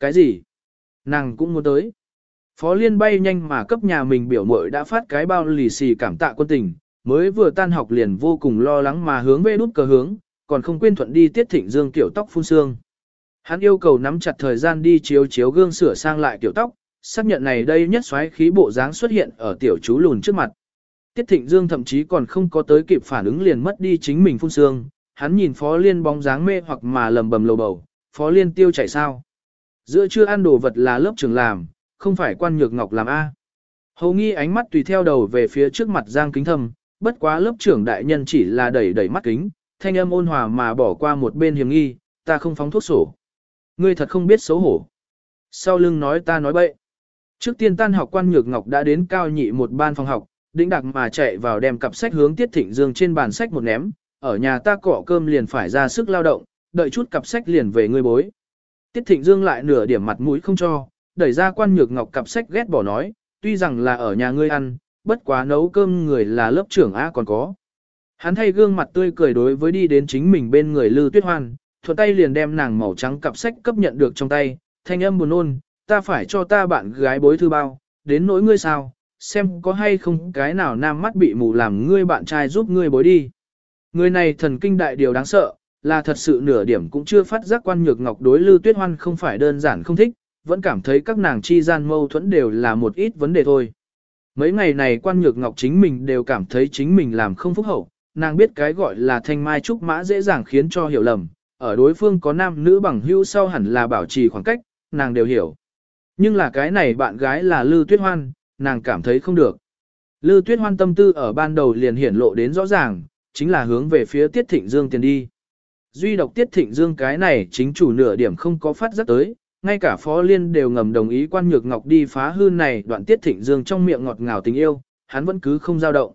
Cái gì? Nàng cũng muốn tới. Phó Liên bay nhanh mà cấp nhà mình biểu muội đã phát cái bao lì xì cảm tạ quân tình, mới vừa tan học liền vô cùng lo lắng mà hướng về đút cờ hướng, còn không quên thuận đi tiết thịnh dương kiểu tóc phun xương. Hắn yêu cầu nắm chặt thời gian đi chiếu chiếu gương sửa sang lại kiểu tóc, xác nhận này đây nhất xoáy khí bộ dáng xuất hiện ở tiểu chú lùn trước mặt. Tiết Thịnh Dương thậm chí còn không có tới kịp phản ứng liền mất đi chính mình phun xương, hắn nhìn Phó Liên bóng dáng mê hoặc mà lầm bầm lầu bầu, Phó Liên tiêu chảy sao? Giữa chưa ăn đồ vật là lớp trưởng làm, không phải quan nhược ngọc làm A. Hầu nghi ánh mắt tùy theo đầu về phía trước mặt Giang Kính Thâm, bất quá lớp trưởng đại nhân chỉ là đẩy đẩy mắt kính, thanh âm ôn hòa mà bỏ qua một bên hiểm nghi, ta không phóng thuốc sổ. Ngươi thật không biết xấu hổ. Sau lưng nói ta nói bậy. Trước tiên tan học quan nhược ngọc đã đến cao nhị một ban phòng học, đĩnh đặc mà chạy vào đem cặp sách hướng Tiết Thịnh Dương trên bàn sách một ném, ở nhà ta cỏ cơm liền phải ra sức lao động, đợi chút cặp sách liền về ngươi bối. Tiết Thịnh Dương lại nửa điểm mặt mũi không cho, đẩy ra quan nhược ngọc cặp sách ghét bỏ nói, tuy rằng là ở nhà ngươi ăn, bất quá nấu cơm người là lớp trưởng A còn có. Hắn thay gương mặt tươi cười đối với đi đến chính mình bên người Lư Tuyết Hoan, thuận tay liền đem nàng màu trắng cặp sách cấp nhận được trong tay, thanh âm buồn ôn, ta phải cho ta bạn gái bối thư bao, đến nỗi ngươi sao, xem có hay không cái nào nam mắt bị mù làm ngươi bạn trai giúp ngươi bối đi. Người này thần kinh đại điều đáng sợ, là thật sự nửa điểm cũng chưa phát giác quan nhược ngọc đối lưu Tuyết Hoan không phải đơn giản không thích, vẫn cảm thấy các nàng chi gian mâu thuẫn đều là một ít vấn đề thôi. Mấy ngày này quan nhược ngọc chính mình đều cảm thấy chính mình làm không phúc hậu, nàng biết cái gọi là thanh mai trúc mã dễ dàng khiến cho hiểu lầm, ở đối phương có nam nữ bằng hữu sau hẳn là bảo trì khoảng cách, nàng đều hiểu. Nhưng là cái này bạn gái là Lư Tuyết Hoan, nàng cảm thấy không được. Lư Tuyết Hoan tâm tư ở ban đầu liền hiển lộ đến rõ ràng, chính là hướng về phía Tiết Thịnh Dương tiền đi. Duy độc Tiết Thịnh Dương cái này chính chủ nửa điểm không có phát giác tới, ngay cả Phó Liên đều ngầm đồng ý quan nhược ngọc đi phá hư này đoạn Tiết Thịnh Dương trong miệng ngọt ngào tình yêu, hắn vẫn cứ không dao động.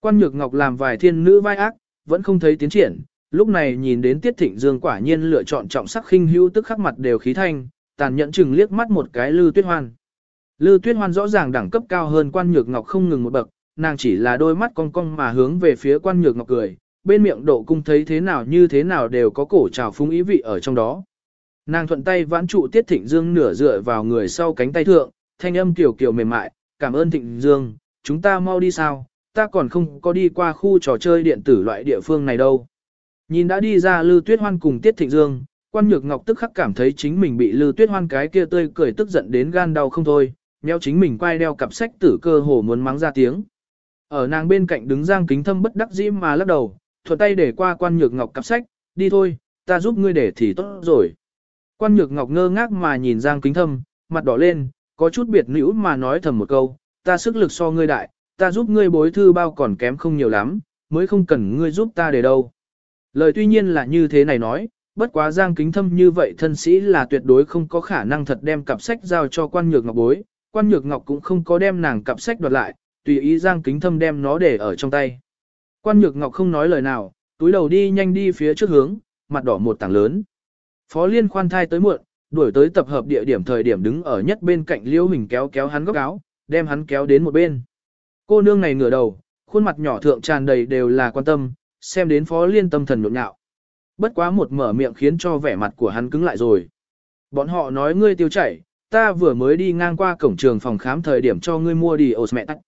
Quan nhược ngọc làm vài thiên nữ vai ác, vẫn không thấy tiến triển, lúc này nhìn đến Tiết Thịnh Dương quả nhiên lựa chọn trọng sắc khinh hữu tức khắc mặt đều khí thanh, tàn nhẫn chừng liếc mắt một cái Lư Tuyết Hoan. Lư Tuyết Hoan rõ ràng đẳng cấp cao hơn quan nhược ngọc không ngừng một bậc, nàng chỉ là đôi mắt cong cong mà hướng về phía quan nhược ngọc cười, bên miệng độ cung thấy thế nào như thế nào đều có cổ trào phúng ý vị ở trong đó. Nàng thuận tay vãn trụ Tiết Thịnh Dương nửa dựa vào người sau cánh tay thượng, thanh âm kiều kiều mềm mại, cảm ơn Thịnh Dương, chúng ta mau đi sao, ta còn không có đi qua khu trò chơi điện tử loại địa phương này đâu. Nhìn đã đi ra Lư Tuyết Hoan cùng Tiết Thịnh Dương, quan nhược ngọc tức khắc cảm thấy chính mình bị Lư Tuyết Hoan cái kia tươi cười tức giận đến gan đau không thôi, nheo chính mình quay đeo cặp sách tử cơ hồ muốn mắng ra tiếng. Ở nàng bên cạnh đứng giang kính thâm bất đắc dĩ mà lắc đầu, thuận tay để qua quan nhược ngọc cặp sách, đi thôi, ta giúp ngươi để thì tốt rồi. Quan nhược ngọc ngơ ngác mà nhìn giang kính thâm, mặt đỏ lên, có chút biệt nữ mà nói thầm một câu, ta sức lực so ngươi đại, ta giúp ngươi bối thư bao còn kém không nhiều lắm, mới không cần ngươi giúp ta để đâu. Lời tuy nhiên là như thế này nói, bất quá giang kính thâm như vậy thân sĩ là tuyệt đối không có khả năng thật đem cặp sách giao cho quan nhược ngọc bối, quan nhược ngọc cũng không có đem nàng cặp sách đoạt lại, tùy ý giang kính thâm đem nó để ở trong tay. Quan nhược ngọc không nói lời nào, túi đầu đi nhanh đi phía trước hướng, mặt đỏ một tảng lớn. Phó liên khoan thai tới muộn, đuổi tới tập hợp địa điểm thời điểm đứng ở nhất bên cạnh liêu hình kéo kéo hắn góc áo, đem hắn kéo đến một bên. Cô nương này ngửa đầu, khuôn mặt nhỏ thượng tràn đầy đều là quan tâm, xem đến phó liên tâm thần nhộn nhạo. Bất quá một mở miệng khiến cho vẻ mặt của hắn cứng lại rồi. Bọn họ nói ngươi tiêu chảy, ta vừa mới đi ngang qua cổng trường phòng khám thời điểm cho ngươi mua đi ổ mẹ tắc.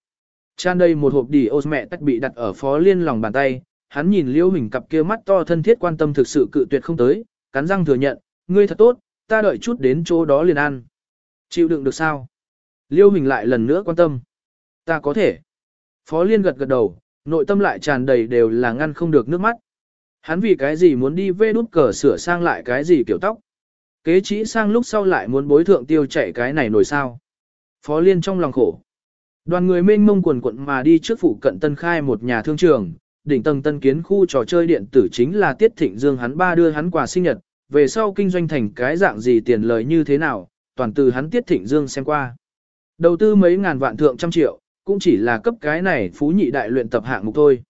Tràn đây một hộp đỉ ô mẹ tách bị đặt ở phó liên lòng bàn tay, hắn nhìn liêu hình cặp kia mắt to thân thiết quan tâm thực sự cự tuyệt không tới, cắn răng thừa nhận, ngươi thật tốt, ta đợi chút đến chỗ đó liền ăn. Chịu đựng được sao? Liêu hình lại lần nữa quan tâm. Ta có thể. Phó liên gật gật đầu, nội tâm lại tràn đầy đều là ngăn không được nước mắt. Hắn vì cái gì muốn đi vê đút cờ sửa sang lại cái gì kiểu tóc. Kế chỉ sang lúc sau lại muốn bối thượng tiêu chạy cái này nổi sao. Phó Liên trong lòng khổ. Đoàn người mênh mông quần quận mà đi trước phủ cận tân khai một nhà thương trường, đỉnh tầng tân kiến khu trò chơi điện tử chính là Tiết Thịnh Dương hắn ba đưa hắn quà sinh nhật, về sau kinh doanh thành cái dạng gì tiền lời như thế nào, toàn từ hắn Tiết Thịnh Dương xem qua. Đầu tư mấy ngàn vạn thượng trăm triệu, cũng chỉ là cấp cái này phú nhị đại luyện tập hạng mục thôi.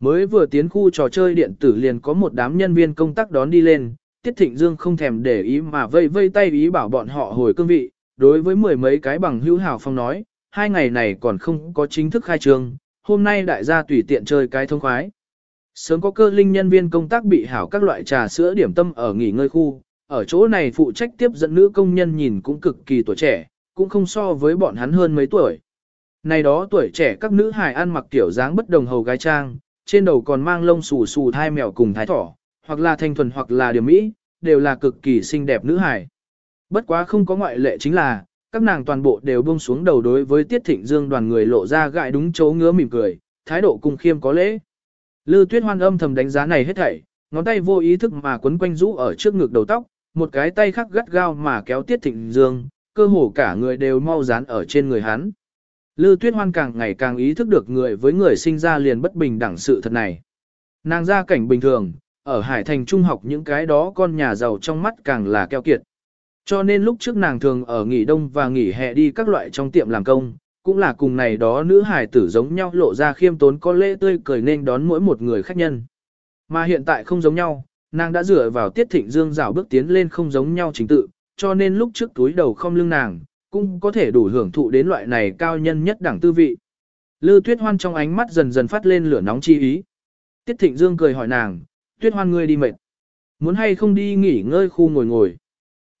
Mới vừa tiến khu trò chơi điện tử liền có một đám nhân viên công tác đón đi lên, Tiết Thịnh Dương không thèm để ý mà vây vây tay ý bảo bọn họ hồi cương vị, đối với mười mấy cái bằng hữu hảo phong nói, hai ngày này còn không có chính thức khai trương, hôm nay đại gia tùy tiện chơi cái thông khoái. Sớm có cơ linh nhân viên công tác bị hảo các loại trà sữa điểm tâm ở nghỉ ngơi khu, ở chỗ này phụ trách tiếp dẫn nữ công nhân nhìn cũng cực kỳ tuổi trẻ, cũng không so với bọn hắn hơn mấy tuổi. Này đó tuổi trẻ các nữ hài ăn mặc kiểu dáng bất đồng hầu gái trang, trên đầu còn mang lông xù xù thai mèo cùng thái thỏ, hoặc là thanh thuần hoặc là điểm mỹ, đều là cực kỳ xinh đẹp nữ hài. Bất quá không có ngoại lệ chính là, các nàng toàn bộ đều buông xuống đầu đối với Tiết Thịnh Dương đoàn người lộ ra gại đúng chỗ ngứa mỉm cười, thái độ cung khiêm có lễ. Lư Tuyết Hoan âm thầm đánh giá này hết thảy, ngón tay vô ý thức mà quấn quanh rũ ở trước ngực đầu tóc, một cái tay khác gắt gao mà kéo Tiết Thịnh Dương, cơ hồ cả người đều mau dán ở trên người hắn. Lư Tuyết Hoan càng ngày càng ý thức được người với người sinh ra liền bất bình đẳng sự thật này. Nàng ra cảnh bình thường, ở Hải Thành Trung học những cái đó con nhà giàu trong mắt càng là keo kiệt. Cho nên lúc trước nàng thường ở nghỉ đông và nghỉ hè đi các loại trong tiệm làm công, cũng là cùng này đó nữ hải tử giống nhau lộ ra khiêm tốn có lễ tươi cười nên đón mỗi một người khách nhân. Mà hiện tại không giống nhau, nàng đã dựa vào tiết thịnh dương rào bước tiến lên không giống nhau chính tự, cho nên lúc trước túi đầu không lưng nàng, cũng có thể đủ hưởng thụ đến loại này cao nhân nhất đẳng tư vị. Lư tuyết hoan trong ánh mắt dần dần phát lên lửa nóng chi ý. Tiết thịnh dương cười hỏi nàng, tuyết hoan ngươi đi mệt. Muốn hay không đi nghỉ ngơi khu ngồi ngồi.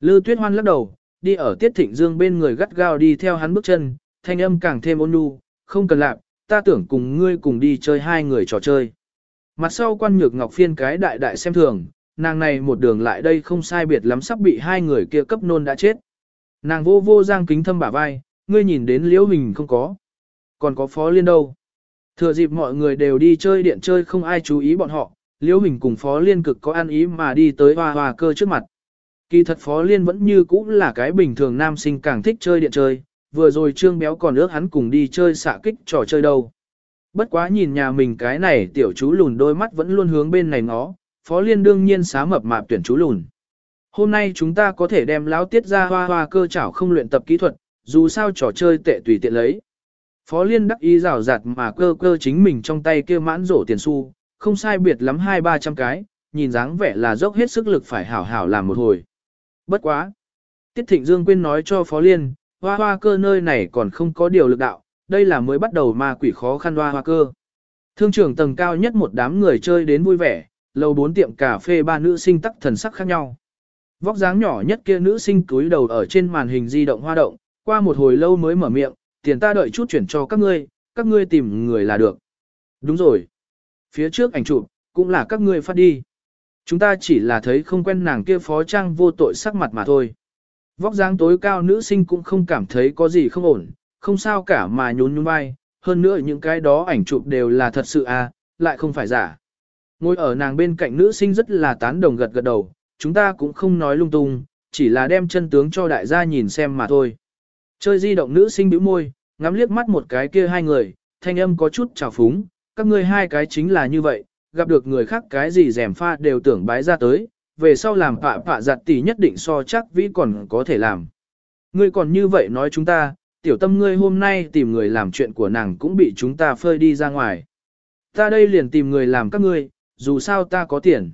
Lư tuyết hoan lắc đầu, đi ở tiết thịnh dương bên người gắt gao đi theo hắn bước chân, thanh âm càng thêm ôn nhu, không cần làm, ta tưởng cùng ngươi cùng đi chơi hai người trò chơi. Mặt sau quan nhược ngọc phiên cái đại đại xem thường, nàng này một đường lại đây không sai biệt lắm sắp bị hai người kia cấp nôn đã chết. Nàng vô vô giang kính thâm bả vai, ngươi nhìn đến liễu hình không có. Còn có phó liên đâu. Thừa dịp mọi người đều đi chơi điện chơi không ai chú ý bọn họ, liễu hình cùng phó liên cực có ăn ý mà đi tới hoa hoa cơ trước mặt. Kỳ thật phó liên vẫn như cũ là cái bình thường nam sinh càng thích chơi điện chơi, vừa rồi trương béo còn ước hắn cùng đi chơi xạ kích trò chơi đâu. Bất quá nhìn nhà mình cái này tiểu chú lùn đôi mắt vẫn luôn hướng bên này ngó, phó liên đương nhiên xá mập mạp tuyển chú lùn. Hôm nay chúng ta có thể đem lão tiết ra hoa hoa cơ chảo không luyện tập kỹ thuật, dù sao trò chơi tệ tùy tiện lấy. Phó liên đắc ý rào rạt mà cơ cơ chính mình trong tay kia mãn rổ tiền xu, không sai biệt lắm hai ba trăm cái, nhìn dáng vẻ là dốc hết sức lực phải hảo hảo làm một hồi. Bất quá. Tiết Thịnh Dương quên nói cho Phó Liên, hoa hoa cơ nơi này còn không có điều lực đạo, đây là mới bắt đầu ma quỷ khó khăn hoa hoa cơ. Thương trưởng tầng cao nhất một đám người chơi đến vui vẻ, lầu bốn tiệm cà phê ba nữ sinh tắc thần sắc khác nhau. Vóc dáng nhỏ nhất kia nữ sinh cúi đầu ở trên màn hình di động hoa động, qua một hồi lâu mới mở miệng, tiền ta đợi chút chuyển cho các ngươi, các ngươi tìm người là được. Đúng rồi. Phía trước ảnh chụp, cũng là các ngươi phát đi. Chúng ta chỉ là thấy không quen nàng kia phó trang vô tội sắc mặt mà thôi. Vóc dáng tối cao nữ sinh cũng không cảm thấy có gì không ổn, không sao cả mà nhún nhún vai, hơn nữa những cái đó ảnh chụp đều là thật sự à, lại không phải giả. Ngồi ở nàng bên cạnh nữ sinh rất là tán đồng gật gật đầu, chúng ta cũng không nói lung tung, chỉ là đem chân tướng cho đại gia nhìn xem mà thôi. Chơi di động nữ sinh bĩu môi, ngắm liếc mắt một cái kia hai người, thanh âm có chút trào phúng, các ngươi hai cái chính là như vậy, gặp được người khác cái gì rèm pha đều tưởng bái ra tới, về sau làm phạ phạ giặt tỷ nhất định so chắc vĩ còn có thể làm. Ngươi còn như vậy nói chúng ta, tiểu tâm ngươi hôm nay tìm người làm chuyện của nàng cũng bị chúng ta phơi đi ra ngoài. Ta đây liền tìm người làm các ngươi, dù sao ta có tiền.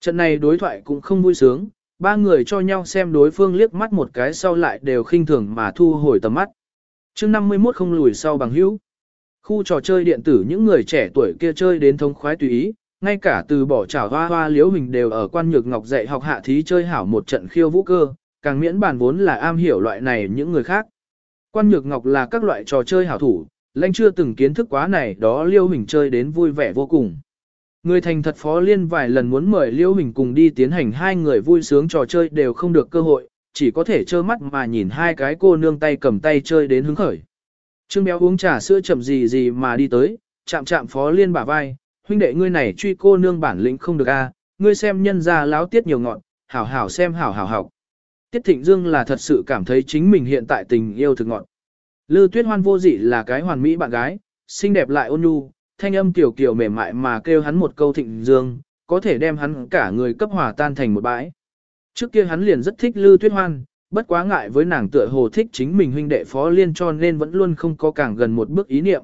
Trận này đối thoại cũng không vui sướng, ba người cho nhau xem đối phương liếc mắt một cái sau lại đều khinh thường mà thu hồi tầm mắt. chương 51 không lùi sau bằng hữu. Khu trò chơi điện tử những người trẻ tuổi kia chơi đến thông khoái tùy ý, ngay cả từ bỏ trào hoa hoa liễu hình đều ở quan nhược ngọc dạy học hạ thí chơi hảo một trận khiêu vũ cơ, càng miễn bàn vốn là am hiểu loại này những người khác. Quan nhược ngọc là các loại trò chơi hảo thủ, lãnh chưa từng kiến thức quá này đó liêu hình chơi đến vui vẻ vô cùng. Người thành thật phó liên vài lần muốn mời liêu hình cùng đi tiến hành hai người vui sướng trò chơi đều không được cơ hội, chỉ có thể trơ mắt mà nhìn hai cái cô nương tay cầm tay chơi đến hứng khởi. Trương béo uống trà sữa chậm gì gì mà đi tới, chạm chạm phó liên bả vai, huynh đệ ngươi này truy cô nương bản lĩnh không được a, ngươi xem nhân ra láo tiết nhiều ngọn, hảo hảo xem hảo hảo học. Tiết Thịnh Dương là thật sự cảm thấy chính mình hiện tại tình yêu thực ngọn. Lư Tuyết Hoan vô dị là cái hoàn mỹ bạn gái, xinh đẹp lại ôn nhu, thanh âm tiểu kiểu mềm mại mà kêu hắn một câu Thịnh Dương, có thể đem hắn cả người cấp hòa tan thành một bãi. Trước kia hắn liền rất thích Lư Tuyết Hoan, bất quá ngại với nàng tựa hồ thích chính mình huynh đệ phó liên cho nên vẫn luôn không có càng gần một bước ý niệm.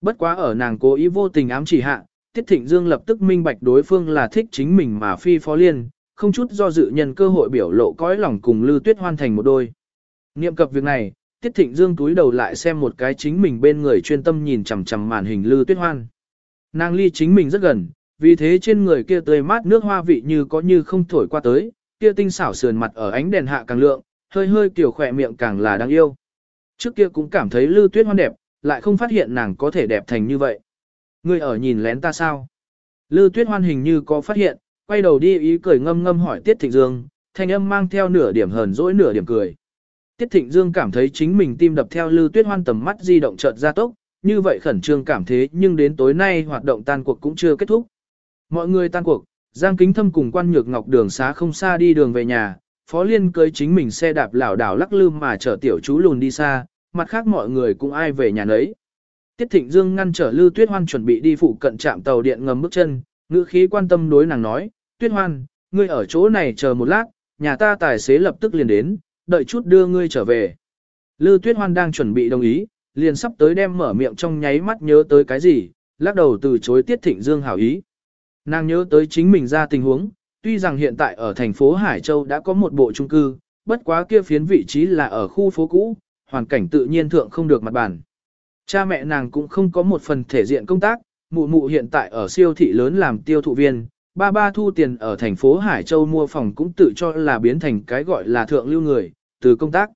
Bất quá ở nàng cố ý vô tình ám chỉ hạ, Tiết Thịnh Dương lập tức minh bạch đối phương là thích chính mình mà phi phó liên, không chút do dự nhân cơ hội biểu lộ cõi lòng cùng Lư Tuyết Hoan thành một đôi. Niệm cập việc này, Tiết Thịnh Dương túi đầu lại xem một cái chính mình bên người chuyên tâm nhìn chằm chằm màn hình Lư Tuyết Hoan. Nàng ly chính mình rất gần, vì thế trên người kia tươi mát nước hoa vị như có như không thổi qua tới, kia tinh xảo sườn mặt ở ánh đèn hạ càng lượng, hơi hơi kiểu khỏe miệng càng là đáng yêu. Trước kia cũng cảm thấy Lưu Tuyết Hoan đẹp, lại không phát hiện nàng có thể đẹp thành như vậy. Ngươi ở nhìn lén ta sao? Lưu Tuyết Hoan hình như có phát hiện, quay đầu đi ý cười ngâm ngâm hỏi Tiết Thịnh Dương, thanh âm mang theo nửa điểm hờn dỗi nửa điểm cười. Tiết Thịnh Dương cảm thấy chính mình tim đập theo Lưu Tuyết Hoan tầm mắt di động chợt ra tốc, như vậy khẩn trương cảm thế nhưng đến tối nay hoạt động tan cuộc cũng chưa kết thúc. Mọi người tan cuộc, Giang Kính Thâm cùng quan nhược ngọc đường xá không xa đi đường về nhà, Phó Liên cưới chính mình xe đạp lảo đảo lắc lư mà chở tiểu chú lùn đi xa, mặt khác mọi người cũng ai về nhà nấy. Tiết Thịnh Dương ngăn trở Lư Tuyết Hoan chuẩn bị đi phụ cận trạm tàu điện ngầm bước chân, ngữ khí quan tâm đối nàng nói, Tuyết Hoan, ngươi ở chỗ này chờ một lát, nhà ta tài xế lập tức liền đến, đợi chút đưa ngươi trở về. Lư Tuyết Hoan đang chuẩn bị đồng ý, liền sắp tới đem mở miệng trong nháy mắt nhớ tới cái gì, lắc đầu từ chối Tiết Thịnh Dương hảo ý. Nàng nhớ tới chính mình ra tình huống, tuy rằng hiện tại ở thành phố Hải Châu đã có một bộ trung cư, bất quá kia phiến vị trí là ở khu phố cũ, hoàn cảnh tự nhiên thượng không được mặt bản. Cha mẹ nàng cũng không có một phần thể diện công tác, mụ mụ hiện tại ở siêu thị lớn làm tiêu thụ viên, ba ba thu tiền ở thành phố Hải Châu mua phòng cũng tự cho là biến thành cái gọi là thượng lưu người, từ công tác.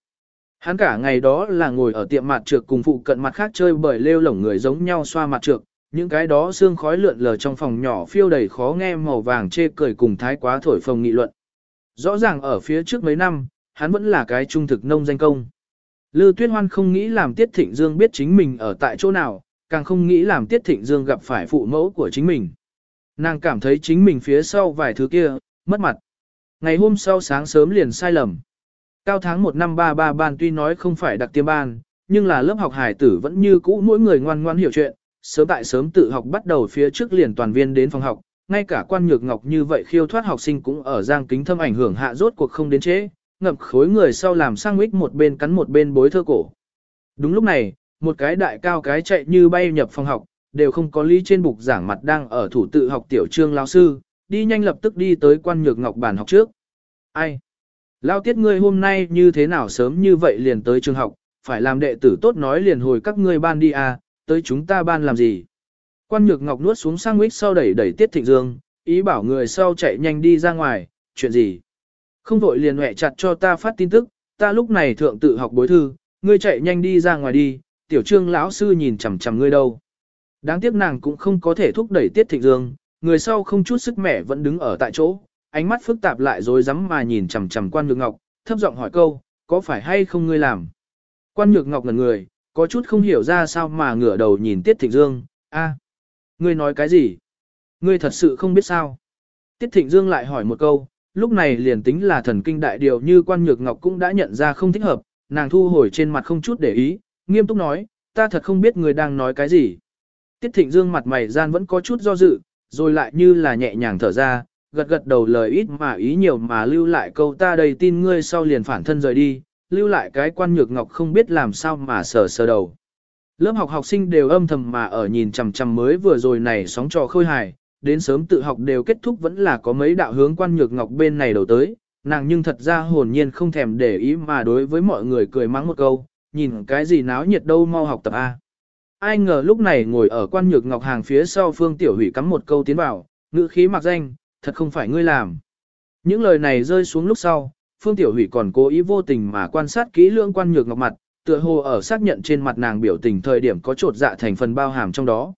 Hắn cả ngày đó là ngồi ở tiệm mặt trược cùng phụ cận mặt khác chơi bởi lêu lổng người giống nhau xoa mặt trược, những cái đó xương khói lượn lờ trong phòng nhỏ phiêu đầy khó nghe màu vàng chê cười cùng thái quá thổi phồng nghị luận. Rõ ràng ở phía trước mấy năm, hắn vẫn là cái trung thực nông danh công. Lư Tuyết Hoan không nghĩ làm Tiết Thịnh Dương biết chính mình ở tại chỗ nào, càng không nghĩ làm Tiết Thịnh Dương gặp phải phụ mẫu của chính mình. Nàng cảm thấy chính mình phía sau vài thứ kia, mất mặt. Ngày hôm sau sáng sớm liền sai lầm. Cao tháng 1 năm 33 ban tuy nói không phải đặc tiêm ban, nhưng là lớp học hải tử vẫn như cũ mỗi người ngoan ngoan hiểu chuyện, sớm tại sớm tự học bắt đầu phía trước liền toàn viên đến phòng học, ngay cả quan nhược ngọc như vậy khiêu thoát học sinh cũng ở giang kính thâm ảnh hưởng hạ rốt cuộc không đến chế, ngập khối người sau làm sang ích một bên cắn một bên bối thơ cổ. Đúng lúc này, một cái đại cao cái chạy như bay nhập phòng học, đều không có lý trên bục giảng mặt đang ở thủ tự học tiểu trương lao sư, đi nhanh lập tức đi tới quan nhược ngọc bàn học trước. Ai? Lao tiết ngươi hôm nay như thế nào sớm như vậy liền tới trường học, phải làm đệ tử tốt nói liền hồi các ngươi ban đi à, tới chúng ta ban làm gì? Quan nhược ngọc nuốt xuống sang mít sau đẩy đẩy tiết thịnh dương, ý bảo người sau chạy nhanh đi ra ngoài, chuyện gì? Không vội liền hẹ chặt cho ta phát tin tức, ta lúc này thượng tự học bối thư, ngươi chạy nhanh đi ra ngoài đi, tiểu trương lão sư nhìn chằm chằm ngươi đâu. Đáng tiếc nàng cũng không có thể thúc đẩy tiết thịnh dương, người sau không chút sức mẻ vẫn đứng ở tại chỗ, ánh mắt phức tạp lại rồi rắm mà nhìn chằm chằm quan nhược ngọc, thấp giọng hỏi câu, có phải hay không ngươi làm? Quan nhược ngọc ngẩn người, có chút không hiểu ra sao mà ngửa đầu nhìn Tiết Thịnh Dương, a, ngươi nói cái gì? Ngươi thật sự không biết sao? Tiết Thịnh Dương lại hỏi một câu, lúc này liền tính là thần kinh đại điều như quan nhược ngọc cũng đã nhận ra không thích hợp, nàng thu hồi trên mặt không chút để ý, nghiêm túc nói, ta thật không biết ngươi đang nói cái gì. Tiết Thịnh Dương mặt mày gian vẫn có chút do dự, rồi lại như là nhẹ nhàng thở ra, gật gật đầu lời ít mà ý nhiều mà lưu lại câu ta đầy tin ngươi sau liền phản thân rời đi, lưu lại cái quan nhược ngọc không biết làm sao mà sờ sờ đầu. Lớp học học sinh đều âm thầm mà ở nhìn chằm chằm mới vừa rồi này sóng trò khôi hài, đến sớm tự học đều kết thúc vẫn là có mấy đạo hướng quan nhược ngọc bên này đầu tới, nàng nhưng thật ra hồn nhiên không thèm để ý mà đối với mọi người cười mắng một câu, nhìn cái gì náo nhiệt đâu mau học tập A. Ai ngờ lúc này ngồi ở quan nhược ngọc hàng phía sau phương tiểu hủy cắm một câu tiến vào, ngữ khí mặc danh, thật không phải ngươi làm. Những lời này rơi xuống lúc sau, Phương Tiểu Hủy còn cố ý vô tình mà quan sát kỹ lưỡng quan nhược ngọc mặt, tựa hồ ở xác nhận trên mặt nàng biểu tình thời điểm có trột dạ thành phần bao hàm trong đó.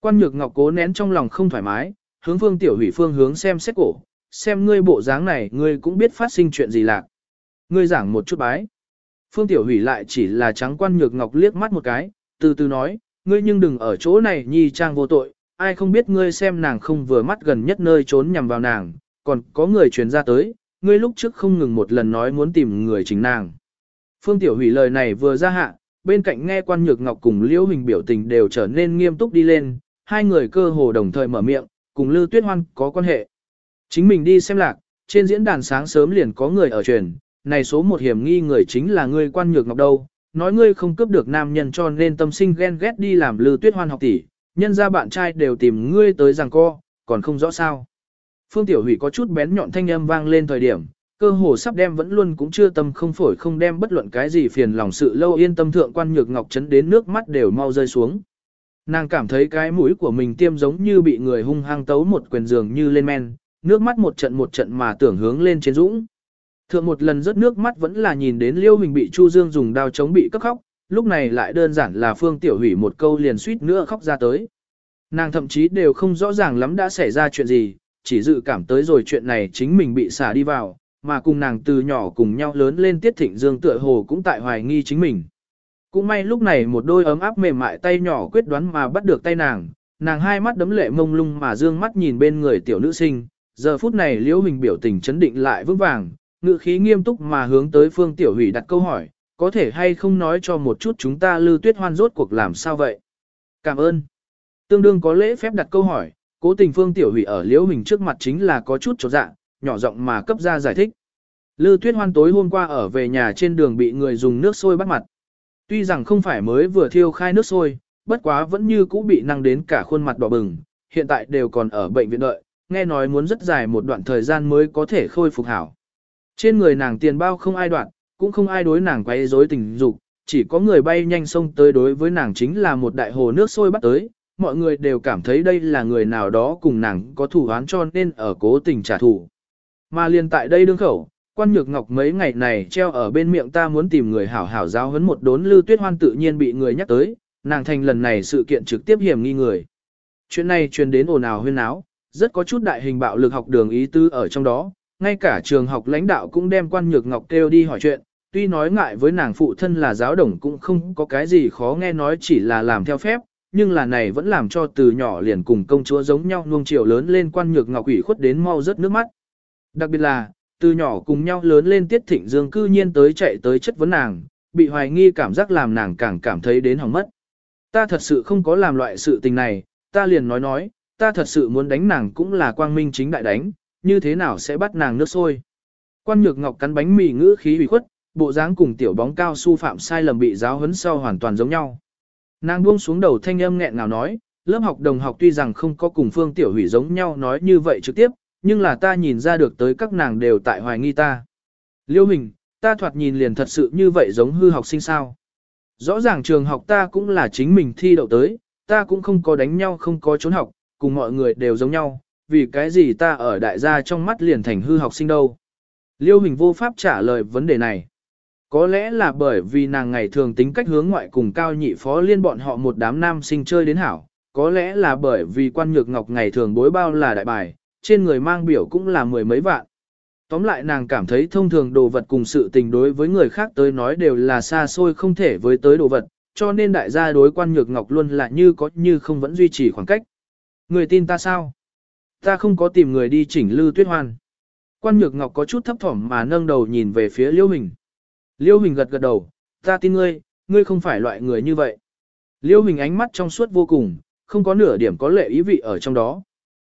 Quan nhược ngọc cố nén trong lòng không thoải mái, hướng Phương Tiểu Hủy phương hướng xem xét cổ, xem ngươi bộ dáng này ngươi cũng biết phát sinh chuyện gì lạc. Ngươi giảng một chút bái. Phương Tiểu Hủy lại chỉ là trắng quan nhược ngọc liếc mắt một cái, từ từ nói, ngươi nhưng đừng ở chỗ này nhi trang vô tội, ai không biết ngươi xem nàng không vừa mắt gần nhất nơi trốn nhằm vào nàng, còn có người truyền ra tới, ngươi lúc trước không ngừng một lần nói muốn tìm người chính nàng. Phương Tiểu Hủy lời này vừa ra hạ, bên cạnh nghe quan nhược ngọc cùng liễu hình biểu tình đều trở nên nghiêm túc đi lên, hai người cơ hồ đồng thời mở miệng, cùng Lưu Tuyết Hoan có quan hệ. Chính mình đi xem lạc, trên diễn đàn sáng sớm liền có người ở truyền, này số một hiểm nghi người chính là ngươi quan nhược ngọc đâu, nói ngươi không cướp được nam nhân cho nên tâm sinh ghen ghét đi làm Lưu Tuyết Hoan học tỷ, nhân ra bạn trai đều tìm ngươi tới rằng co, còn không rõ sao. Phương Tiểu Hủy có chút bén nhọn thanh âm vang lên thời điểm, cơ hồ sắp đem vẫn luôn cũng chưa tâm không phổi không đem bất luận cái gì phiền lòng sự lâu yên tâm thượng quan nhược ngọc chấn đến nước mắt đều mau rơi xuống. Nàng cảm thấy cái mũi của mình tiêm giống như bị người hung hăng tấu một quyền giường như lên men, nước mắt một trận một trận mà tưởng hướng lên trên dũng. Thượng một lần rớt nước mắt vẫn là nhìn đến Liêu Hình bị Chu Dương dùng đao chống bị cấp khóc, lúc này lại đơn giản là Phương Tiểu Hủy một câu liền suýt nữa khóc ra tới. Nàng thậm chí đều không rõ ràng lắm đã xảy ra chuyện gì, chỉ dự cảm tới rồi chuyện này chính mình bị xả đi vào, mà cùng nàng từ nhỏ cùng nhau lớn lên Tiết Thịnh Dương tựa hồ cũng tại hoài nghi chính mình. Cũng may lúc này một đôi ấm áp mềm mại tay nhỏ quyết đoán mà bắt được tay nàng, nàng hai mắt đấm lệ mông lung mà dương mắt nhìn bên người tiểu nữ sinh, giờ phút này liễu hình biểu tình chấn định lại vững vàng, ngự khí nghiêm túc mà hướng tới phương tiểu hủy đặt câu hỏi, có thể hay không nói cho một chút chúng ta lư tuyết hoan rốt cuộc làm sao vậy? Cảm ơn. Tương đương có lễ phép đặt câu hỏi, cố tình phương tiểu hủy ở liễu hình trước mặt chính là có chút chỗ dạ, nhỏ giọng mà cấp ra giải thích. Lư tuyết hoan tối hôm qua ở về nhà trên đường bị người dùng nước sôi bắt mặt. Tuy rằng không phải mới vừa thiêu khai nước sôi, bất quá vẫn như cũ bị năng đến cả khuôn mặt đỏ bừng, hiện tại đều còn ở bệnh viện đợi, nghe nói muốn rất dài một đoạn thời gian mới có thể khôi phục hảo. Trên người nàng tiền bao không ai đoạn, cũng không ai đối nàng quấy rối tình dục, chỉ có người bay nhanh sông tới đối với nàng chính là một đại hồ nước sôi bắt tới, mọi người đều cảm thấy đây là người nào đó cùng nàng có thủ án cho nên ở cố tình trả thù. Mà liền tại đây đương khẩu, quan nhược ngọc mấy ngày này treo ở bên miệng ta muốn tìm người hảo hảo giáo huấn một đốn lưu tuyết hoan tự nhiên bị người nhắc tới, nàng thành lần này sự kiện trực tiếp hiểm nghi người. Chuyện này truyền đến ồn ào huyên áo, rất có chút đại hình bạo lực học đường ý tư ở trong đó, ngay cả trường học lãnh đạo cũng đem quan nhược ngọc kêu đi hỏi chuyện, tuy nói ngại với nàng phụ thân là giáo đồng cũng không có cái gì khó nghe nói chỉ là làm theo phép, nhưng là này vẫn làm cho từ nhỏ liền cùng công chúa giống nhau nuông chiều lớn lên quan nhược ngọc ủy khuất đến mau rớt nước mắt. Đặc biệt là, từ nhỏ cùng nhau lớn lên tiết thịnh dương cư nhiên tới chạy tới chất vấn nàng, bị hoài nghi cảm giác làm nàng càng cảm thấy đến hỏng mất. Ta thật sự không có làm loại sự tình này, ta liền nói nói, ta thật sự muốn đánh nàng cũng là quang minh chính đại đánh, như thế nào sẽ bắt nàng nước sôi. Quan nhược ngọc cắn bánh mì ngữ khí ủy khuất, bộ dáng cùng tiểu bóng cao su phạm sai lầm bị giáo huấn sau hoàn toàn giống nhau. Nàng buông xuống đầu thanh âm nghẹn ngào nói, lớp học đồng học tuy rằng không có cùng phương tiểu hủy giống nhau nói như vậy trực tiếp, nhưng là ta nhìn ra được tới các nàng đều tại hoài nghi ta. Liêu hình, ta thoạt nhìn liền thật sự như vậy giống hư học sinh sao. Rõ ràng trường học ta cũng là chính mình thi đậu tới, ta cũng không có đánh nhau không có trốn học, cùng mọi người đều giống nhau, vì cái gì ta ở đại gia trong mắt liền thành hư học sinh đâu. Liêu hình vô pháp trả lời vấn đề này. Có lẽ là bởi vì nàng ngày thường tính cách hướng ngoại cùng cao nhị phó liên bọn họ một đám nam sinh chơi đến hảo, có lẽ là bởi vì quan nhược ngọc ngày thường bối bao là đại bài, trên người mang biểu cũng là mười mấy vạn. Tóm lại nàng cảm thấy thông thường đồ vật cùng sự tình đối với người khác tới nói đều là xa xôi không thể với tới đồ vật, cho nên đại gia đối quan nhược ngọc luôn là như có như không vẫn duy trì khoảng cách. Người tin ta sao? Ta không có tìm người đi chỉnh lư tuyết hoan. Quan nhược ngọc có chút thấp thỏm mà nâng đầu nhìn về phía liêu hình. Liêu hình gật gật đầu, ta tin ngươi, ngươi không phải loại người như vậy. Liêu hình ánh mắt trong suốt vô cùng, không có nửa điểm có lệ ý vị ở trong đó.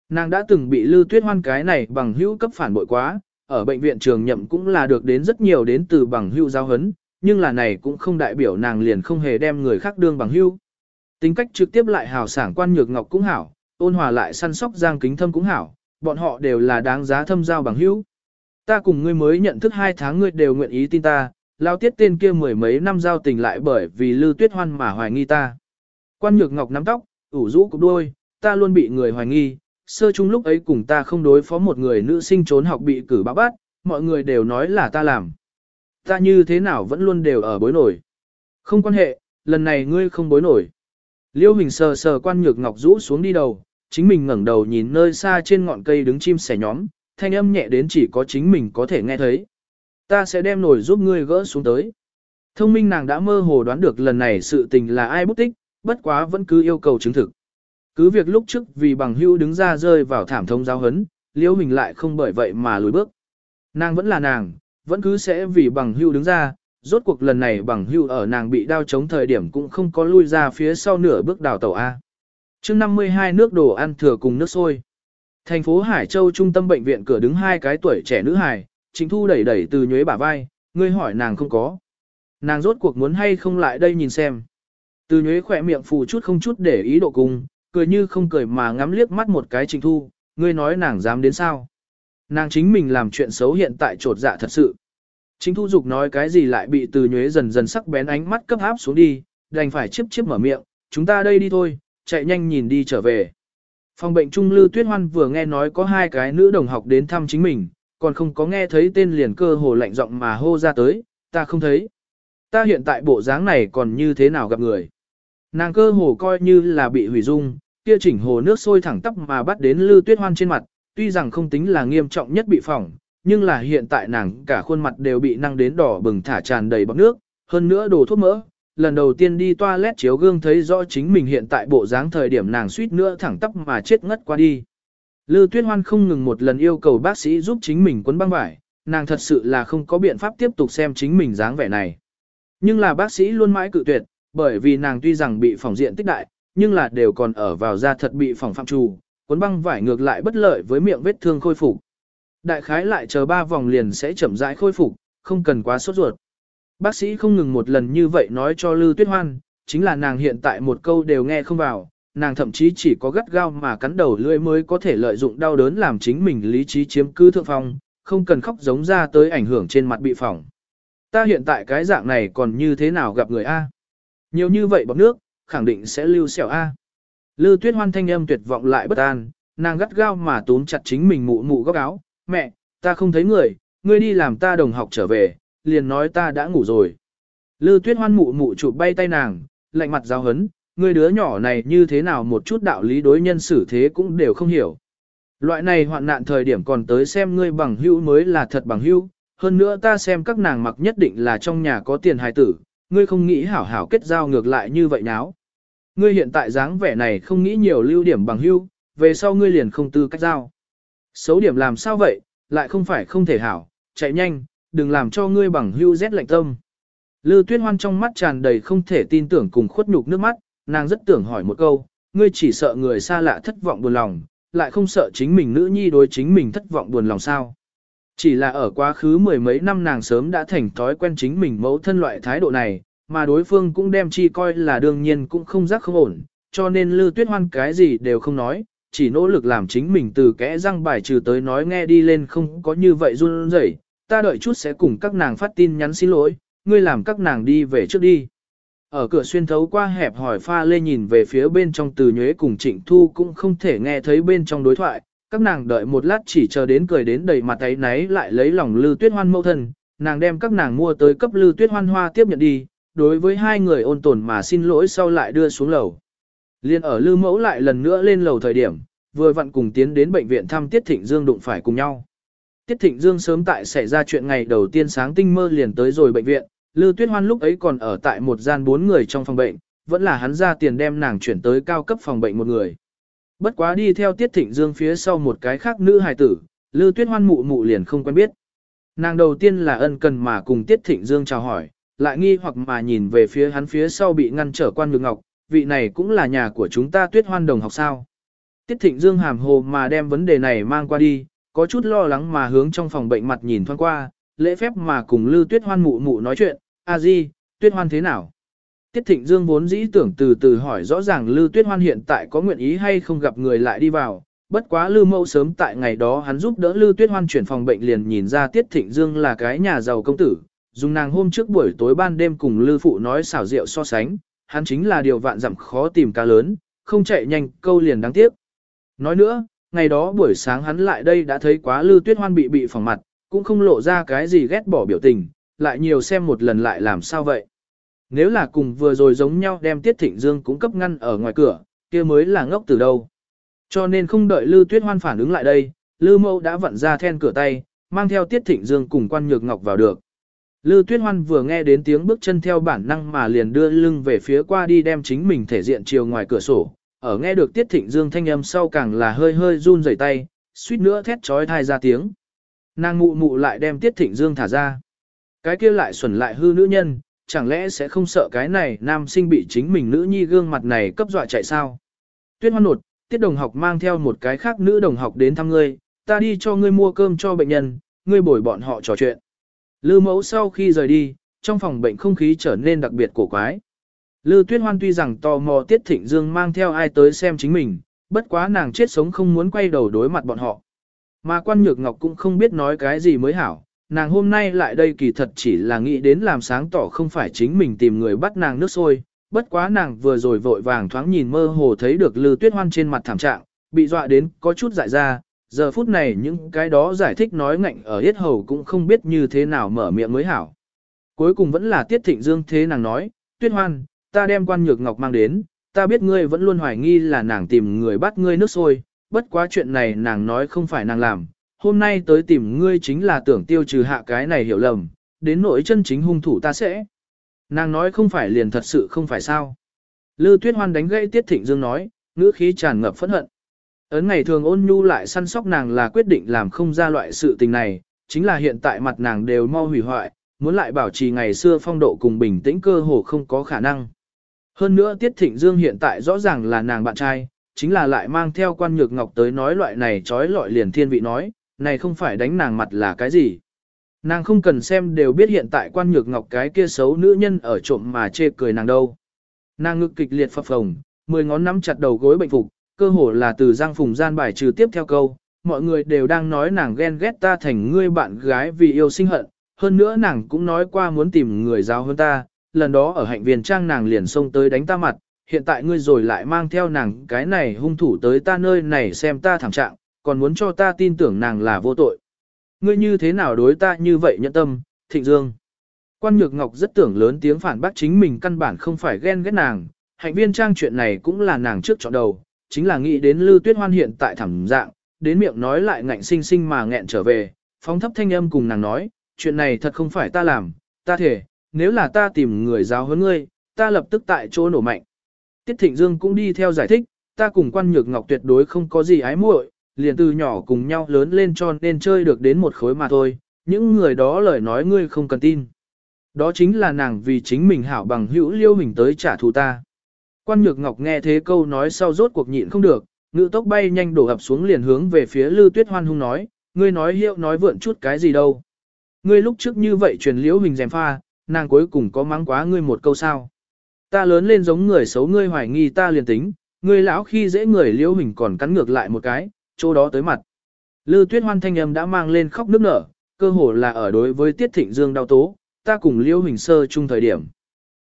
Nàng đã từng bị lư tuyết hoan cái này bằng hữu cấp phản bội quá, ở bệnh viện trường nhậm cũng là được đến rất nhiều đến từ bằng hữu giao hấn, nhưng là này cũng không đại biểu nàng liền không hề đem người khác đương bằng hữu. Tính cách trực tiếp lại hào sảng quan nhược ngọc cũng hảo, ôn hòa lại săn sóc giang kính thâm cũng hảo, bọn họ đều là đáng giá thâm giao bằng hữu. Ta cùng ngươi mới nhận thức hai tháng ngươi đều nguyện ý tin ta, lao tiết tên kia mười mấy năm giao tình lại bởi vì lư tuyết hoan mà hoài nghi ta. Quan nhược ngọc nắm tóc, ủ rũ cục đuôi, ta luôn bị người hoài nghi, sơ chung lúc ấy cùng ta không đối phó một người nữ sinh trốn học bị cử bá bắt, mọi người đều nói là ta làm. Ta như thế nào vẫn luôn đều ở bối nổi. Không quan hệ, lần này ngươi không bối nổi. Liêu hình sờ sờ quan nhược ngọc rũ xuống đi đầu, chính mình ngẩng đầu nhìn nơi xa trên ngọn cây đứng chim sẻ nhóm, thanh âm nhẹ đến chỉ có chính mình có thể nghe thấy. Ta sẽ đem nổi giúp ngươi gỡ xuống tới. Thông minh nàng đã mơ hồ đoán được lần này sự tình là ai bút tích, bất quá vẫn cứ yêu cầu chứng thực. Cứ việc lúc trước vì bằng hữu đứng ra rơi vào thảm thông giáo hấn, liễu hình lại không bởi vậy mà lùi bước. Nàng vẫn là nàng, vẫn cứ sẽ vì bằng hữu đứng ra, rốt cuộc lần này bằng hữu ở nàng bị đau chống thời điểm cũng không có lui ra phía sau nửa bước đào tàu A. chương 52 nước đồ ăn thừa cùng nước sôi. Thành phố Hải Châu trung tâm bệnh viện cửa đứng hai cái tuổi trẻ nữ hài, chính thu đẩy đẩy từ nhuế bả vai, ngươi hỏi nàng không có. Nàng rốt cuộc muốn hay không lại đây nhìn xem. Từ nhuế khỏe miệng phù chút không chút để ý độ cùng, cười như không cười mà ngắm liếc mắt một cái Trịnh thu, ngươi nói nàng dám đến sao. Nàng chính mình làm chuyện xấu hiện tại trột dạ thật sự. Chính thu dục nói cái gì lại bị từ nhuế dần dần sắc bén ánh mắt cấp áp xuống đi, đành phải chiếp chiếp mở miệng, chúng ta đây đi thôi, chạy nhanh nhìn đi trở về. Phòng bệnh trung Lư Tuyết Hoan vừa nghe nói có hai cái nữ đồng học đến thăm chính mình, còn không có nghe thấy tên liền cơ hồ lạnh giọng mà hô ra tới, ta không thấy. Ta hiện tại bộ dáng này còn như thế nào gặp người. Nàng cơ hồ coi như là bị hủy dung, kia chỉnh hồ nước sôi thẳng tắp mà bắt đến Lư Tuyết Hoan trên mặt, tuy rằng không tính là nghiêm trọng nhất bị phỏng, nhưng là hiện tại nàng cả khuôn mặt đều bị năng đến đỏ bừng thả tràn đầy bọt nước, hơn nữa đồ thuốc mỡ. Lần đầu tiên đi toilet chiếu gương thấy rõ chính mình hiện tại bộ dáng thời điểm nàng suýt nữa thẳng tắp mà chết ngất qua đi. Lư Tuyết Hoan không ngừng một lần yêu cầu bác sĩ giúp chính mình quấn băng vải, nàng thật sự là không có biện pháp tiếp tục xem chính mình dáng vẻ này. Nhưng là bác sĩ luôn mãi cự tuyệt, bởi vì nàng tuy rằng bị phỏng diện tích đại, nhưng là đều còn ở vào da thật bị phỏng phạm trù, cuốn băng vải ngược lại bất lợi với miệng vết thương khôi phục. Đại khái lại chờ 3 vòng liền sẽ chậm rãi khôi phục, không cần quá sốt ruột. Bác sĩ không ngừng một lần như vậy nói cho Lư Tuyết Hoan, chính là nàng hiện tại một câu đều nghe không vào, nàng thậm chí chỉ có gắt gao mà cắn đầu lưỡi mới có thể lợi dụng đau đớn làm chính mình lý trí chiếm cứ thượng phong, không cần khóc giống ra tới ảnh hưởng trên mặt bị phỏng. Ta hiện tại cái dạng này còn như thế nào gặp người A? Nhiều như vậy bọt nước, khẳng định sẽ lưu xẻo A. Lư tuyết hoan thanh âm tuyệt vọng lại bất an, nàng gắt gao mà túm chặt chính mình mụ mụ góc áo, mẹ, ta không thấy người, ngươi đi làm ta đồng học trở về, liền nói ta đã ngủ rồi. Lư tuyết hoan mụ mụ chụp bay tay nàng, lạnh mặt giáo hấn, ngươi đứa nhỏ này như thế nào một chút đạo lý đối nhân xử thế cũng đều không hiểu. Loại này hoạn nạn thời điểm còn tới xem ngươi bằng hữu mới là thật bằng hữu, hơn nữa ta xem các nàng mặc nhất định là trong nhà có tiền hài tử, ngươi không nghĩ hảo hảo kết giao ngược lại như vậy náo. Ngươi hiện tại dáng vẻ này không nghĩ nhiều lưu điểm bằng hữu, về sau ngươi liền không tư cách giao. Xấu điểm làm sao vậy, lại không phải không thể hảo, chạy nhanh, đừng làm cho ngươi bằng hữu rét lạnh tâm. Lư tuyết hoan trong mắt tràn đầy không thể tin tưởng cùng khuất nhục nước mắt, nàng rất tưởng hỏi một câu, ngươi chỉ sợ người xa lạ thất vọng buồn lòng, lại không sợ chính mình nữ nhi đối chính mình thất vọng buồn lòng sao. Chỉ là ở quá khứ mười mấy năm nàng sớm đã thành thói quen chính mình mẫu thân loại thái độ này, mà đối phương cũng đem chi coi là đương nhiên cũng không rắc không ổn, cho nên Lư Tuyết Hoan cái gì đều không nói, chỉ nỗ lực làm chính mình từ kẽ răng bài trừ tới nói nghe đi lên không có như vậy run rẩy. ta đợi chút sẽ cùng các nàng phát tin nhắn xin lỗi, ngươi làm các nàng đi về trước đi. Ở cửa xuyên thấu qua hẹp hỏi pha lê nhìn về phía bên trong từ nhuế cùng trịnh thu cũng không thể nghe thấy bên trong đối thoại, các nàng đợi một lát chỉ chờ đến cười đến đầy mặt ấy náy lại lấy lòng lư tuyết hoan mẫu thân, nàng đem các nàng mua tới cấp lư tuyết hoan hoa tiếp nhận đi, đối với hai người ôn tồn mà xin lỗi sau lại đưa xuống lầu. Liên ở lư mẫu lại lần nữa lên lầu thời điểm, vừa vặn cùng tiến đến bệnh viện thăm Tiết Thịnh Dương đụng phải cùng nhau. Tiết Thịnh Dương sớm tại xảy ra chuyện ngày đầu tiên sáng tinh mơ liền tới rồi bệnh viện, Lư Tuyết Hoan lúc ấy còn ở tại một gian bốn người trong phòng bệnh, vẫn là hắn ra tiền đem nàng chuyển tới cao cấp phòng bệnh một người. Bất quá đi theo Tiết Thịnh Dương phía sau một cái khác nữ hài tử, Lư Tuyết Hoan mụ mụ liền không quen biết. Nàng đầu tiên là ân cần mà cùng Tiết Thịnh Dương chào hỏi, lại nghi hoặc mà nhìn về phía hắn phía sau bị ngăn trở quan nhược ngọc, vị này cũng là nhà của chúng ta Tuyết Hoan đồng học sao. Tiết Thịnh Dương hàm hồ mà đem vấn đề này mang qua đi, có chút lo lắng mà hướng trong phòng bệnh mặt nhìn thoáng qua, lễ phép mà cùng Lư Tuyết Hoan mụ mụ nói chuyện, a di, Tuyết Hoan thế nào? Tiết Thịnh Dương vốn dĩ tưởng từ từ hỏi rõ ràng Lư Tuyết Hoan hiện tại có nguyện ý hay không gặp người lại đi vào, bất quá Lư Mẫu sớm tại ngày đó hắn giúp đỡ Lư Tuyết Hoan chuyển phòng bệnh liền nhìn ra Tiết Thịnh Dương là cái nhà giàu công tử, dùng nàng hôm trước buổi tối ban đêm cùng Lư phụ nói xảo rượu so sánh, hắn chính là điều vạn dặm khó tìm cá lớn, không chạy nhanh câu liền đáng tiếc. Nói nữa, ngày đó buổi sáng hắn lại đây đã thấy quá Lư Tuyết Hoan bị bị phỏng mặt, cũng không lộ ra cái gì ghét bỏ biểu tình, lại nhiều xem một lần lại làm sao vậy. Nếu là cùng vừa rồi giống nhau đem Tiết Thịnh Dương cũng cấp ngăn ở ngoài cửa, kia mới là ngốc từ đâu. Cho nên không đợi Lư Tuyết Hoan phản ứng lại đây, Lư Mâu đã vặn ra then cửa tay, mang theo Tiết Thịnh Dương cùng quan nhược ngọc vào được. Lư Tuyết Hoan vừa nghe đến tiếng bước chân theo bản năng mà liền đưa lưng về phía qua đi đem chính mình thể diện chiều ngoài cửa sổ, ở nghe được Tiết Thịnh Dương thanh âm sau càng là hơi hơi run rẩy tay, suýt nữa thét trói thai ra tiếng. Nàng mụ mụ lại đem Tiết Thịnh Dương thả ra. Cái kia lại xuẩn lại hư nữ nhân, chẳng lẽ sẽ không sợ cái này nam sinh bị chính mình nữ nhi gương mặt này cấp dọa chạy sao? Tuyết hoan nột, tiết đồng học mang theo một cái khác nữ đồng học đến thăm ngươi, ta đi cho ngươi mua cơm cho bệnh nhân, ngươi bồi bọn họ trò chuyện. Lư mẫu sau khi rời đi, trong phòng bệnh không khí trở nên đặc biệt cổ quái. Lư tuyết hoan tuy rằng tò mò tiết thịnh dương mang theo ai tới xem chính mình, bất quá nàng chết sống không muốn quay đầu đối mặt bọn họ. Mà quan nhược ngọc cũng không biết nói cái gì mới hảo, nàng hôm nay lại đây kỳ thật chỉ là nghĩ đến làm sáng tỏ không phải chính mình tìm người bắt nàng nước sôi, bất quá nàng vừa rồi vội vàng thoáng nhìn mơ hồ thấy được Lư Tuyết Hoan trên mặt thảm trạng, bị dọa đến có chút dại ra, giờ phút này những cái đó giải thích nói ngạnh ở hết hầu cũng không biết như thế nào mở miệng mới hảo. Cuối cùng vẫn là Tiết Thịnh Dương thế nàng nói, Tuyết Hoan, ta đem quan nhược ngọc mang đến, ta biết ngươi vẫn luôn hoài nghi là nàng tìm người bắt ngươi nước sôi, bất quá chuyện này nàng nói không phải nàng làm, hôm nay tới tìm ngươi chính là tưởng tiêu trừ hạ cái này hiểu lầm, đến nỗi chân chính hung thủ ta sẽ. Nàng nói không phải liền thật sự không phải sao. Lư Tuyết Hoan đánh gãy Tiết Thịnh Dương nói, ngữ khí tràn ngập phẫn hận. Ấn ngày thường ôn nhu lại săn sóc nàng là quyết định làm không ra loại sự tình này, chính là hiện tại mặt nàng đều mau hủy hoại, muốn lại bảo trì ngày xưa phong độ cùng bình tĩnh cơ hồ không có khả năng. Hơn nữa Tiết Thịnh Dương hiện tại rõ ràng là nàng bạn trai, chính là lại mang theo quan nhược ngọc tới nói loại này trói lọi liền thiên vị nói, này không phải đánh nàng mặt là cái gì. Nàng không cần xem đều biết hiện tại quan nhược ngọc cái kia xấu nữ nhân ở trộm mà chê cười nàng đâu. Nàng ngực kịch liệt phập phồng, mười ngón nắm chặt đầu gối bệnh phục, cơ hồ là từ giang phùng gian bài trừ tiếp theo câu, mọi người đều đang nói nàng ghen ghét ta thành ngươi bạn gái vì yêu sinh hận, hơn nữa nàng cũng nói qua muốn tìm người giáo hơn ta, lần đó ở hạnh viên trang nàng liền xông tới đánh ta mặt, hiện tại ngươi rồi lại mang theo nàng cái này hung thủ tới ta nơi này xem ta thảm trạng, còn muốn cho ta tin tưởng nàng là vô tội. Ngươi như thế nào đối ta như vậy nhẫn tâm, thịnh dương. Quan Nhược Ngọc rất tưởng lớn tiếng phản bác chính mình căn bản không phải ghen ghét nàng, hạnh viên trang chuyện này cũng là nàng trước chọn đầu, chính là nghĩ đến Lưu Tuyết Hoan hiện tại thảm dạng, đến miệng nói lại ngạnh sinh sinh mà nghẹn trở về, phóng thấp thanh âm cùng nàng nói, chuyện này thật không phải ta làm, ta thể, nếu là ta tìm người giáo huấn ngươi, ta lập tức tại chỗ nổ mạnh. Tiết Thịnh Dương cũng đi theo giải thích, ta cùng quan nhược ngọc tuyệt đối không có gì ái muội, liền từ nhỏ cùng nhau lớn lên cho nên chơi được đến một khối mà thôi, những người đó lời nói ngươi không cần tin. Đó chính là nàng vì chính mình hảo bằng hữu liêu hình tới trả thù ta. Quan nhược ngọc nghe thế câu nói sau rốt cuộc nhịn không được, ngự tốc bay nhanh đổ ập xuống liền hướng về phía Lư Tuyết Hoan hung nói, ngươi nói hiệu nói vượn chút cái gì đâu. Ngươi lúc trước như vậy truyền liễu hình dèm pha, nàng cuối cùng có mắng quá ngươi một câu sao. Ta lớn lên giống người xấu ngươi hoài nghi ta liền tính, ngươi lão khi dễ người liễu hình còn cắn ngược lại một cái, chỗ đó tới mặt. Lư tuyết hoan thanh âm đã mang lên khóc nước nở, cơ hồ là ở đối với tiết thịnh dương đau tố, ta cùng liêu hình sơ chung thời điểm.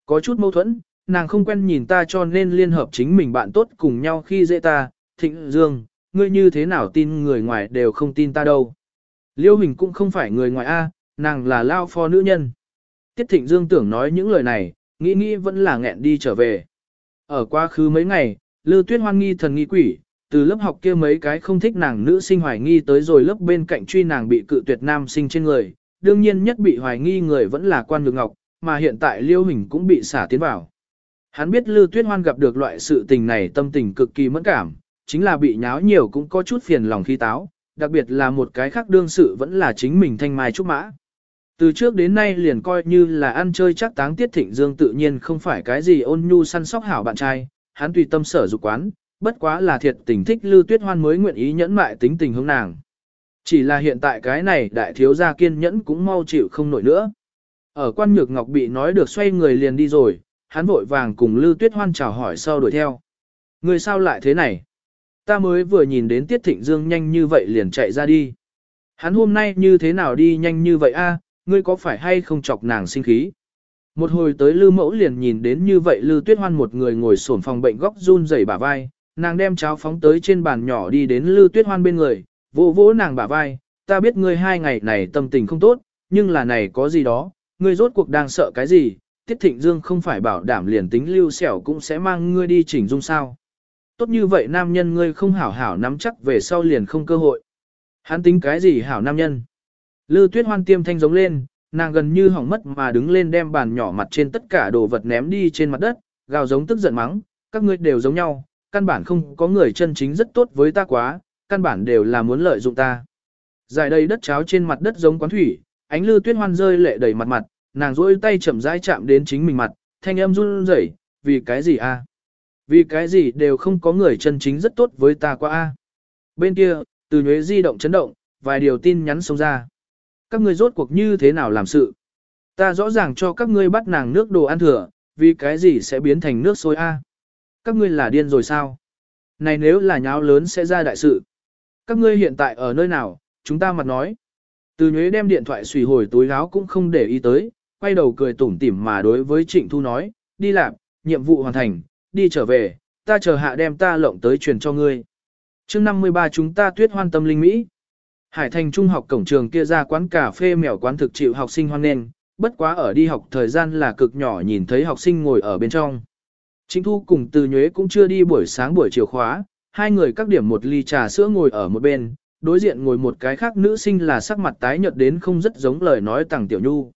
Có chút mâu thuẫn, nàng không quen nhìn ta cho nên liên hợp chính mình bạn tốt cùng nhau khi dễ ta, thịnh dương, ngươi như thế nào tin người ngoài đều không tin ta đâu. liêu hình cũng không phải người ngoài A, nàng là lao pho nữ nhân. Tiết Thịnh Dương tưởng nói những lời này, nghĩ nghĩ vẫn là nghẹn đi trở về. Ở quá khứ mấy ngày, Lư Tuyết Hoan nghi thần nghi quỷ, từ lớp học kia mấy cái không thích nàng nữ sinh hoài nghi tới rồi lớp bên cạnh truy nàng bị cự tuyệt nam sinh trên người, đương nhiên nhất bị hoài nghi người vẫn là quan nhược ngọc, mà hiện tại Liêu Hình cũng bị xả tiến vào. Hắn biết Lư Tuyết Hoan gặp được loại sự tình này tâm tình cực kỳ mẫn cảm, chính là bị nháo nhiều cũng có chút phiền lòng khi táo, đặc biệt là một cái khác đương sự vẫn là chính mình thanh mai trúc mã. Từ trước đến nay liền coi như là ăn chơi chắc táng tiết thịnh dương tự nhiên không phải cái gì ôn nhu săn sóc hảo bạn trai, hắn tùy tâm sở dục quán, bất quá là thiệt tình thích lưu tuyết hoan mới nguyện ý nhẫn mại tính tình hướng nàng. Chỉ là hiện tại cái này đại thiếu gia kiên nhẫn cũng mau chịu không nổi nữa. Ở quan nhược ngọc bị nói được xoay người liền đi rồi, hắn vội vàng cùng lưu tuyết hoan chào hỏi sau đuổi theo. Người sao lại thế này? Ta mới vừa nhìn đến tiết thịnh dương nhanh như vậy liền chạy ra đi. Hắn hôm nay như thế nào đi nhanh như vậy a? ngươi có phải hay không chọc nàng sinh khí? Một hồi tới Lư Mẫu liền nhìn đến như vậy Lư Tuyết Hoan một người ngồi xổm phòng bệnh góc run rẩy bả vai, nàng đem cháo phóng tới trên bàn nhỏ đi đến Lư Tuyết Hoan bên người, vỗ vỗ nàng bả vai, ta biết ngươi hai ngày này tâm tình không tốt, nhưng là này có gì đó, ngươi rốt cuộc đang sợ cái gì, Tiết Thịnh Dương không phải bảo đảm liền tính lưu xẻo cũng sẽ mang ngươi đi chỉnh dung sao. Tốt như vậy nam nhân ngươi không hảo hảo nắm chắc về sau liền không cơ hội. Hắn tính cái gì hảo nam nhân? Lư tuyết hoan tiêm thanh giống lên, nàng gần như hỏng mất mà đứng lên đem bàn nhỏ mặt trên tất cả đồ vật ném đi trên mặt đất, gào giống tức giận mắng, các ngươi đều giống nhau, căn bản không có người chân chính rất tốt với ta quá, căn bản đều là muốn lợi dụng ta. Dài đầy đất cháo trên mặt đất giống quán thủy, ánh lư tuyết hoan rơi lệ đầy mặt mặt, nàng rỗi tay chậm rãi chạm đến chính mình mặt, thanh âm run rẩy, vì cái gì a? Vì cái gì đều không có người chân chính rất tốt với ta quá a. Bên kia, từ nhuế di động chấn động, vài điều tin nhắn xông ra các ngươi rốt cuộc như thế nào làm sự. Ta rõ ràng cho các ngươi bắt nàng nước đồ ăn thừa, vì cái gì sẽ biến thành nước sôi a? Các ngươi là điên rồi sao? Này nếu là nháo lớn sẽ ra đại sự. Các ngươi hiện tại ở nơi nào, chúng ta mặt nói. Từ nhuế đem điện thoại xùy hồi túi áo cũng không để ý tới, quay đầu cười tủm tỉm mà đối với Trịnh Thu nói, đi làm, nhiệm vụ hoàn thành, đi trở về, ta chờ hạ đem ta lộng tới truyền cho ngươi. chương 53 chúng ta tuyết hoan tâm linh Mỹ. Hải thành trung học cổng trường kia ra quán cà phê mèo quán thực chịu học sinh hoan nghênh, bất quá ở đi học thời gian là cực nhỏ nhìn thấy học sinh ngồi ở bên trong. Chính thu cùng từ nhuế cũng chưa đi buổi sáng buổi chiều khóa, hai người các điểm một ly trà sữa ngồi ở một bên, đối diện ngồi một cái khác nữ sinh là sắc mặt tái nhợt đến không rất giống lời nói Tằng tiểu nhu.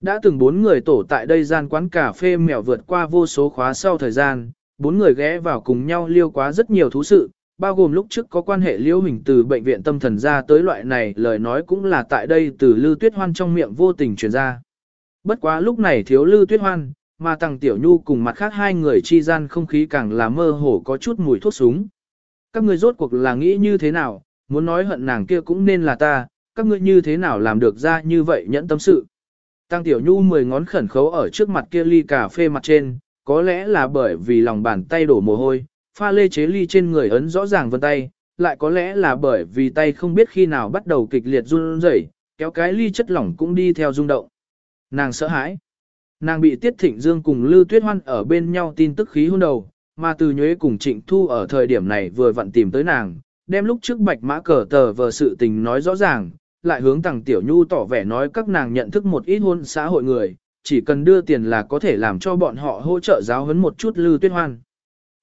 Đã từng bốn người tổ tại đây gian quán cà phê mèo vượt qua vô số khóa sau thời gian, bốn người ghé vào cùng nhau liêu quá rất nhiều thú sự, bao gồm lúc trước có quan hệ liêu hình từ bệnh viện tâm thần ra tới loại này lời nói cũng là tại đây từ Lư Tuyết Hoan trong miệng vô tình truyền ra. Bất quá lúc này thiếu Lư Tuyết Hoan, mà Tăng Tiểu Nhu cùng mặt khác hai người chi gian không khí càng là mơ hồ có chút mùi thuốc súng. Các người rốt cuộc là nghĩ như thế nào, muốn nói hận nàng kia cũng nên là ta, các ngươi như thế nào làm được ra như vậy nhẫn tâm sự. Tăng Tiểu Nhu mười ngón khẩn khấu ở trước mặt kia ly cà phê mặt trên, có lẽ là bởi vì lòng bàn tay đổ mồ hôi, pha lê chế ly trên người ấn rõ ràng vân tay, lại có lẽ là bởi vì tay không biết khi nào bắt đầu kịch liệt run rẩy, kéo cái ly chất lỏng cũng đi theo rung động. Nàng sợ hãi. Nàng bị Tiết Thịnh Dương cùng Lưu Tuyết Hoan ở bên nhau tin tức khí hôn đầu, mà từ nhuế cùng Trịnh Thu ở thời điểm này vừa vặn tìm tới nàng, đem lúc trước bạch mã cờ tờ vờ sự tình nói rõ ràng, lại hướng tàng tiểu nhu tỏ vẻ nói các nàng nhận thức một ít hôn xã hội người, chỉ cần đưa tiền là có thể làm cho bọn họ hỗ trợ giáo huấn một chút Lư Tuyết Hoan.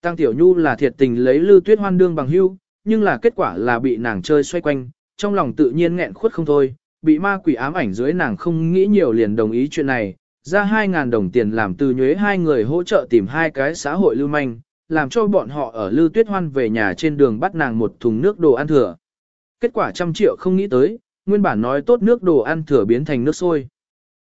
Tăng Tiểu Nhu là thiệt tình lấy Lư Tuyết Hoan đương bằng hưu, nhưng là kết quả là bị nàng chơi xoay quanh, trong lòng tự nhiên nghẹn khuất không thôi, bị ma quỷ ám ảnh dưới nàng không nghĩ nhiều liền đồng ý chuyện này, ra 2.000 đồng tiền làm từ nhuế hai người hỗ trợ tìm hai cái xã hội lưu manh, làm cho bọn họ ở Lưu Tuyết Hoan về nhà trên đường bắt nàng một thùng nước đồ ăn thừa. Kết quả trăm triệu không nghĩ tới, nguyên bản nói tốt nước đồ ăn thừa biến thành nước sôi.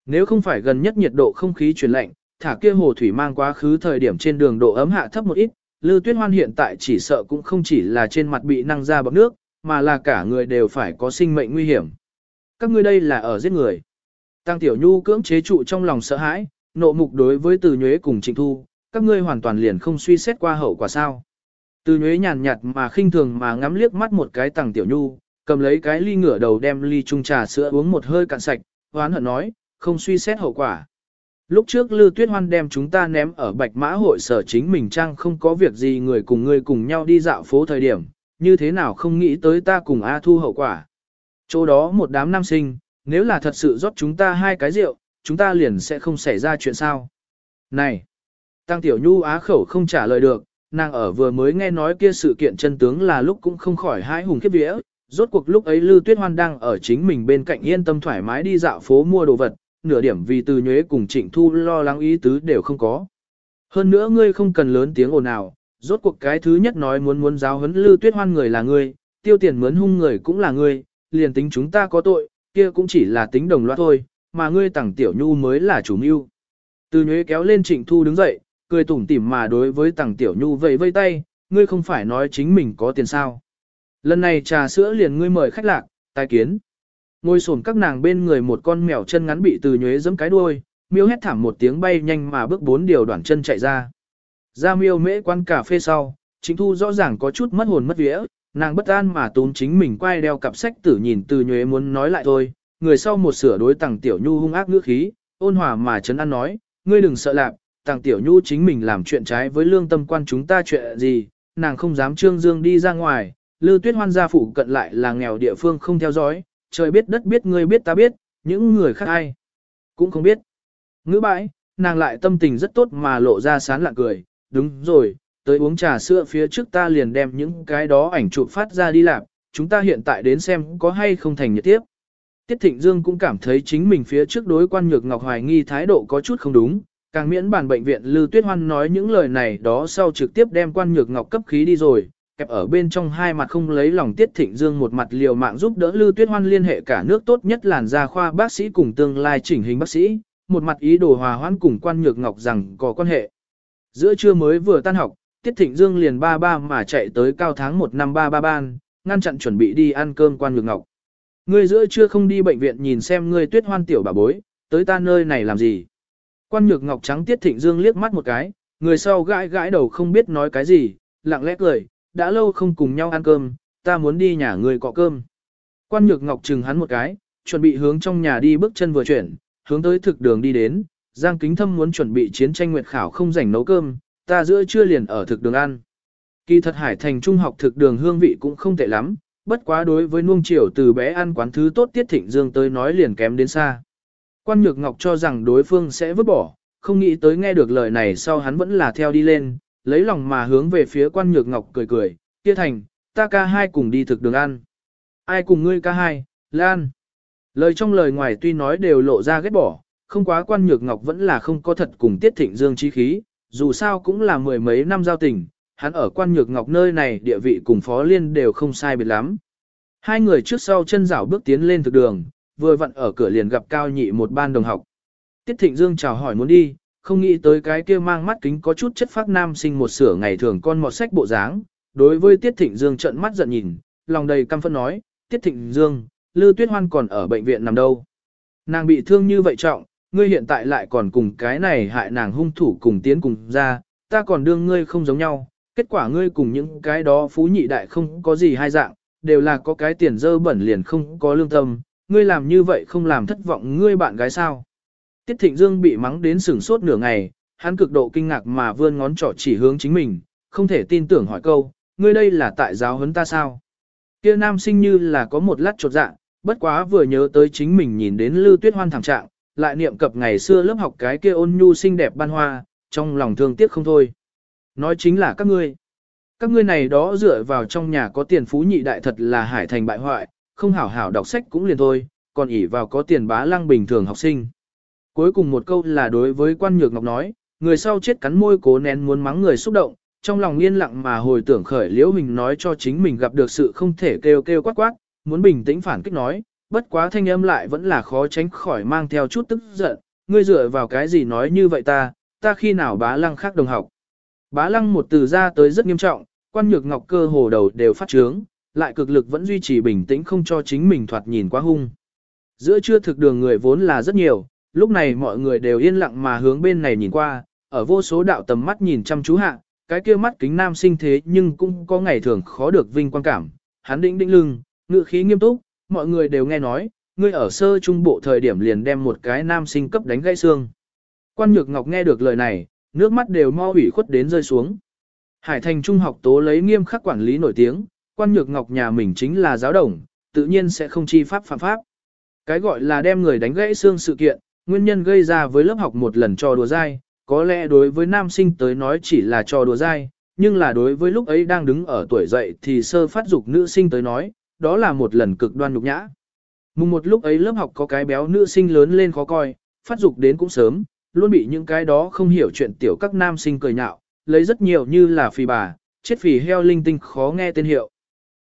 Nếu không phải gần nhất nhiệt độ không khí chuyển lạnh, thả kia hồ thủy mang quá khứ thời điểm trên đường độ ấm hạ thấp một ít, Lưu Tuyết Hoan hiện tại chỉ sợ cũng không chỉ là trên mặt bị năng ra bọc nước, mà là cả người đều phải có sinh mệnh nguy hiểm. Các ngươi đây là ở giết người. Tăng Tiểu Nhu cưỡng chế trụ trong lòng sợ hãi, nộ mục đối với Từ Nhuế cùng Trịnh Thu, các ngươi hoàn toàn liền không suy xét qua hậu quả sao. Từ Nhuế nhàn nhạt mà khinh thường mà ngắm liếc mắt một cái Tăng Tiểu Nhu, cầm lấy cái ly ngửa đầu đem ly chung trà sữa uống một hơi cạn sạch, hoán hận nói, không suy xét hậu quả. Lúc trước Lư Tuyết Hoan đem chúng ta ném ở Bạch Mã hội sở chính mình trang không có việc gì người cùng người cùng nhau đi dạo phố thời điểm, như thế nào không nghĩ tới ta cùng A Thu hậu quả. Chỗ đó một đám nam sinh, nếu là thật sự rót chúng ta hai cái rượu, chúng ta liền sẽ không xảy ra chuyện sao. Này! Tăng Tiểu Nhu á khẩu không trả lời được, nàng ở vừa mới nghe nói kia sự kiện chân tướng là lúc cũng không khỏi hãi hùng khiếp vía, rốt cuộc lúc ấy Lư Tuyết Hoan đang ở chính mình bên cạnh yên tâm thoải mái đi dạo phố mua đồ vật, nửa điểm vì từ nhuế cùng trịnh thu lo lắng ý tứ đều không có. Hơn nữa ngươi không cần lớn tiếng ồn nào, rốt cuộc cái thứ nhất nói muốn muốn giáo huấn Lư Tuyết Hoan người là ngươi, tiêu tiền mướn hung người cũng là ngươi, liền tính chúng ta có tội, kia cũng chỉ là tính đồng loạt thôi, mà ngươi tặng tiểu nhu mới là chủ mưu. Từ nhuế kéo lên trịnh thu đứng dậy, cười tủm tỉm mà đối với tặng tiểu nhu vẫy vây tay, ngươi không phải nói chính mình có tiền sao. Lần này trà sữa liền ngươi mời khách lạc, tai kiến. Ngồi sổn các nàng bên người một con mèo chân ngắn bị từ nhuế giẫm cái đuôi, miêu hét thảm một tiếng bay nhanh mà bước bốn điều đoạn chân chạy ra. Ra miêu mễ quan cà phê sau, chính thu rõ ràng có chút mất hồn mất vía, nàng bất an mà tún chính mình quay đeo cặp sách tử nhìn từ nhuế muốn nói lại thôi, người sau một sửa đối tàng tiểu nhu hung ác ngữ khí, ôn hòa mà chấn an nói, ngươi đừng sợ lạc, tàng tiểu nhu chính mình làm chuyện trái với lương tâm quan chúng ta chuyện gì, nàng không dám trương dương đi ra ngoài, Lư Tuyết Hoan gia phụ cận lại là nghèo địa phương không theo dõi, trời biết đất biết ngươi biết ta biết, những người khác ai cũng không biết. Ngữ bãi, nàng lại tâm tình rất tốt mà lộ ra sán lạ cười, đúng rồi, tới uống trà sữa phía trước ta liền đem những cái đó ảnh chụp phát ra đi làm, chúng ta hiện tại đến xem có hay không thành nhiệt tiếp. Tiết Thịnh Dương cũng cảm thấy chính mình phía trước đối quan nhược ngọc hoài nghi thái độ có chút không đúng, càng miễn bản bệnh viện Lư Tuyết Hoan nói những lời này đó sau trực tiếp đem quan nhược ngọc cấp khí đi rồi, kẹp ở bên trong hai mặt không lấy lòng Tiết Thịnh Dương một mặt liều mạng giúp đỡ Lư Tuyết Hoan liên hệ cả nước tốt nhất làn da khoa bác sĩ cùng tương lai chỉnh hình bác sĩ, một mặt ý đồ hòa hoãn cùng quan nhược ngọc rằng có quan hệ. Giữa trưa mới vừa tan học, Tiết Thịnh Dương liền ba ba mà chạy tới cao tháng một năm ba ba ban, ngăn chặn chuẩn bị đi ăn cơm quan nhược ngọc. Ngươi giữa trưa không đi bệnh viện nhìn xem ngươi Tuyết Hoan tiểu bà bối, tới ta nơi này làm gì? Quan nhược ngọc trắng Tiết Thịnh Dương liếc mắt một cái, người sau gãi gãi đầu không biết nói cái gì, lặng lẽ cười, đã lâu không cùng nhau ăn cơm, ta muốn đi nhà người cọ cơm. Quan nhược ngọc chừng hắn một cái, chuẩn bị hướng trong nhà đi bước chân vừa chuyển, hướng tới thực đường đi đến, Giang Kính Thâm muốn chuẩn bị chiến tranh nguyệt khảo không rảnh nấu cơm, ta giữa trưa liền ở thực đường ăn. Kỳ thật Hải Thành Trung học thực đường hương vị cũng không tệ lắm, bất quá đối với nuông chiều từ bé ăn quán thứ tốt Tiết Thịnh Dương tới nói liền kém đến xa. Quan Nhược Ngọc cho rằng đối phương sẽ vứt bỏ, không nghĩ tới nghe được lời này sau hắn vẫn là theo đi lên, lấy lòng mà hướng về phía Quan Nhược Ngọc cười cười, kia thành, ta ca hai cùng đi thực đường ăn. Ai cùng ngươi ca hai, Lan. Lời trong lời ngoài tuy nói đều lộ ra ghét bỏ, không quá Quan Nhược Ngọc vẫn là không có thật cùng Tiết Thịnh Dương chí khí, dù sao cũng là mười mấy năm giao tình, hắn ở Quan Nhược Ngọc nơi này địa vị cùng Phó Liên đều không sai biệt lắm. Hai người trước sau chân rảo bước tiến lên thực đường, vừa vặn ở cửa liền gặp Cao Nhị một ban đồng học. Tiết Thịnh Dương chào hỏi muốn đi, không nghĩ tới cái kia mang mắt kính có chút chất phát nam sinh một sửa ngày thường con mọt sách bộ dáng. Đối với Tiết Thịnh Dương trợn mắt giận nhìn, lòng đầy căm phẫn nói, Tiết Thịnh Dương, Lư Tuyết Hoan còn ở bệnh viện nằm đâu. Nàng bị thương như vậy trọng, ngươi hiện tại lại còn cùng cái này hại nàng hung thủ cùng tiến cùng ra, ta còn đương ngươi không giống nhau, kết quả ngươi cùng những cái đó phú nhị đại không có gì hai dạng, đều là có cái tiền dơ bẩn liền không có lương tâm, ngươi làm như vậy không làm thất vọng ngươi bạn gái sao. Tiết Thịnh Dương bị mắng đến sửng sốt nửa ngày, hắn cực độ kinh ngạc mà vươn ngón trỏ chỉ hướng chính mình, không thể tin tưởng hỏi câu, ngươi đây là tại giáo huấn ta sao? Kia nam sinh như là có một lát chột dạ, bất quá vừa nhớ tới chính mình nhìn đến Lư Tuyết Hoan thảm trạng, lại niệm cập ngày xưa lớp học cái kia ôn nhu xinh đẹp ban hoa, trong lòng thương tiếc không thôi. Nói chính là các ngươi. Các ngươi này đó dựa vào trong nhà có tiền phú nhị đại thật là hải thành bại hoại, không hảo hảo đọc sách cũng liền thôi, còn ỷ vào có tiền bá lăng bình thường học sinh. Cuối cùng một câu là đối với quan nhược ngọc nói, người sau chết cắn môi cố nén muốn mắng người xúc động, trong lòng yên lặng mà hồi tưởng khởi liễu mình nói cho chính mình gặp được sự không thể kêu kêu quát quát, muốn bình tĩnh phản kích nói, bất quá thanh âm lại vẫn là khó tránh khỏi mang theo chút tức giận, ngươi dựa vào cái gì nói như vậy ta, ta khi nào bá lăng khác đồng học. Bá lăng một từ ra tới rất nghiêm trọng, quan nhược ngọc cơ hồ đầu đều phát trướng, lại cực lực vẫn duy trì bình tĩnh không cho chính mình thoạt nhìn quá hung. Giữa trưa thực đường người vốn là rất nhiều, lúc này mọi người đều yên lặng mà hướng bên này nhìn qua, ở vô số đạo tầm mắt nhìn chăm chú hạ, cái kia mắt kính nam sinh thế nhưng cũng có ngày thường khó được vinh quang cảm, hắn định định lưng, ngựa khí nghiêm túc, mọi người đều nghe nói, ngươi ở sơ trung bộ thời điểm liền đem một cái nam sinh cấp đánh gãy xương. Quan Nhược Ngọc nghe được lời này, nước mắt đều mo ủy khuất đến rơi xuống. Hải Thành Trung học tố lấy nghiêm khắc quản lý nổi tiếng, Quan Nhược Ngọc nhà mình chính là giáo đồng, tự nhiên sẽ không chi pháp phạm pháp. Cái gọi là đem người đánh gãy xương sự kiện, nguyên nhân gây ra với lớp học một lần trò đùa dai, có lẽ đối với nam sinh tới nói chỉ là trò đùa dai, nhưng là đối với lúc ấy đang đứng ở tuổi dậy thì sơ phát dục nữ sinh tới nói, đó là một lần cực đoan nhục nhã. Mùng một lúc ấy lớp học có cái béo nữ sinh lớn lên khó coi, phát dục đến cũng sớm, luôn bị những cái đó không hiểu chuyện tiểu các nam sinh cười nhạo, lấy rất nhiều như là phì bà, chết phì heo linh tinh khó nghe tên hiệu.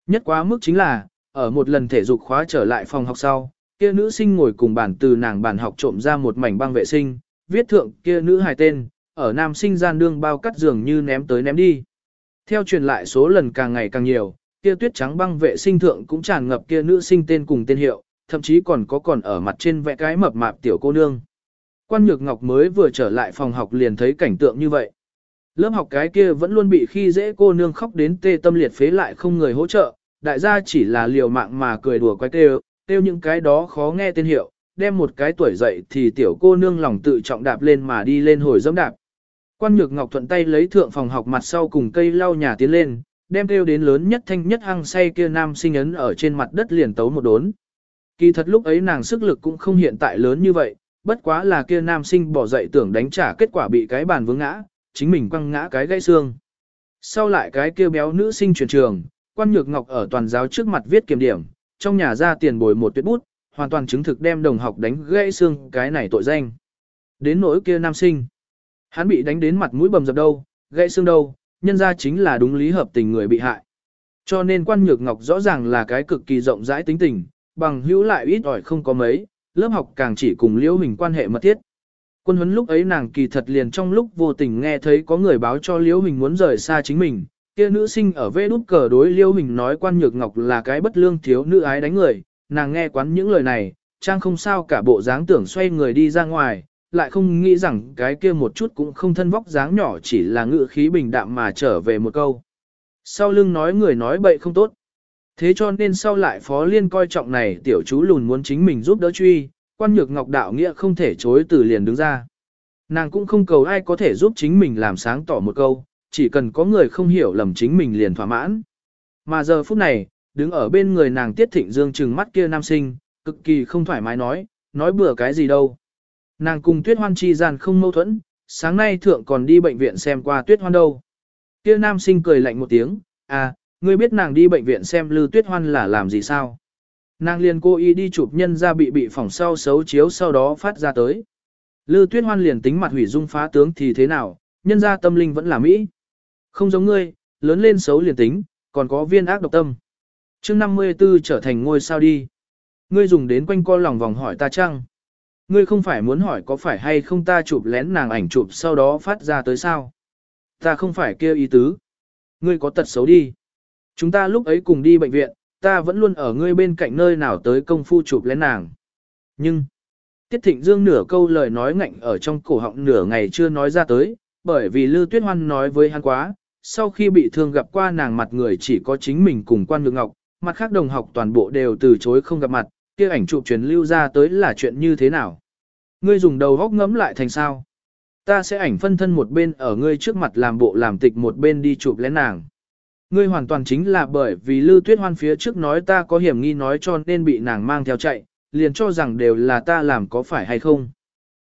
Nhất quá mức chính là, ở một lần thể dục khóa trở lại phòng học sau, kia nữ sinh ngồi cùng bàn từ nàng bàn học trộm ra một mảnh băng vệ sinh, viết thượng kia nữ hài tên, ở nam sinh gian đương bao cắt giường như ném tới ném đi. Theo truyền lại số lần càng ngày càng nhiều, kia tuyết trắng băng vệ sinh thượng cũng tràn ngập kia nữ sinh tên cùng tên hiệu, thậm chí còn có còn ở mặt trên vẽ cái mập mạp tiểu cô nương. Quan Nhược Ngọc mới vừa trở lại phòng học liền thấy cảnh tượng như vậy. Lớp học cái kia vẫn luôn bị khi dễ cô nương khóc đến tê tâm liệt phế lại không người hỗ trợ, đại gia chỉ là liều mạng mà cười đùa quái kêu, kêu những cái đó khó nghe tên hiệu, đem một cái tuổi dậy thì tiểu cô nương lòng tự trọng đạp lên mà đi lên hồi dẫm đạp. Quan Nhược Ngọc thuận tay lấy thượng phòng học mặt sau cùng cây lau nhà tiến lên, đem kêu đến lớn nhất thanh nhất hăng say kia nam sinh ấn ở trên mặt đất liền tấu một đốn. Kỳ thật lúc ấy nàng sức lực cũng không hiện tại lớn như vậy, bất quá là kia nam sinh bỏ dậy tưởng đánh trả kết quả bị cái bàn vướng ngã, chính mình quăng ngã cái gãy xương. Sau lại cái kia béo nữ sinh chuyển trường, quan nhược ngọc ở toàn giáo trước mặt viết kiểm điểm, trong nhà ra tiền bồi một tuyệt bút, hoàn toàn chứng thực đem đồng học đánh gãy xương cái này tội danh. Đến nỗi kia nam sinh, hắn bị đánh đến mặt mũi bầm dập đâu, gãy xương đâu, nhân ra chính là đúng lý hợp tình người bị hại. Cho nên quan nhược ngọc rõ ràng là cái cực kỳ rộng rãi tính tình, bằng hữu lại ít ỏi không có mấy, lớp học càng chỉ cùng liễu hình quan hệ mật thiết. Quân huấn lúc ấy nàng kỳ thật liền trong lúc vô tình nghe thấy có người báo cho liễu hình muốn rời xa chính mình, kia nữ sinh ở vê đút cờ đối liễu hình nói quan nhược ngọc là cái bất lương thiếu nữ ái đánh người, nàng nghe quán những lời này, trang không sao cả bộ dáng tưởng xoay người đi ra ngoài, lại không nghĩ rằng cái kia một chút cũng không thân vóc dáng nhỏ chỉ là ngự khí bình đạm mà trở về một câu. Sau lưng nói người nói bậy không tốt. Thế cho nên sau lại Phó Liên coi trọng này tiểu chú lùn muốn chính mình giúp đỡ truy, quan nhược ngọc đạo nghĩa không thể chối từ liền đứng ra. Nàng cũng không cầu ai có thể giúp chính mình làm sáng tỏ một câu, chỉ cần có người không hiểu lầm chính mình liền thỏa mãn. Mà giờ phút này, đứng ở bên người nàng Tiết Thịnh Dương trừng mắt kia nam sinh, cực kỳ không thoải mái nói, nói bừa cái gì đâu. Nàng cùng Tuyết Hoan chi gian không mâu thuẫn, sáng nay thượng còn đi bệnh viện xem qua Tuyết Hoan đâu. Kia nam sinh cười lạnh một tiếng, à, ngươi biết nàng đi bệnh viện xem Lư Tuyết Hoan là làm gì sao? Nàng liền cô y đi chụp nhân ra bị bị phỏng sau xấu chiếu sau đó phát ra tới. Lư Tuyết Hoan liền tính mặt hủy dung phá tướng thì thế nào, nhân ra tâm linh vẫn là Mỹ. Không giống ngươi, lớn lên xấu liền tính, còn có viên ác độc tâm. chương 54 trở thành ngôi sao đi. Ngươi dùng đến quanh co lòng vòng hỏi ta chăng? Ngươi không phải muốn hỏi có phải hay không ta chụp lén nàng ảnh chụp sau đó phát ra tới sao? Ta không phải kêu ý tứ. Ngươi có tật xấu đi. Chúng ta lúc ấy cùng đi bệnh viện, ta vẫn luôn ở ngươi bên cạnh nơi nào tới công phu chụp lén nàng. Nhưng, Tiết Thịnh Dương nửa câu lời nói ngạnh ở trong cổ họng nửa ngày chưa nói ra tới, bởi vì Lư Tuyết Hoan nói với hắn quá, sau khi bị thương gặp qua nàng mặt người chỉ có chính mình cùng quan ngược ngọc, mặt khác đồng học toàn bộ đều từ chối không gặp mặt, kia ảnh chụp truyền lưu ra tới là chuyện như thế nào. Ngươi dùng đầu góc ngẫm lại thành sao. Ta sẽ ảnh phân thân một bên ở ngươi trước mặt làm bộ làm tịch một bên đi chụp lén nàng. Ngươi hoàn toàn chính là bởi vì Lư Tuyết Hoan phía trước nói ta có hiểm nghi nói cho nên bị nàng mang theo chạy, liền cho rằng đều là ta làm có phải hay không.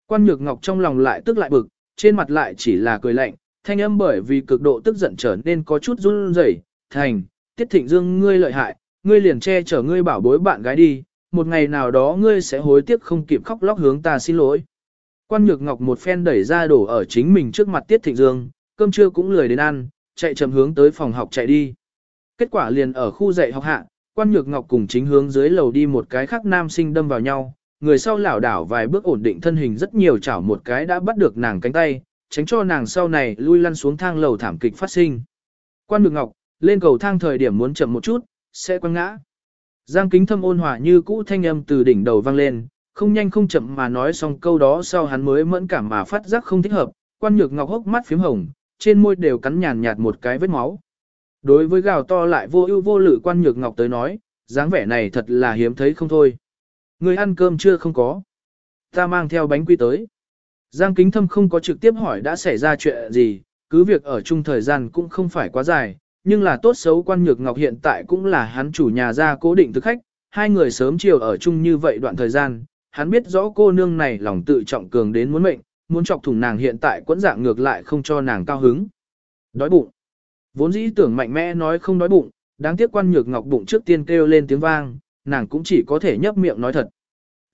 Quan Nhược Ngọc trong lòng lại tức lại bực, trên mặt lại chỉ là cười lạnh, thanh âm bởi vì cực độ tức giận trở nên có chút run rẩy, thành, tiết thịnh dương ngươi lợi hại, ngươi liền che chở ngươi bảo bối bạn gái đi, một ngày nào đó ngươi sẽ hối tiếc không kịp khóc lóc hướng ta xin lỗi. Quan Nhược Ngọc một phen đẩy ra đổ ở chính mình trước mặt Tiết Thịnh Dương, cơm trưa cũng lười đến ăn, chạy chậm hướng tới phòng học chạy đi. Kết quả liền ở khu dạy học hạ, Quan Nhược Ngọc cùng chính hướng dưới lầu đi một cái khác nam sinh đâm vào nhau, người sau lảo đảo vài bước ổn định thân hình rất nhiều chảo một cái đã bắt được nàng cánh tay, tránh cho nàng sau này lui lăn xuống thang lầu thảm kịch phát sinh. Quan Nhược Ngọc, lên cầu thang thời điểm muốn chậm một chút, sẽ quăng ngã. Giang kính thâm ôn hòa như cũ thanh âm từ đỉnh đầu vang lên, không nhanh không chậm mà nói xong câu đó sau hắn mới mẫn cảm mà phát giác không thích hợp, quan nhược ngọc hốc mắt phím hồng, trên môi đều cắn nhàn nhạt một cái vết máu. Đối với gào to lại vô ưu vô lự quan nhược ngọc tới nói, dáng vẻ này thật là hiếm thấy không thôi. Người ăn cơm chưa không có. Ta mang theo bánh quy tới. Giang kính thâm không có trực tiếp hỏi đã xảy ra chuyện gì, cứ việc ở chung thời gian cũng không phải quá dài, nhưng là tốt xấu quan nhược ngọc hiện tại cũng là hắn chủ nhà ra cố định thực khách, hai người sớm chiều ở chung như vậy đoạn thời gian, hắn biết rõ cô nương này lòng tự trọng cường đến muốn mệnh, muốn chọc thủng nàng hiện tại quẫn dạng ngược lại không cho nàng cao hứng. Đói bụng. Vốn dĩ tưởng mạnh mẽ nói không đói bụng, đáng tiếc quan nhược ngọc bụng trước tiên kêu lên tiếng vang, nàng cũng chỉ có thể nhấp miệng nói thật.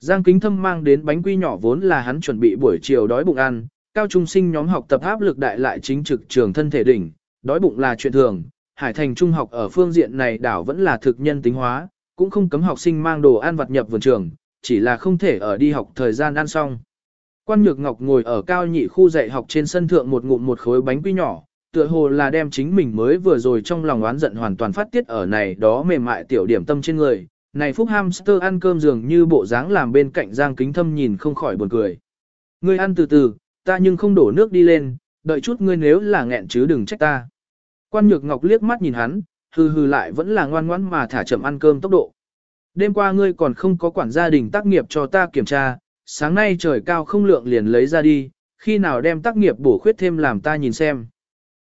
Giang kính thâm mang đến bánh quy nhỏ vốn là hắn chuẩn bị buổi chiều đói bụng ăn, cao trung sinh nhóm học tập áp lực đại lại chính trực trường thân thể đỉnh, đói bụng là chuyện thường, Hải Thành Trung học ở phương diện này đảo vẫn là thực nhân tính hóa, cũng không cấm học sinh mang đồ ăn vặt nhập vườn trường, chỉ là không thể ở đi học thời gian ăn xong. Quan Nhược Ngọc ngồi ở cao nhị khu dạy học trên sân thượng một ngụm một khối bánh quy nhỏ, tựa hồ là đem chính mình mới vừa rồi trong lòng oán giận hoàn toàn phát tiết ở này đó mềm mại tiểu điểm tâm trên người. Này Phúc Hamster ăn cơm dường như bộ dáng làm bên cạnh Giang Kính Thâm nhìn không khỏi buồn cười. Ngươi ăn từ từ, ta nhưng không đổ nước đi lên, đợi chút ngươi nếu là nghẹn chứ đừng trách ta. Quan Nhược Ngọc liếc mắt nhìn hắn, hừ hừ lại vẫn là ngoan ngoãn mà thả chậm ăn cơm tốc độ. Đêm qua ngươi còn không có quản gia đình tác nghiệp cho ta kiểm tra, sáng nay trời cao không lượng liền lấy ra đi, khi nào đem tác nghiệp bổ khuyết thêm làm ta nhìn xem.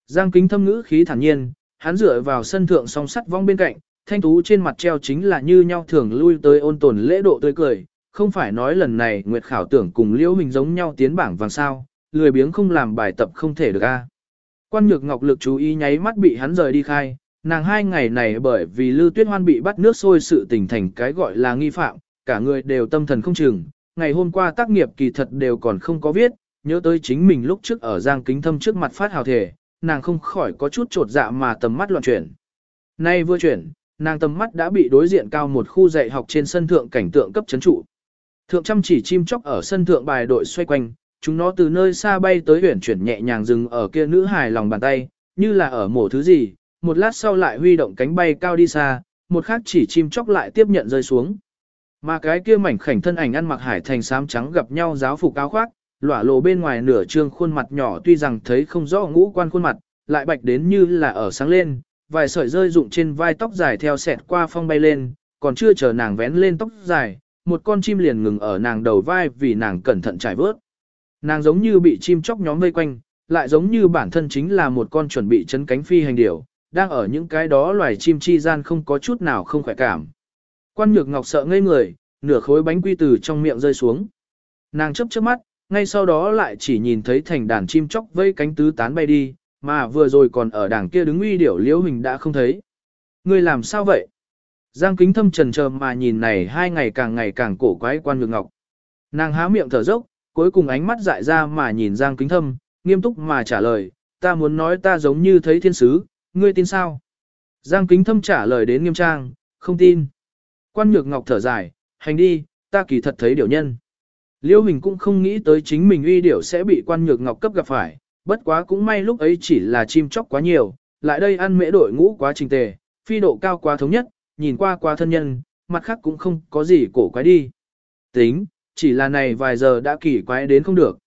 Giang kính thâm ngữ khí thản nhiên, hắn dựa vào sân thượng song sắt vong bên cạnh, thanh tú trên mặt treo chính là như nhau thường lui tới ôn tồn lễ độ tươi cười, không phải nói lần này Nguyệt Khảo tưởng cùng Liễu Hình giống nhau tiến bảng vàng sao, lười biếng không làm bài tập không thể được a. Quan nhược ngọc lực chú ý nháy mắt bị hắn rời đi khai, nàng hai ngày này bởi vì Lưu Tuyết Hoan bị bắt nước sôi sự tình thành cái gọi là nghi phạm, cả người đều tâm thần không chừng, ngày hôm qua tác nghiệp kỳ thật đều còn không có viết, nhớ tới chính mình lúc trước ở Giang Kính Thâm trước mặt phát hào thể, nàng không khỏi có chút trột dạ mà tầm mắt loạn chuyển. Nay vừa chuyển, nàng tầm mắt đã bị đối diện cao một khu dạy học trên sân thượng cảnh tượng cấp chấn trụ. Thượng chăm chỉ chim chóc ở sân thượng bài đội xoay quanh, chúng nó từ nơi xa bay tới huyển chuyển nhẹ nhàng dừng ở kia nữ hài lòng bàn tay, như là ở mổ thứ gì, một lát sau lại huy động cánh bay cao đi xa, một khác chỉ chim chóc lại tiếp nhận rơi xuống. Mà cái kia mảnh khảnh thân ảnh ăn mặc hải thành xám trắng gặp nhau giáo phục áo khoác, lỏa lộ bên ngoài nửa trương khuôn mặt nhỏ tuy rằng thấy không rõ ngũ quan khuôn mặt, lại bạch đến như là ở sáng lên, vài sợi rơi rụng trên vai tóc dài theo sẹt qua phong bay lên, còn chưa chờ nàng vén lên tóc dài, một con chim liền ngừng ở nàng đầu vai vì nàng cẩn thận trải vớt. Nàng giống như bị chim chóc nhóm vây quanh, lại giống như bản thân chính là một con chuẩn bị chấn cánh phi hành điểu, đang ở những cái đó loài chim chi gian không có chút nào không khỏe cảm. Quan nhược ngọc sợ ngây người, nửa khối bánh quy từ trong miệng rơi xuống. Nàng chấp chớp mắt, ngay sau đó lại chỉ nhìn thấy thành đàn chim chóc vây cánh tứ tán bay đi, mà vừa rồi còn ở đảng kia đứng uy điểu liễu hình đã không thấy. Người làm sao vậy? Giang kính thâm trần chờ mà nhìn này hai ngày càng ngày càng cổ quái quan nhược ngọc. Nàng há miệng thở dốc, cuối cùng ánh mắt dại ra mà nhìn Giang kính thâm, nghiêm túc mà trả lời, ta muốn nói ta giống như thấy thiên sứ, ngươi tin sao? Giang kính thâm trả lời đến nghiêm trang, không tin. Quan nhược ngọc thở dài, hành đi, ta kỳ thật thấy điều nhân. Liêu Hình cũng không nghĩ tới chính mình uy điểu sẽ bị quan nhược ngọc cấp gặp phải, bất quá cũng may lúc ấy chỉ là chim chóc quá nhiều, lại đây ăn mễ đội ngũ quá trình tề, phi độ cao quá thống nhất, nhìn qua qua thân nhân, mặt khác cũng không có gì cổ quái đi. Tính, chỉ là này vài giờ đã kỳ quái đến không được.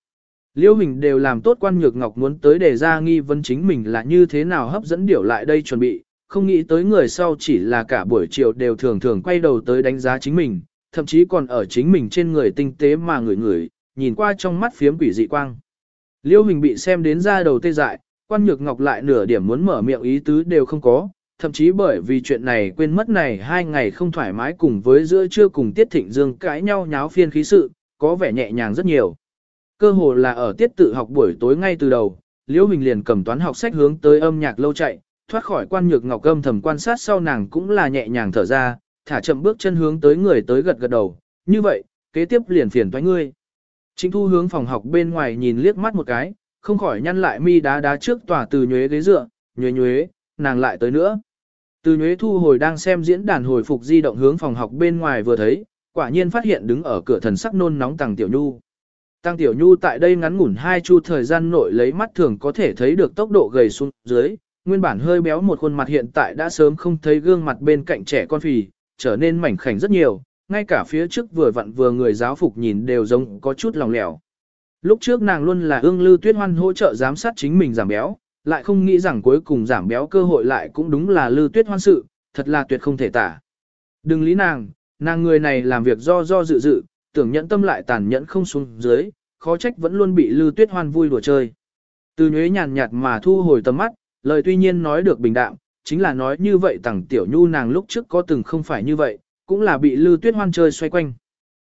Liêu Hình đều làm tốt quan nhược ngọc muốn tới để ra nghi vấn chính mình là như thế nào hấp dẫn điểu lại đây chuẩn bị, không nghĩ tới người sau chỉ là cả buổi chiều đều thường thường quay đầu tới đánh giá chính mình, thậm chí còn ở chính mình trên người tinh tế mà người người, nhìn qua trong mắt phiếm quỷ dị quang. Liêu Hình bị xem đến ra đầu tê dại, quan nhược ngọc lại nửa điểm muốn mở miệng ý tứ đều không có, thậm chí bởi vì chuyện này quên mất này hai ngày không thoải mái cùng với giữa trưa cùng Tiết Thịnh Dương cãi nhau nháo phiên khí sự, có vẻ nhẹ nhàng rất nhiều. Cơ hồ là ở tiết tự học buổi tối ngay từ đầu, Liễu Hình liền cầm toán học sách hướng tới âm nhạc lâu chạy, thoát khỏi quan nhược ngọc âm thầm quan sát sau nàng cũng là nhẹ nhàng thở ra, thả chậm bước chân hướng tới người tới gật gật đầu, như vậy, kế tiếp liền phiền toái ngươi. Trịnh Thu hướng phòng học bên ngoài nhìn liếc mắt một cái, không khỏi nhăn lại mi đá đá trước tòa từ nhuế ghế dựa, nhuế nhuế, nàng lại tới nữa. Từ nhuế thu hồi đang xem diễn đàn hồi phục di động hướng phòng học bên ngoài vừa thấy, quả nhiên phát hiện đứng ở cửa thần sắc nôn nóng tăng tiểu nhu. Tăng Tiểu Nhu tại đây ngắn ngủn hai chu thời gian nội lấy mắt thường có thể thấy được tốc độ gầy xuống dưới, nguyên bản hơi béo một khuôn mặt hiện tại đã sớm không thấy gương mặt bên cạnh trẻ con phì, trở nên mảnh khảnh rất nhiều, ngay cả phía trước vừa vặn vừa người giáo phục nhìn đều giống có chút lòng lẻo. Lúc trước nàng luôn là ương lư tuyết hoan hỗ trợ giám sát chính mình giảm béo, lại không nghĩ rằng cuối cùng giảm béo cơ hội lại cũng đúng là lư tuyết hoan sự, thật là tuyệt không thể tả. Đừng lý nàng, nàng người này làm việc do do dự dự, tưởng nhẫn tâm lại tàn nhẫn không xuống dưới, khó trách vẫn luôn bị Lư Tuyết Hoan vui đùa chơi. Từ nhuế nhàn nhạt mà thu hồi tầm mắt, lời tuy nhiên nói được bình đạm, chính là nói như vậy tẳng tiểu nhu nàng lúc trước có từng không phải như vậy, cũng là bị Lư Tuyết Hoan chơi xoay quanh.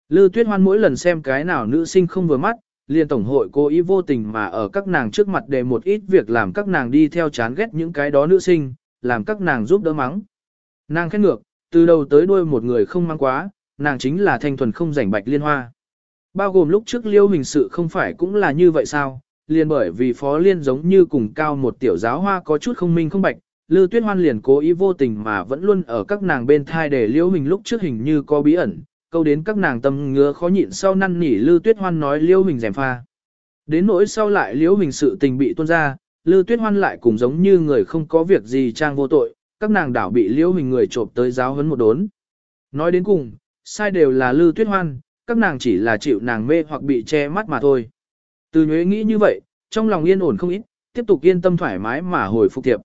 Lư Tuyết Hoan mỗi lần xem cái nào nữ sinh không vừa mắt, liền tổng hội cố ý vô tình mà ở các nàng trước mặt để một ít việc làm các nàng đi theo chán ghét những cái đó nữ sinh, làm các nàng giúp đỡ mắng. Nàng khét ngược, từ đầu tới đuôi một người không mang quá, nàng chính là thanh thuần không rảnh bạch liên hoa. Bao gồm lúc trước liêu hình sự không phải cũng là như vậy sao, liền bởi vì phó liên giống như cùng cao một tiểu giáo hoa có chút không minh không bạch, Lư Tuyết Hoan liền cố ý vô tình mà vẫn luôn ở các nàng bên thai để liêu hình lúc trước hình như có bí ẩn, câu đến các nàng tâm ngứa khó nhịn sau năn nỉ Lư Tuyết Hoan nói liễu hình rèm pha. Đến nỗi sau lại liễu hình sự tình bị tuôn ra, Lư Tuyết Hoan lại cùng giống như người không có việc gì trang vô tội, các nàng đảo bị liễu hình người trộm tới giáo huấn một đốn. Nói đến cùng, sai đều là Lư Tuyết Hoan, các nàng chỉ là chịu nàng mê hoặc bị che mắt mà thôi. Từ nhuế nghĩ như vậy, trong lòng yên ổn không ít, tiếp tục yên tâm thoải mái mà hồi phục thiệp.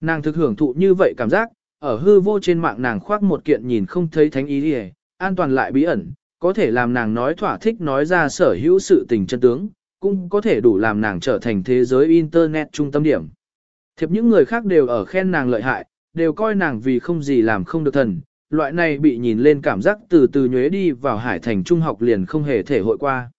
Nàng thực hưởng thụ như vậy cảm giác, ở hư vô trên mạng nàng khoác một kiện nhìn không thấy thánh ý đi an toàn lại bí ẩn, có thể làm nàng nói thỏa thích nói ra sở hữu sự tình chân tướng, cũng có thể đủ làm nàng trở thành thế giới Internet trung tâm điểm. Thiệp những người khác đều ở khen nàng lợi hại, đều coi nàng vì không gì làm không được thần, loại này bị nhìn lên cảm giác từ từ nhuế đi vào hải thành trung học liền không hề thể hội qua.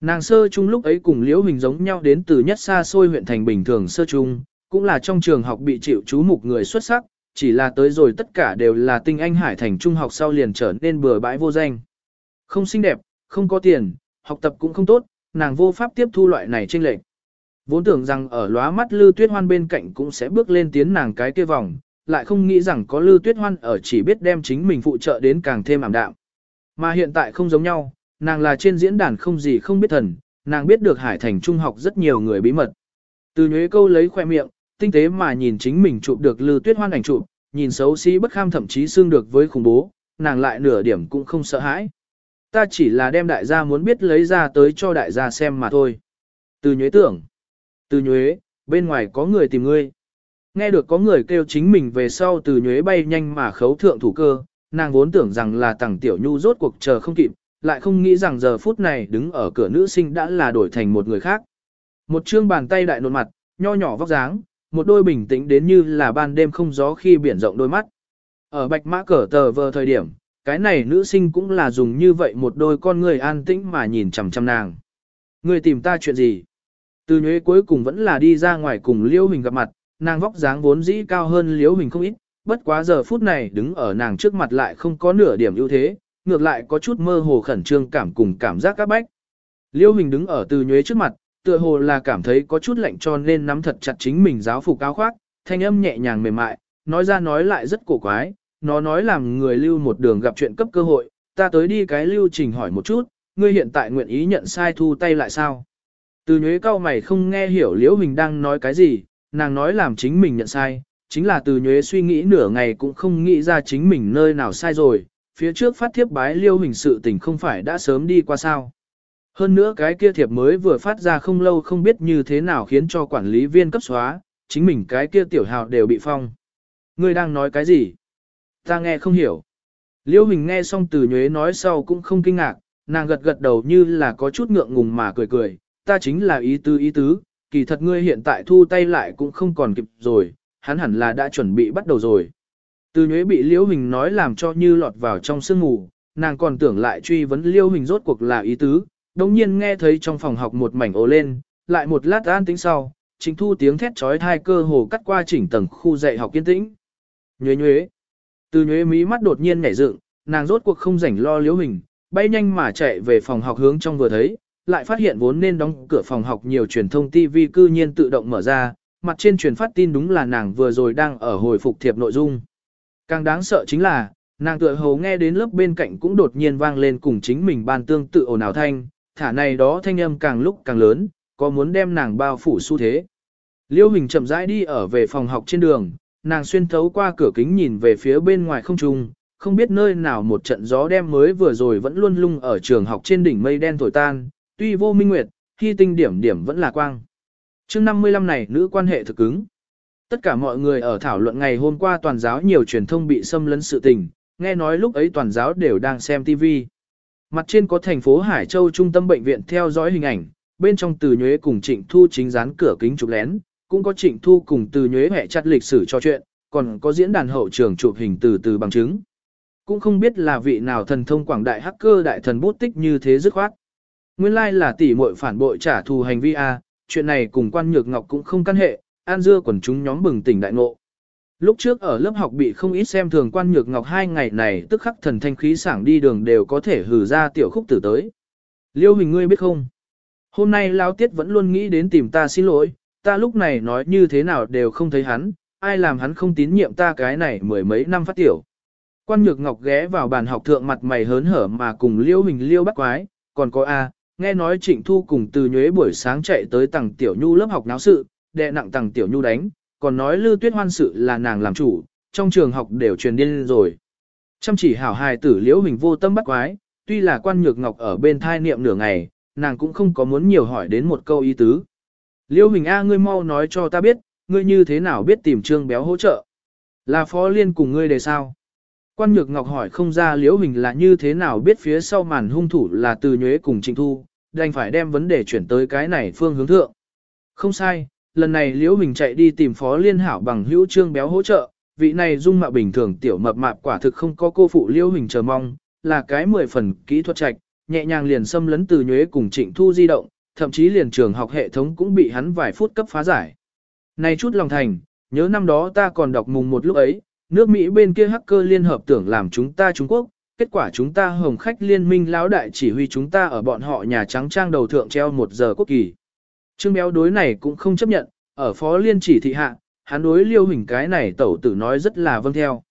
Nàng sơ trung lúc ấy cùng Liễu Hình giống nhau đến từ nhất xa xôi huyện thành bình thường sơ trung, cũng là trong trường học bị chịu chú mục người xuất sắc, chỉ là tới rồi tất cả đều là tinh anh hải thành trung học sau liền trở nên bừa bãi vô danh. Không xinh đẹp, không có tiền, học tập cũng không tốt, nàng vô pháp tiếp thu loại này trên lệch. Vốn tưởng rằng ở lóa mắt Lư Tuyết Hoan bên cạnh cũng sẽ bước lên tiến nàng cái kia vòng, lại không nghĩ rằng có Lư Tuyết Hoan ở chỉ biết đem chính mình phụ trợ đến càng thêm ảm đạm. Mà hiện tại không giống nhau, nàng là trên diễn đàn không gì không biết thần, nàng biết được Hải Thành Trung học rất nhiều người bí mật. Từ nhuế câu lấy khoe miệng, tinh tế mà nhìn chính mình chụp được Lư Tuyết Hoan ảnh chụp, nhìn xấu xí bất kham thậm chí xương được với khủng bố, nàng lại nửa điểm cũng không sợ hãi. Ta chỉ là đem đại gia muốn biết lấy ra tới cho đại gia xem mà thôi. Từ nhuế tưởng. Từ nhuế, bên ngoài có người tìm ngươi. Nghe được có người kêu chính mình về sau từ nhuế bay nhanh mà khấu thượng thủ cơ, nàng vốn tưởng rằng là tàng tiểu nhu rốt cuộc chờ không kịp, lại không nghĩ rằng giờ phút này đứng ở cửa nữ sinh đã là đổi thành một người khác. Một trương bàn tay đại nột mặt, nho nhỏ vóc dáng, một đôi bình tĩnh đến như là ban đêm không gió khi biển rộng đôi mắt. Ở bạch mã cờ tờ vờ thời điểm, cái này nữ sinh cũng là dùng như vậy một đôi con người an tĩnh mà nhìn chằm chằm nàng. Người tìm ta chuyện gì? Từ nhuế cuối cùng vẫn là đi ra ngoài cùng Liễu Hình gặp mặt, nàng vóc dáng vốn dĩ cao hơn Liễu Hình không ít, bất quá giờ phút này đứng ở nàng trước mặt lại không có nửa điểm ưu thế, ngược lại có chút mơ hồ khẩn trương cảm cùng cảm giác các bách. Liễu Hình đứng ở từ nhuế trước mặt, tựa hồ là cảm thấy có chút lạnh cho nên nắm thật chặt chính mình giáo phục áo khoác, thanh âm nhẹ nhàng mềm mại, nói ra nói lại rất cổ quái, nó nói làm người lưu một đường gặp chuyện cấp cơ hội, ta tới đi cái lưu trình hỏi một chút, ngươi hiện tại nguyện ý nhận sai thu tay lại sao? Từ nhuế cao mày không nghe hiểu Liễu Hình đang nói cái gì, nàng nói làm chính mình nhận sai, chính là từ nhuế suy nghĩ nửa ngày cũng không nghĩ ra chính mình nơi nào sai rồi, phía trước phát thiếp bái Liêu Hình sự tình không phải đã sớm đi qua sao. Hơn nữa cái kia thiệp mới vừa phát ra không lâu không biết như thế nào khiến cho quản lý viên cấp xóa, chính mình cái kia tiểu hào đều bị phong. Ngươi đang nói cái gì? Ta nghe không hiểu. Liêu Hình nghe xong từ nhuế nói sau cũng không kinh ngạc, nàng gật gật đầu như là có chút ngượng ngùng mà cười cười, ta chính là ý tứ ý tứ, kỳ thật ngươi hiện tại thu tay lại cũng không còn kịp rồi, hắn hẳn là đã chuẩn bị bắt đầu rồi. Từ nhuế bị Liễu Hình nói làm cho như lọt vào trong sương ngủ nàng còn tưởng lại truy vấn Liễu Hình rốt cuộc là ý tứ, đồng nhiên nghe thấy trong phòng học một mảnh ồ lên, lại một lát an tính sau, chính thu tiếng thét trói thai cơ hồ cắt qua chỉnh tầng khu dạy học kiên tĩnh. Nhuế nhuế. Từ nhuế mí mắt đột nhiên nhảy dựng, nàng rốt cuộc không rảnh lo Liễu Hình, bay nhanh mà chạy về phòng học hướng trong vừa thấy, lại phát hiện vốn nên đóng cửa phòng học nhiều truyền thông TV cư nhiên tự động mở ra, mặt trên truyền phát tin đúng là nàng vừa rồi đang ở hồi phục thiệp nội dung. Càng đáng sợ chính là, nàng tựa hồ nghe đến lớp bên cạnh cũng đột nhiên vang lên cùng chính mình ban tương tự ồn ào thanh, thả này đó thanh âm càng lúc càng lớn, có muốn đem nàng bao phủ xu thế. Liêu Hình chậm rãi đi ở về phòng học trên đường, nàng xuyên thấu qua cửa kính nhìn về phía bên ngoài không trung, không biết nơi nào một trận gió đem mới vừa rồi vẫn luôn lung ở trường học trên đỉnh mây đen thổi tan, tuy vô minh nguyệt, khi tinh điểm điểm vẫn là quang. Trước 55 này nữ quan hệ thực cứng. Tất cả mọi người ở thảo luận ngày hôm qua toàn giáo nhiều truyền thông bị xâm lấn sự tình, nghe nói lúc ấy toàn giáo đều đang xem TV. Mặt trên có thành phố Hải Châu trung tâm bệnh viện theo dõi hình ảnh, bên trong từ nhuế cùng trịnh thu chính dán cửa kính chụp lén, cũng có trịnh thu cùng từ nhuế hẹ chặt lịch sử cho chuyện, còn có diễn đàn hậu trường chụp hình từ từ bằng chứng. Cũng không biết là vị nào thần thông quảng đại hacker đại thần bút tích như thế dứt khoát. Nguyên lai là tỷ muội phản bội trả thù hành vi A, chuyện này cùng quan nhược ngọc cũng không căn hệ, an dưa quần chúng nhóm bừng tỉnh đại ngộ. Lúc trước ở lớp học bị không ít xem thường quan nhược ngọc hai ngày này tức khắc thần thanh khí sảng đi đường đều có thể hử ra tiểu khúc tử tới. Liêu hình ngươi biết không? Hôm nay Lao Tiết vẫn luôn nghĩ đến tìm ta xin lỗi, ta lúc này nói như thế nào đều không thấy hắn, ai làm hắn không tín nhiệm ta cái này mười mấy năm phát tiểu. Quan nhược ngọc ghé vào bàn học thượng mặt mày hớn hở mà cùng liêu hình liêu bắt quái, còn có A, nghe nói Trịnh Thu cùng từ nhuế buổi sáng chạy tới tầng tiểu nhu lớp học náo sự, đệ nặng tầng tiểu nhu đánh, còn nói Lư Tuyết Hoan sự là nàng làm chủ, trong trường học đều truyền điên rồi. Chăm chỉ hảo hài tử liễu hình vô tâm bắt quái, tuy là quan nhược ngọc ở bên thai niệm nửa ngày, nàng cũng không có muốn nhiều hỏi đến một câu ý tứ. Liễu hình A ngươi mau nói cho ta biết, ngươi như thế nào biết tìm trương béo hỗ trợ. Là phó liên cùng ngươi đề sao? Quan Nhược Ngọc hỏi không ra Liễu Hình là như thế nào biết phía sau màn hung thủ là từ nhuế cùng Trịnh Thu, đành phải đem vấn đề chuyển tới cái này phương hướng thượng. Không sai, lần này Liễu Bình chạy đi tìm Phó Liên Hảo bằng hữu trương béo hỗ trợ, vị này dung mạo bình thường tiểu mập mạp quả thực không có cô phụ Liễu Bình chờ mong, là cái mười phần kỹ thuật trạch, nhẹ nhàng liền xâm lấn từ nhuế cùng Trịnh Thu di động, thậm chí liền trường học hệ thống cũng bị hắn vài phút cấp phá giải. Này chút lòng thành, nhớ năm đó ta còn đọc mùng một lúc ấy, nước Mỹ bên kia hacker liên hợp tưởng làm chúng ta Trung Quốc, kết quả chúng ta hồng khách liên minh lão đại chỉ huy chúng ta ở bọn họ nhà trắng trang đầu thượng treo một giờ quốc kỳ. Trương béo đối này cũng không chấp nhận, ở phó liên chỉ thị hạ, hắn đối liêu hình cái này tẩu tử nói rất là vâng theo.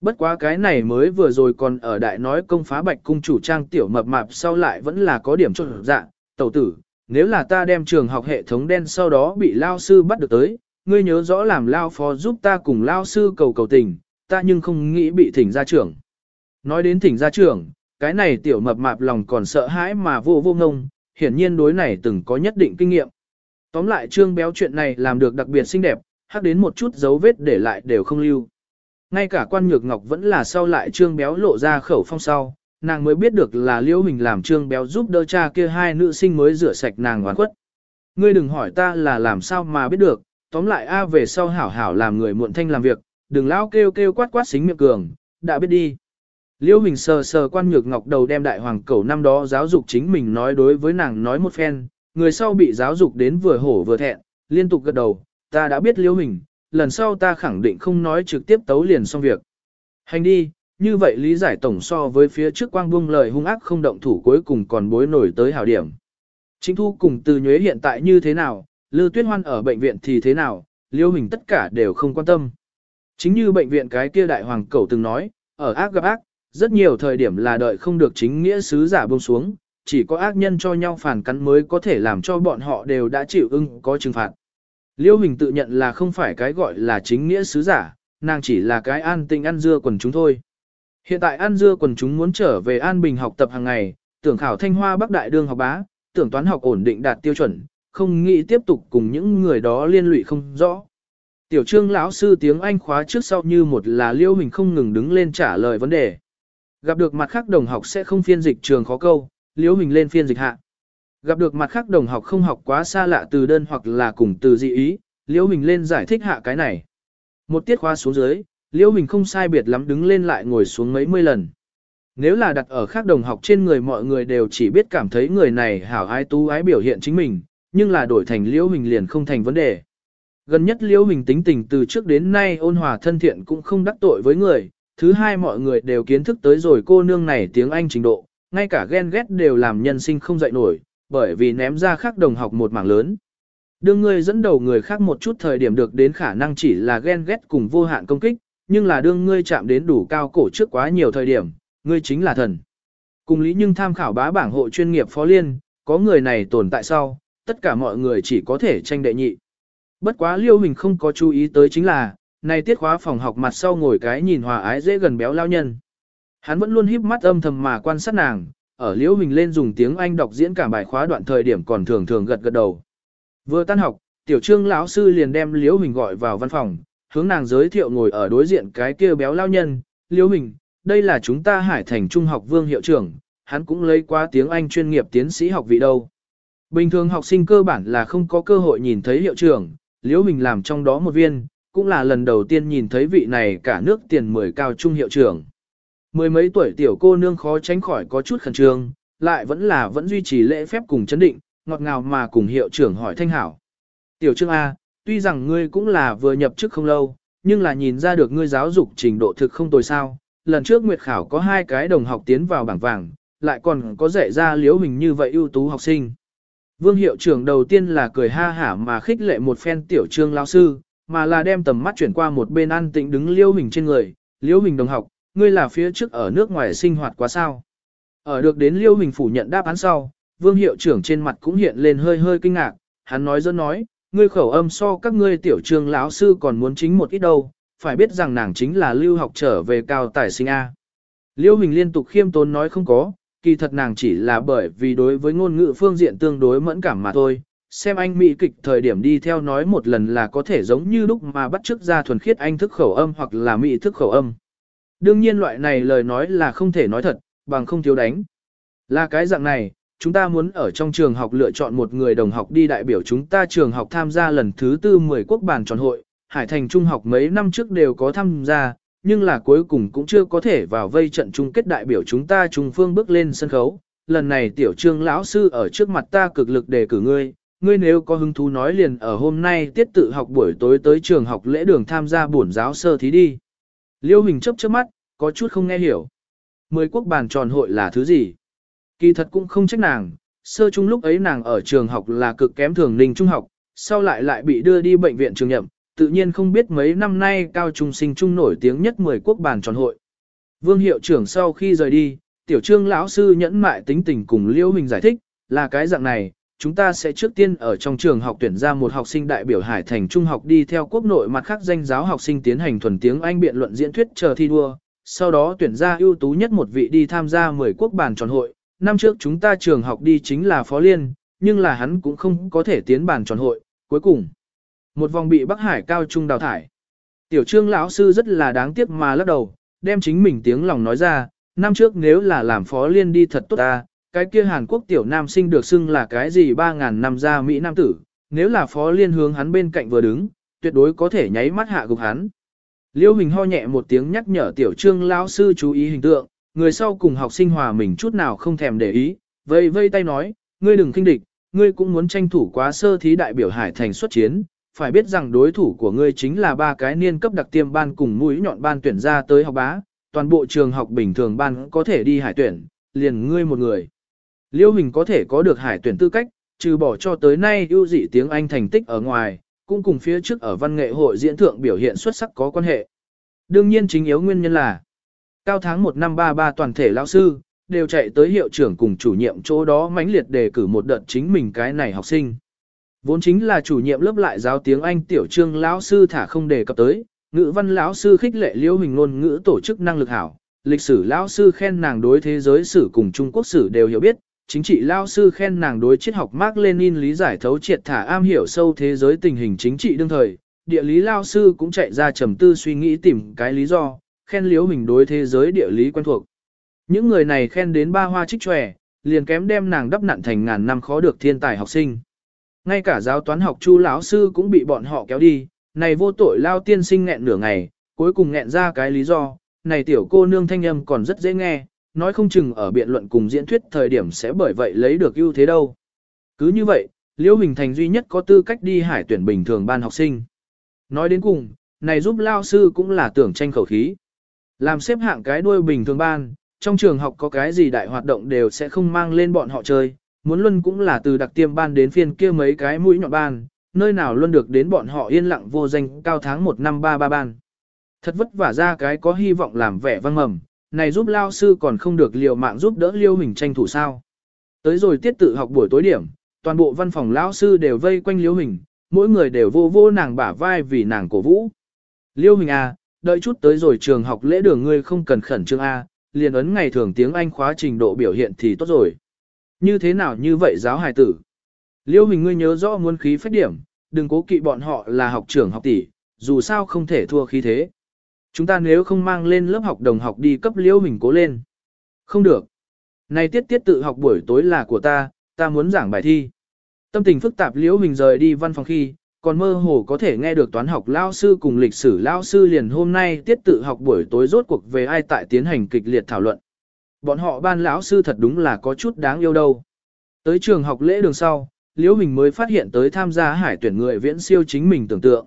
Bất quá cái này mới vừa rồi còn ở đại nói công phá bạch cung chủ trang tiểu mập mạp sau lại vẫn là có điểm trộn dạ, tẩu tử, nếu là ta đem trường học hệ thống đen sau đó bị lao sư bắt được tới, ngươi nhớ rõ làm lao phó giúp ta cùng lao sư cầu cầu tình, ta nhưng không nghĩ bị thỉnh ra trưởng. Nói đến thỉnh ra trưởng, cái này tiểu mập mạp lòng còn sợ hãi mà vô vô ngông, hiển nhiên đối này từng có nhất định kinh nghiệm. Tóm lại trương béo chuyện này làm được đặc biệt xinh đẹp, hắc đến một chút dấu vết để lại đều không lưu. Ngay cả quan nhược ngọc vẫn là sau lại trương béo lộ ra khẩu phong sau, nàng mới biết được là liễu hình làm trương béo giúp đỡ cha kia hai nữ sinh mới rửa sạch nàng hoàn khuất ngươi đừng hỏi ta là làm sao mà biết được, tóm lại A về sau hảo hảo làm người muộn thanh làm việc, đừng lão kêu kêu quát quát xính miệng cường, đã biết đi. Liêu Hình sờ sờ quan nhược ngọc đầu đem đại hoàng cẩu năm đó giáo dục chính mình nói đối với nàng nói một phen, người sau bị giáo dục đến vừa hổ vừa thẹn, liên tục gật đầu, ta đã biết Liêu Hình, lần sau ta khẳng định không nói trực tiếp tấu liền xong việc. Hành đi, như vậy lý giải tổng so với phía trước quang buông lời hung ác không động thủ cuối cùng còn bối nổi tới hảo điểm. Chính thu cùng từ nhuế hiện tại như thế nào, Lư Tuyết Hoan ở bệnh viện thì thế nào, Liêu Hình tất cả đều không quan tâm. Chính như bệnh viện cái kia đại hoàng cẩu từng nói, ở ác gặp ác, rất nhiều thời điểm là đợi không được chính nghĩa sứ giả buông xuống, chỉ có ác nhân cho nhau phản cắn mới có thể làm cho bọn họ đều đã chịu ưng có trừng phạt. Liêu Hình tự nhận là không phải cái gọi là chính nghĩa sứ giả, nàng chỉ là cái an tinh ăn dưa quần chúng thôi. Hiện tại ăn dưa quần chúng muốn trở về an bình học tập hàng ngày, tưởng khảo thanh hoa bắc đại đương học bá, tưởng toán học ổn định đạt tiêu chuẩn, không nghĩ tiếp tục cùng những người đó liên lụy không rõ. Tiểu trương lão sư tiếng Anh khóa trước sau như một là liêu hình không ngừng đứng lên trả lời vấn đề. Gặp được mặt khác đồng học sẽ không phiên dịch trường khó câu, Liễu hình lên phiên dịch hạ. Gặp được mặt khác đồng học không học quá xa lạ từ đơn hoặc là cùng từ dị ý, Liễu hình lên giải thích hạ cái này. Một tiết khóa xuống dưới, Liễu hình không sai biệt lắm đứng lên lại ngồi xuống mấy mươi lần. Nếu là đặt ở khác đồng học trên người mọi người đều chỉ biết cảm thấy người này hảo ái tú ái biểu hiện chính mình, nhưng là đổi thành liễu hình liền không thành vấn đề. Gần nhất liễu hình tính tình từ trước đến nay ôn hòa thân thiện cũng không đắc tội với người, thứ hai mọi người đều kiến thức tới rồi cô nương này tiếng Anh trình độ, ngay cả ghen ghét đều làm nhân sinh không dậy nổi, bởi vì ném ra khác đồng học một mảng lớn. Đương ngươi dẫn đầu người khác một chút thời điểm được đến khả năng chỉ là ghen ghét cùng vô hạn công kích, nhưng là đương ngươi chạm đến đủ cao cổ trước quá nhiều thời điểm, ngươi chính là thần. Cùng lý nhưng tham khảo bá bảng hộ chuyên nghiệp phó liên, có người này tồn tại sau, tất cả mọi người chỉ có thể tranh đệ nhị. Bất quá liêu hình không có chú ý tới chính là, này tiết khóa phòng học mặt sau ngồi cái nhìn hòa ái dễ gần béo lao nhân. Hắn vẫn luôn híp mắt âm thầm mà quan sát nàng, ở Liễu Huỳnh lên dùng tiếng Anh đọc diễn cả bài khóa đoạn thời điểm còn thường thường gật gật đầu. Vừa tan học, tiểu trương lão sư liền đem Liễu Huỳnh gọi vào văn phòng, hướng nàng giới thiệu ngồi ở đối diện cái kia béo lao nhân, Liễu Huỳnh, đây là chúng ta hải thành trung học vương hiệu trưởng, hắn cũng lấy qua tiếng Anh chuyên nghiệp tiến sĩ học vị đâu. Bình thường học sinh cơ bản là không có cơ hội nhìn thấy hiệu trưởng, liễu Huỳnh làm trong đó một viên, cũng là lần đầu tiên nhìn thấy vị này cả nước tiền mười cao trung hiệu trưởng. Mười mấy tuổi tiểu cô nương khó tránh khỏi có chút khẩn trương, lại vẫn là vẫn duy trì lễ phép cùng chấn định, ngọt ngào mà cùng hiệu trưởng hỏi thanh hảo. Tiểu trương A, tuy rằng ngươi cũng là vừa nhập chức không lâu, nhưng là nhìn ra được ngươi giáo dục trình độ thực không tồi sao. Lần trước Nguyệt Khảo có hai cái đồng học tiến vào bảng vàng, lại còn có dạy ra liễu hình như vậy ưu tú học sinh. Vương hiệu trưởng đầu tiên là cười ha hả mà khích lệ một phen tiểu trương lao sư, mà là đem tầm mắt chuyển qua một bên an tĩnh đứng liêu hình trên người, liêu hình đồng học, ngươi là phía trước ở nước ngoài sinh hoạt quá sao. Ở được đến liêu hình phủ nhận đáp án sau, vương hiệu trưởng trên mặt cũng hiện lên hơi hơi kinh ngạc, hắn nói dân nói, ngươi khẩu âm so các ngươi tiểu trường lão sư còn muốn chính một ít đâu, phải biết rằng nàng chính là lưu học trở về cao tài sinh A. Liêu hình liên tục khiêm tốn nói không có, kỳ thật nàng chỉ là bởi vì đối với ngôn ngữ phương diện tương đối mẫn cảm mà thôi. Xem anh Mỹ kịch thời điểm đi theo nói một lần là có thể giống như lúc mà bắt chước ra thuần khiết anh thức khẩu âm hoặc là Mỹ thức khẩu âm. Đương nhiên loại này lời nói là không thể nói thật, bằng không thiếu đánh. Là cái dạng này, chúng ta muốn ở trong trường học lựa chọn một người đồng học đi đại biểu chúng ta trường học tham gia lần thứ tư 10 quốc bản tròn hội, Hải Thành Trung học mấy năm trước đều có tham gia, nhưng là cuối cùng cũng chưa có thể vào vây trận chung kết đại biểu chúng ta trung phương bước lên sân khấu. Lần này tiểu trương lão sư ở trước mặt ta cực lực đề cử ngươi, ngươi nếu có hứng thú nói liền ở hôm nay tiết tự học buổi tối tới trường học lễ đường tham gia bổn giáo sơ thí đi. Liêu Hình chấp trước mắt, có chút không nghe hiểu. Mười quốc bàn tròn hội là thứ gì? Kỳ thật cũng không trách nàng, sơ trung lúc ấy nàng ở trường học là cực kém thường ninh trung học, sau lại lại bị đưa đi bệnh viện trường nhậm, tự nhiên không biết mấy năm nay cao trung sinh trung nổi tiếng nhất 10 quốc bàn tròn hội. Vương hiệu trưởng sau khi rời đi, tiểu trương lão sư nhẫn mại tính tình cùng Liễu Hình giải thích, là cái dạng này, chúng ta sẽ trước tiên ở trong trường học tuyển ra một học sinh đại biểu Hải Thành Trung học đi theo quốc nội mặt khác danh giáo học sinh tiến hành thuần tiếng Anh biện luận diễn thuyết chờ thi đua, sau đó tuyển ra ưu tú nhất một vị đi tham gia 10 quốc bàn tròn hội. Năm trước chúng ta trường học đi chính là Phó Liên, nhưng là hắn cũng không có thể tiến bàn tròn hội, cuối cùng một vòng bị Bắc Hải cao trung đào thải. Tiểu trương lão sư rất là đáng tiếc mà lắc đầu, đem chính mình tiếng lòng nói ra, năm trước nếu là làm phó liên đi thật tốt ta, cái kia Hàn Quốc tiểu nam sinh được xưng là cái gì 3.000 năm ra Mỹ Nam tử, nếu là phó liên hướng hắn bên cạnh vừa đứng, tuyệt đối có thể nháy mắt hạ gục hắn. Liêu Hình ho nhẹ một tiếng nhắc nhở tiểu trương lão sư chú ý hình tượng, người sau cùng học sinh hòa mình chút nào không thèm để ý, vây vây tay nói, ngươi đừng kinh địch, ngươi cũng muốn tranh thủ quá sơ thí đại biểu hải thành xuất chiến, phải biết rằng đối thủ của ngươi chính là ba cái niên cấp đặc tiêm ban cùng mũi nhọn ban tuyển ra tới học bá, toàn bộ trường học bình thường ban có thể đi hải tuyển, liền ngươi một người. Liêu Hình có thể có được hải tuyển tư cách, trừ bỏ cho tới nay ưu dị tiếng Anh thành tích ở ngoài, cũng cùng phía trước ở văn nghệ hội diễn thượng biểu hiện xuất sắc có quan hệ. Đương nhiên chính yếu nguyên nhân là, cao tháng 1 năm 33 toàn thể lao sư, đều chạy tới hiệu trưởng cùng chủ nhiệm chỗ đó mãnh liệt đề cử một đợt chính mình cái này học sinh. Vốn chính là chủ nhiệm lớp lại giáo tiếng Anh tiểu trương lão sư thả không đề cập tới, ngữ văn lão sư khích lệ liễu hình ngôn ngữ tổ chức năng lực hảo, lịch sử lão sư khen nàng đối thế giới sử cùng Trung Quốc sử đều hiểu biết, chính trị lão sư khen nàng đối triết học Mark Lenin lý giải thấu triệt thả am hiểu sâu thế giới tình hình chính trị đương thời, địa lý lão sư cũng chạy ra trầm tư suy nghĩ tìm cái lý do, khen liếu hình đối thế giới địa lý quen thuộc. Những người này khen đến ba hoa trích tròe, liền kém đem nàng đắp nặn thành ngàn năm khó được thiên tài học sinh. Ngay cả giáo toán học chu lão sư cũng bị bọn họ kéo đi, này vô tội lao tiên sinh nghẹn nửa ngày, cuối cùng nghẹn ra cái lý do, này tiểu cô nương thanh âm còn rất dễ nghe, nói không chừng ở biện luận cùng diễn thuyết thời điểm sẽ bởi vậy lấy được ưu thế đâu. Cứ như vậy, Liễu Hình Thành duy nhất có tư cách đi hải tuyển bình thường ban học sinh. Nói đến cùng, này giúp lao sư cũng là tưởng tranh khẩu khí. Làm xếp hạng cái đuôi bình thường ban, trong trường học có cái gì đại hoạt động đều sẽ không mang lên bọn họ chơi, muốn luân cũng là từ đặc tiêm ban đến phiên kia mấy cái mũi nhọn ban, nơi nào luân được đến bọn họ yên lặng vô danh cao tháng 1 năm 33 ban. Thật vất vả ra cái có hy vọng làm vẻ vang mầm, này giúp lao sư còn không được liều mạng giúp đỡ liêu hình tranh thủ sao. Tới rồi tiết tự học buổi tối điểm, toàn bộ văn phòng lao sư đều vây quanh liêu hình, mỗi người đều vô vô nàng bả vai vì nàng cổ vũ. Liêu hình à, đợi chút tới rồi trường học lễ đường ngươi không cần khẩn trương A, liền ấn ngày thường tiếng Anh khóa trình độ biểu hiện thì tốt rồi. Như thế nào như vậy giáo hài tử? Liêu hình ngươi nhớ rõ muốn khí phách điểm, đừng cố kỵ bọn họ là học trưởng học tỷ, dù sao không thể thua khí thế. Chúng ta nếu không mang lên lớp học đồng học đi cấp liễu hình cố lên. Không được. Này tiết tiết tự học buổi tối là của ta, ta muốn giảng bài thi. Tâm tình phức tạp liễu hình rời đi văn phòng khi, còn mơ hồ có thể nghe được toán học lao sư cùng lịch sử lao sư liền hôm nay tiết tự học buổi tối rốt cuộc về ai tại tiến hành kịch liệt thảo luận. Bọn họ ban lão sư thật đúng là có chút đáng yêu đâu. Tới trường học lễ đường sau, Liễu Hình mới phát hiện tới tham gia hải tuyển người viễn siêu chính mình tưởng tượng.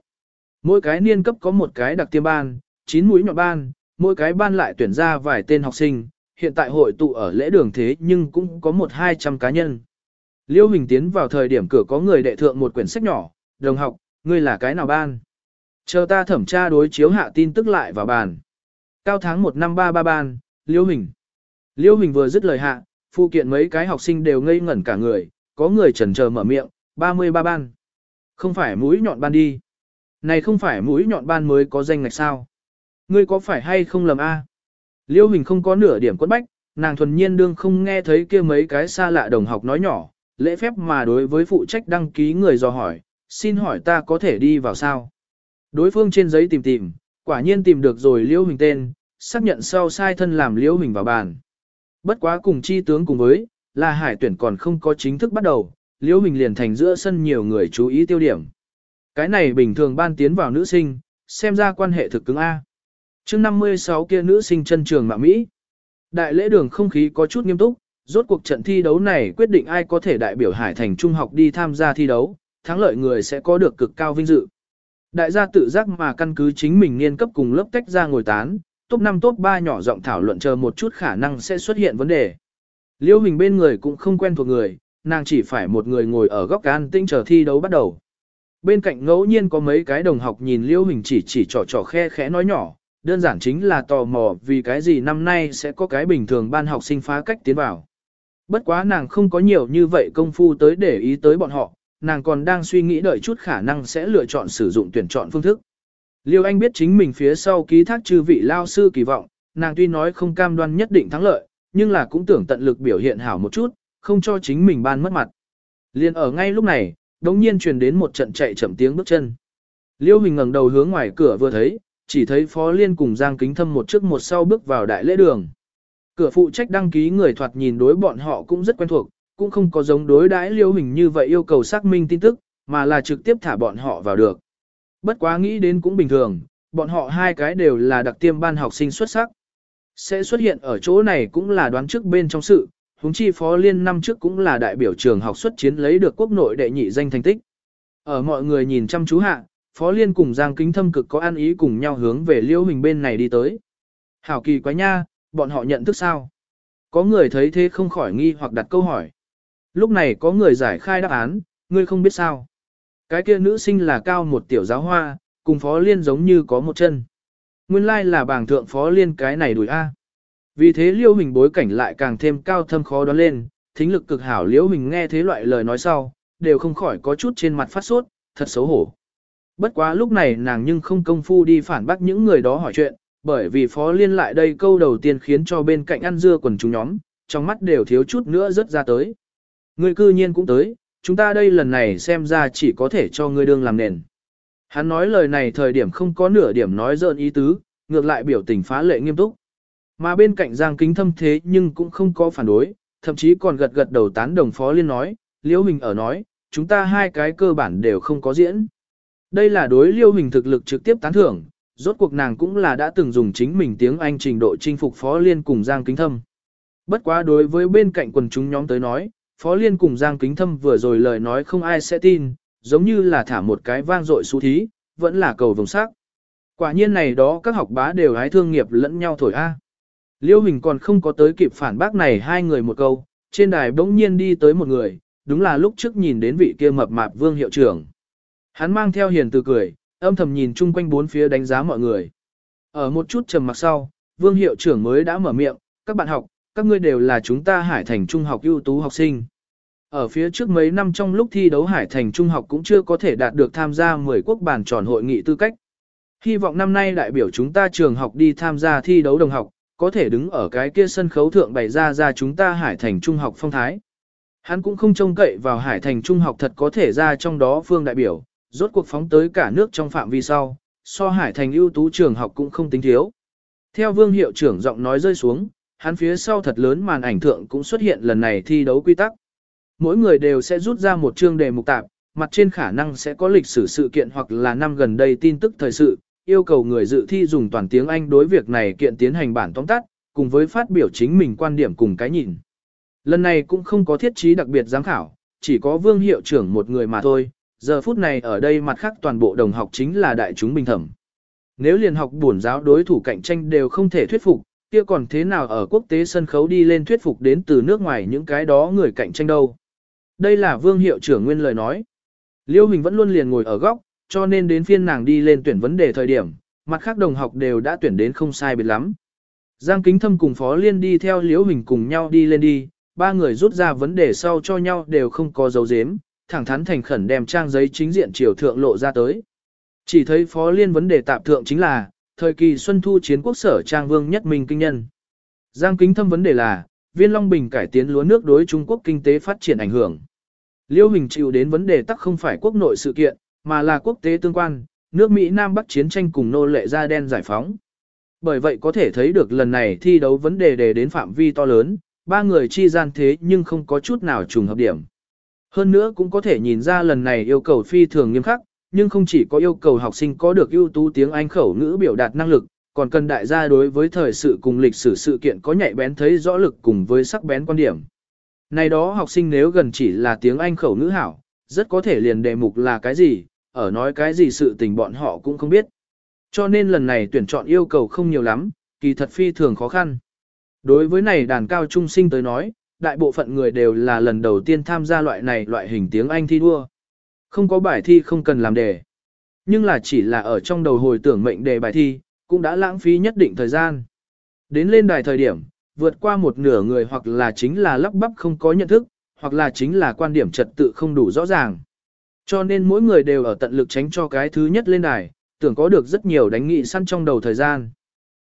Mỗi cái niên cấp có một cái đặc tiêm ban, chín mũi nhọn ban, mỗi cái ban lại tuyển ra vài tên học sinh, hiện tại hội tụ ở lễ đường thế nhưng cũng có một hai trăm cá nhân. liêu Hình tiến vào thời điểm cửa có người đệ thượng một quyển sách nhỏ, đồng học, ngươi là cái nào ban? Chờ ta thẩm tra đối chiếu hạ tin tức lại vào bàn. Cao tháng 1 năm 33 ban, liêu Hình. liêu Hình vừa dứt lời hạ, phụ kiện mấy cái học sinh đều ngây ngẩn cả người, có người chần chờ mở miệng, 33 ban. Không phải mũi nhọn ban đi. Này không phải mũi nhọn ban mới có danh ngạch sao. Ngươi có phải hay không lầm a? Liễu Hình không có nửa điểm quất bách, nàng thuần nhiên đương không nghe thấy kia mấy cái xa lạ đồng học nói nhỏ, lễ phép mà đối với phụ trách đăng ký người dò hỏi, xin hỏi ta có thể đi vào sao? Đối phương trên giấy tìm tìm, quả nhiên tìm được rồi Liễu Hình tên, xác nhận sau sai thân làm Liễu Hình vào bàn. Bất quá cùng chi tướng cùng với, là hải tuyển còn không có chính thức bắt đầu, Liễu Hình liền thành giữa sân nhiều người chú ý tiêu điểm. Cái này bình thường ban tiến vào nữ sinh, xem ra quan hệ thực cứng A chương 56 kia nữ sinh chân trường mạ Mỹ. Đại lễ đường không khí có chút nghiêm túc, rốt cuộc trận thi đấu này quyết định ai có thể đại biểu Hải Thành Trung học đi tham gia thi đấu, thắng lợi người sẽ có được cực cao vinh dự. Đại gia tự giác mà căn cứ chính mình niên cấp cùng lớp tách ra ngồi tán, top 5 top 3 nhỏ giọng thảo luận chờ một chút khả năng sẽ xuất hiện vấn đề. Liêu hình bên người cũng không quen thuộc người, nàng chỉ phải một người ngồi ở góc an tinh chờ thi đấu bắt đầu. Bên cạnh ngẫu nhiên có mấy cái đồng học nhìn Liêu hình chỉ chỉ trò trò khe khẽ nói nhỏ, đơn giản chính là tò mò vì cái gì năm nay sẽ có cái bình thường ban học sinh phá cách tiến vào. Bất quá nàng không có nhiều như vậy công phu tới để ý tới bọn họ, nàng còn đang suy nghĩ đợi chút khả năng sẽ lựa chọn sử dụng tuyển chọn phương thức. Liêu Anh biết chính mình phía sau ký thác chư vị lao sư kỳ vọng, nàng tuy nói không cam đoan nhất định thắng lợi, nhưng là cũng tưởng tận lực biểu hiện hảo một chút, không cho chính mình ban mất mặt. Liên ở ngay lúc này, đống nhiên truyền đến một trận chạy chậm tiếng bước chân. Liêu Hình ngẩng đầu hướng ngoài cửa vừa thấy, chỉ thấy Phó Liên cùng Giang Kính Thâm một trước một sau bước vào đại lễ đường. Cửa phụ trách đăng ký người thoạt nhìn đối bọn họ cũng rất quen thuộc, cũng không có giống đối đãi liêu hình như vậy yêu cầu xác minh tin tức, mà là trực tiếp thả bọn họ vào được. Bất quá nghĩ đến cũng bình thường, bọn họ hai cái đều là đặc tiêm ban học sinh xuất sắc. Sẽ xuất hiện ở chỗ này cũng là đoán trước bên trong sự, huống chi phó liên năm trước cũng là đại biểu trường học xuất chiến lấy được quốc nội đệ nhị danh thành tích. Ở mọi người nhìn chăm chú hạ, phó liên cùng Giang Kính Thâm cực có ăn ý cùng nhau hướng về Liễu hình bên này đi tới. Hảo kỳ quá nha, bọn họ nhận thức sao? Có người thấy thế không khỏi nghi hoặc đặt câu hỏi. Lúc này có người giải khai đáp án, ngươi không biết sao. Cái kia nữ sinh là cao một tiểu giáo hoa, cùng phó liên giống như có một chân. Nguyên lai là bảng thượng phó liên cái này đùi A. Vì thế Liễu hình bối cảnh lại càng thêm cao thâm khó đoán lên, thính lực cực hảo Liễu hình nghe thế loại lời nói sau, đều không khỏi có chút trên mặt phát sốt, thật xấu hổ. Bất quá lúc này nàng nhưng không công phu đi phản bác những người đó hỏi chuyện, bởi vì phó liên lại đây câu đầu tiên khiến cho bên cạnh ăn dưa quần chúng nhóm, trong mắt đều thiếu chút nữa rớt ra tới. Người cư nhiên cũng tới, chúng ta đây lần này xem ra chỉ có thể cho ngươi đương làm nền. Hắn nói lời này thời điểm không có nửa điểm nói dợn ý tứ, ngược lại biểu tình phá lệ nghiêm túc. Mà bên cạnh Giang Kính Thâm thế nhưng cũng không có phản đối, thậm chí còn gật gật đầu tán đồng phó liên nói, Liễu Hình ở nói, chúng ta hai cái cơ bản đều không có diễn. Đây là đối Liêu Hình thực lực trực tiếp tán thưởng, rốt cuộc nàng cũng là đã từng dùng chính mình tiếng Anh trình độ chinh phục phó liên cùng Giang Kính Thâm. Bất quá đối với bên cạnh quần chúng nhóm tới nói, Phó Liên cùng Giang Kính Thâm vừa rồi lời nói không ai sẽ tin, giống như là thả một cái vang dội xú thí, vẫn là cầu vồng sắc. Quả nhiên này đó các học bá đều hái thương nghiệp lẫn nhau thổi A. Liêu Hình còn không có tới kịp phản bác này hai người một câu, trên đài bỗng nhiên đi tới một người, đúng là lúc trước nhìn đến vị kia mập mạp vương hiệu trưởng. Hắn mang theo hiền từ cười, âm thầm nhìn chung quanh bốn phía đánh giá mọi người. Ở một chút trầm mặc sau, vương hiệu trưởng mới đã mở miệng, các bạn học, các ngươi đều là chúng ta Hải Thành Trung học ưu tú học sinh. Ở phía trước mấy năm trong lúc thi đấu Hải Thành Trung học cũng chưa có thể đạt được tham gia 10 quốc bản tròn hội nghị tư cách. Hy vọng năm nay đại biểu chúng ta trường học đi tham gia thi đấu đồng học, có thể đứng ở cái kia sân khấu thượng bày ra ra chúng ta Hải Thành Trung học phong thái. Hắn cũng không trông cậy vào Hải Thành Trung học thật có thể ra trong đó phương đại biểu, rốt cuộc phóng tới cả nước trong phạm vi sau, so Hải Thành ưu tú trường học cũng không tính thiếu. Theo vương hiệu trưởng giọng nói rơi xuống, hắn phía sau thật lớn màn ảnh thượng cũng xuất hiện lần này thi đấu quy tắc. Mỗi người đều sẽ rút ra một chương đề mục tạp, mặt trên khả năng sẽ có lịch sử sự kiện hoặc là năm gần đây tin tức thời sự, yêu cầu người dự thi dùng toàn tiếng Anh đối việc này kiện tiến hành bản tóm tắt, cùng với phát biểu chính mình quan điểm cùng cái nhìn. Lần này cũng không có thiết trí đặc biệt giám khảo, chỉ có vương hiệu trưởng một người mà thôi, giờ phút này ở đây mặt khác toàn bộ đồng học chính là đại chúng bình thẩm. Nếu liền học bổn giáo đối thủ cạnh tranh đều không thể thuyết phục, kia còn thế nào ở quốc tế sân khấu đi lên thuyết phục đến từ nước ngoài những cái đó người cạnh tranh đâu. Đây là vương hiệu trưởng nguyên lời nói. Liêu Hình vẫn luôn liền ngồi ở góc, cho nên đến phiên nàng đi lên tuyển vấn đề thời điểm, mặt khác đồng học đều đã tuyển đến không sai biệt lắm. Giang Kính Thâm cùng Phó Liên đi theo Liễu Hình cùng nhau đi lên đi, ba người rút ra vấn đề sau cho nhau đều không có dấu dếm, thẳng thắn thành khẩn đem trang giấy chính diện triều thượng lộ ra tới. Chỉ thấy Phó Liên vấn đề tạm thượng chính là, thời kỳ Xuân Thu chiến quốc sở trang vương nhất minh kinh nhân. Giang kính thâm vấn đề là, viên Long Bình cải tiến lúa nước đối Trung Quốc kinh tế phát triển ảnh hưởng. Liêu Hình chịu đến vấn đề tắc không phải quốc nội sự kiện, mà là quốc tế tương quan, nước Mỹ Nam Bắc chiến tranh cùng nô lệ da đen giải phóng. Bởi vậy có thể thấy được lần này thi đấu vấn đề đề đến phạm vi to lớn, ba người chi gian thế nhưng không có chút nào trùng hợp điểm. Hơn nữa cũng có thể nhìn ra lần này yêu cầu phi thường nghiêm khắc, nhưng không chỉ có yêu cầu học sinh có được ưu tú tiếng Anh khẩu ngữ biểu đạt năng lực, còn cần đại gia đối với thời sự cùng lịch sử sự kiện có nhạy bén thấy rõ lực cùng với sắc bén quan điểm. Này đó học sinh nếu gần chỉ là tiếng Anh khẩu ngữ hảo, rất có thể liền đề mục là cái gì, ở nói cái gì sự tình bọn họ cũng không biết. Cho nên lần này tuyển chọn yêu cầu không nhiều lắm, kỳ thật phi thường khó khăn. Đối với này đàn cao trung sinh tới nói, đại bộ phận người đều là lần đầu tiên tham gia loại này loại hình tiếng Anh thi đua. Không có bài thi không cần làm đề. Nhưng là chỉ là ở trong đầu hồi tưởng mệnh đề bài thi, cũng đã lãng phí nhất định thời gian. Đến lên đài thời điểm, vượt qua một nửa người hoặc là chính là lắp bắp không có nhận thức, hoặc là chính là quan điểm trật tự không đủ rõ ràng. Cho nên mỗi người đều ở tận lực tránh cho cái thứ nhất lên đài, tưởng có được rất nhiều đánh nghị săn trong đầu thời gian.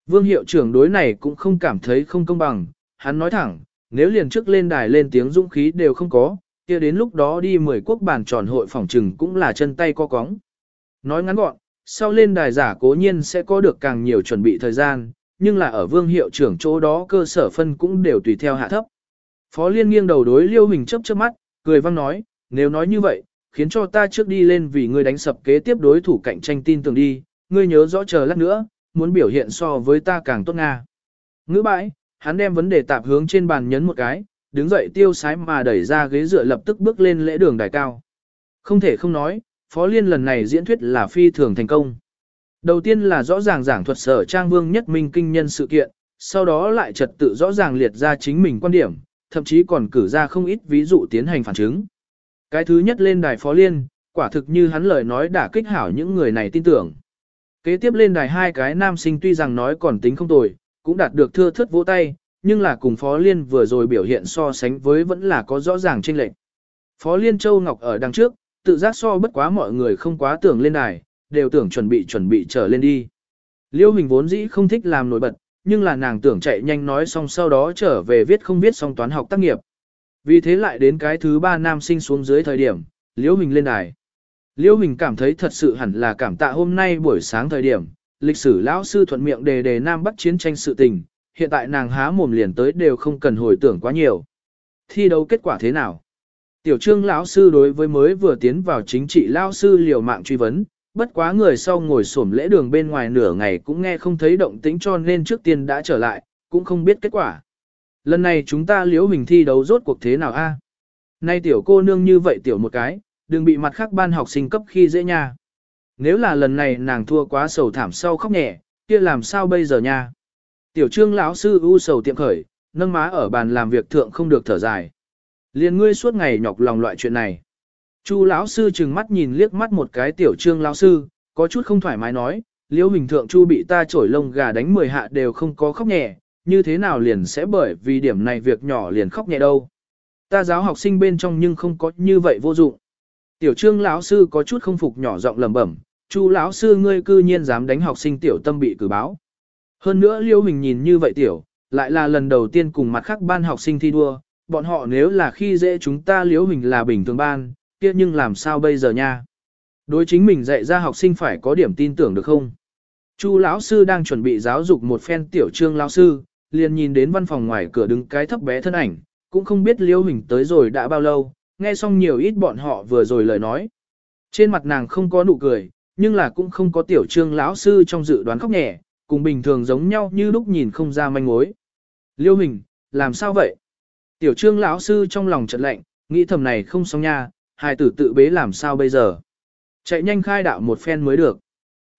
Vương hiệu trưởng đối này cũng không cảm thấy không công bằng, hắn nói thẳng, nếu liền trước lên đài lên tiếng dũng khí đều không có, kia đến lúc đó đi 10 quốc bản tròn hội phòng trừng cũng là chân tay co cóng. Nói ngắn gọn, sau lên đài giả cố nhiên sẽ có được càng nhiều chuẩn bị thời gian, nhưng là ở vương hiệu trưởng chỗ đó cơ sở phân cũng đều tùy theo hạ thấp. Phó Liên nghiêng đầu đối Liêu Hình chấp chớp mắt, cười vang nói, nếu nói như vậy, khiến cho ta trước đi lên vì ngươi đánh sập kế tiếp đối thủ cạnh tranh tin tưởng đi, ngươi nhớ rõ chờ lát nữa, muốn biểu hiện so với ta càng tốt nga. Ngữ bãi, hắn đem vấn đề tạp hướng trên bàn nhấn một cái, đứng dậy tiêu sái mà đẩy ra ghế dựa lập tức bước lên lễ đường đài cao. Không thể không nói, Phó Liên lần này diễn thuyết là phi thường thành công. Đầu tiên là rõ ràng giảng thuật sở trang vương nhất minh kinh nhân sự kiện, sau đó lại trật tự rõ ràng liệt ra chính mình quan điểm, thậm chí còn cử ra không ít ví dụ tiến hành phản chứng. Cái thứ nhất lên đài Phó Liên, quả thực như hắn lời nói đã kích hảo những người này tin tưởng. Kế tiếp lên đài hai cái nam sinh tuy rằng nói còn tính không tồi, cũng đạt được thưa thất vỗ tay, nhưng là cùng Phó Liên vừa rồi biểu hiện so sánh với vẫn là có rõ ràng chênh lệch. Phó Liên Châu Ngọc ở đằng trước, tự giác so bất quá mọi người không quá tưởng lên đài, đều tưởng chuẩn bị chuẩn bị trở lên đi. Liêu Hình vốn dĩ không thích làm nổi bật, nhưng là nàng tưởng chạy nhanh nói xong sau đó trở về viết không viết xong toán học tác nghiệp. Vì thế lại đến cái thứ ba nam sinh xuống dưới thời điểm, Liêu Hình lên đài. Liêu Hình cảm thấy thật sự hẳn là cảm tạ hôm nay buổi sáng thời điểm, lịch sử lão sư thuận miệng đề đề Nam Bắc chiến tranh sự tình, hiện tại nàng há mồm liền tới đều không cần hồi tưởng quá nhiều. Thi đấu kết quả thế nào? Tiểu trương lão sư đối với mới vừa tiến vào chính trị lão sư liều mạng truy vấn, bất quá người sau ngồi xổm lễ đường bên ngoài nửa ngày cũng nghe không thấy động tĩnh cho nên trước tiên đã trở lại, cũng không biết kết quả. Lần này chúng ta liễu hình thi đấu rốt cuộc thế nào a? Nay tiểu cô nương như vậy tiểu một cái, đừng bị mặt khác ban học sinh cấp khi dễ nha. Nếu là lần này nàng thua quá sầu thảm sau khóc nhẹ, kia làm sao bây giờ nha? Tiểu trương lão sư u sầu tiệm khởi, nâng má ở bàn làm việc thượng không được thở dài. Liền ngươi suốt ngày nhọc lòng loại chuyện này. Chu lão sư trừng mắt nhìn liếc mắt một cái tiểu trương lão sư, có chút không thoải mái nói, liễu hình thượng chu bị ta chổi lông gà đánh mười hạ đều không có khóc nhẹ, như thế nào liền sẽ bởi vì điểm này việc nhỏ liền khóc nhẹ đâu. Ta giáo học sinh bên trong nhưng không có như vậy vô dụng. Tiểu trương lão sư có chút không phục nhỏ giọng lẩm bẩm, chu lão sư ngươi cư nhiên dám đánh học sinh tiểu tâm bị cử báo. Hơn nữa liễu hình nhìn như vậy tiểu, lại là lần đầu tiên cùng mặt khác ban học sinh thi đua, bọn họ nếu là khi dễ chúng ta liễu hình là bình thường ban, kia nhưng làm sao bây giờ nha? Đối chính mình dạy ra học sinh phải có điểm tin tưởng được không? Chu lão sư đang chuẩn bị giáo dục một phen tiểu trương lão sư, liền nhìn đến văn phòng ngoài cửa đứng cái thấp bé thân ảnh, cũng không biết liễu hình tới rồi đã bao lâu, nghe xong nhiều ít bọn họ vừa rồi lời nói. Trên mặt nàng không có nụ cười, nhưng là cũng không có tiểu trương lão sư trong dự đoán khóc nhẹ, cùng bình thường giống nhau như lúc nhìn không ra manh mối. Liêu hình, làm sao vậy? Tiểu trương lão sư trong lòng chợt lạnh, nghĩ thầm này không xong nha, hài tử tự bế làm sao bây giờ? Chạy nhanh khai đạo một phen mới được.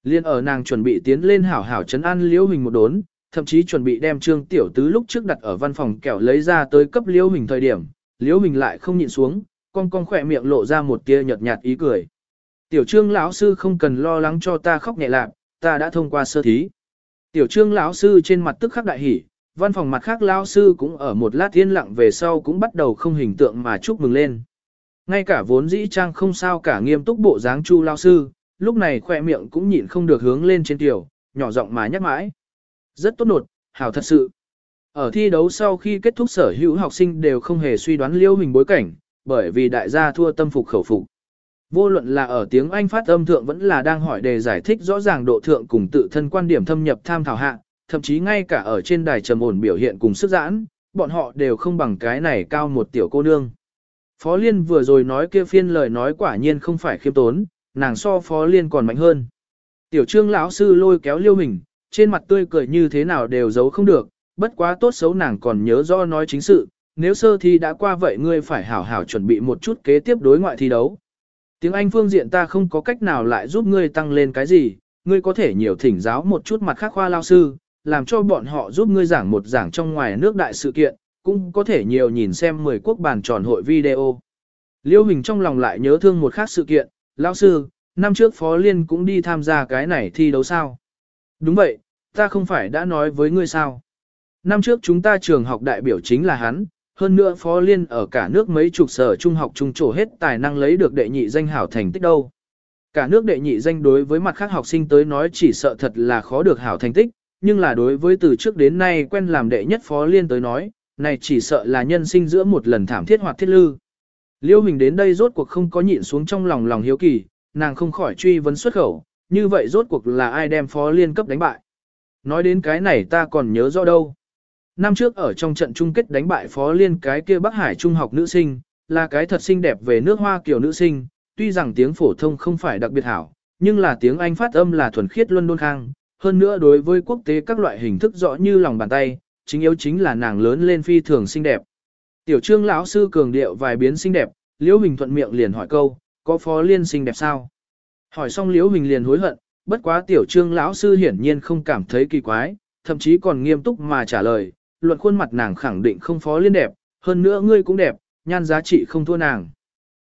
Liên ở nàng chuẩn bị tiến lên hảo hảo chấn an liêu hình một đốn, thậm chí chuẩn bị đem trương tiểu tứ lúc trước đặt ở văn phòng kẹo lấy ra tới cấp liêu hình thời điểm, liêu hình lại không nhịn xuống, con con khỏe miệng lộ ra một tia nhợt nhạt ý cười. Tiểu trương lão sư không cần lo lắng cho ta khóc nhẹ lạc, ta đã thông qua sơ thí. Tiểu trương lão sư trên mặt tức khắc đại hỉ, văn phòng mặt khác lão sư cũng ở một lát yên lặng về sau cũng bắt đầu không hình tượng mà chúc mừng lên. Ngay cả vốn dĩ trang không sao cả nghiêm túc bộ dáng chu lão sư, lúc này khỏe miệng cũng nhịn không được hướng lên trên tiểu, nhỏ giọng mà nhắc mãi. Rất tốt nột, hảo thật sự. Ở thi đấu sau khi kết thúc sở hữu học sinh đều không hề suy đoán liêu hình bối cảnh, bởi vì đại gia thua tâm phục khẩu phục. Vô luận là ở tiếng Anh phát âm thượng vẫn là đang hỏi đề giải thích rõ ràng độ thượng cùng tự thân quan điểm thâm nhập tham thảo hạ, thậm chí ngay cả ở trên đài trầm ổn biểu hiện cùng sức giãn, bọn họ đều không bằng cái này cao một tiểu cô nương. Phó Liên vừa rồi nói kia phiên lời nói quả nhiên không phải khiêm tốn, nàng so Phó Liên còn mạnh hơn. Tiểu trương lão sư lôi kéo liêu mình, trên mặt tươi cười như thế nào đều giấu không được, bất quá tốt xấu nàng còn nhớ rõ nói chính sự, nếu sơ thi đã qua vậy ngươi phải hảo hảo chuẩn bị một chút kế tiếp đối ngoại thi đấu. Tiếng Anh phương diện ta không có cách nào lại giúp ngươi tăng lên cái gì, ngươi có thể nhiều thỉnh giáo một chút mặt khác khoa lao sư, làm cho bọn họ giúp ngươi giảng một giảng trong ngoài nước đại sự kiện, cũng có thể nhiều nhìn xem 10 quốc bàn tròn hội video. Liêu Hình trong lòng lại nhớ thương một khác sự kiện, lão sư, năm trước Phó Liên cũng đi tham gia cái này thi đấu sao. Đúng vậy, ta không phải đã nói với ngươi sao. Năm trước chúng ta trường học đại biểu chính là hắn, hơn nữa Phó Liên ở cả nước mấy chục sở trung học trung trổ hết tài năng lấy được đệ nhị danh hảo thành tích đâu. Cả nước đệ nhị danh đối với mặt khác học sinh tới nói chỉ sợ thật là khó được hảo thành tích, nhưng là đối với từ trước đến nay quen làm đệ nhất Phó Liên tới nói, này chỉ sợ là nhân sinh giữa một lần thảm thiết hoặc thiết lư. Liêu Hình đến đây rốt cuộc không có nhịn xuống trong lòng lòng hiếu kỳ, nàng không khỏi truy vấn xuất khẩu, như vậy rốt cuộc là ai đem Phó Liên cấp đánh bại. Nói đến cái này ta còn nhớ rõ đâu. Năm trước ở trong trận chung kết đánh bại Phó Liên cái kia Bắc Hải Trung học nữ sinh, là cái thật xinh đẹp về nước hoa kiểu nữ sinh, tuy rằng tiếng phổ thông không phải đặc biệt hảo, nhưng là tiếng Anh phát âm là thuần khiết luân đôn khang. Hơn nữa đối với quốc tế các loại hình thức rõ như lòng bàn tay, chính yếu chính là nàng lớn lên phi thường xinh đẹp. Tiểu trương lão sư cường điệu vài biến xinh đẹp, Liễu Bình thuận miệng liền hỏi câu, có phó liên xinh đẹp sao? Hỏi xong Liễu Bình liền hối hận, bất quá tiểu trương lão sư hiển nhiên không cảm thấy kỳ quái, thậm chí còn nghiêm túc mà trả lời, luận khuôn mặt nàng khẳng định không phó liên đẹp, hơn nữa ngươi cũng đẹp, nhan giá trị không thua nàng.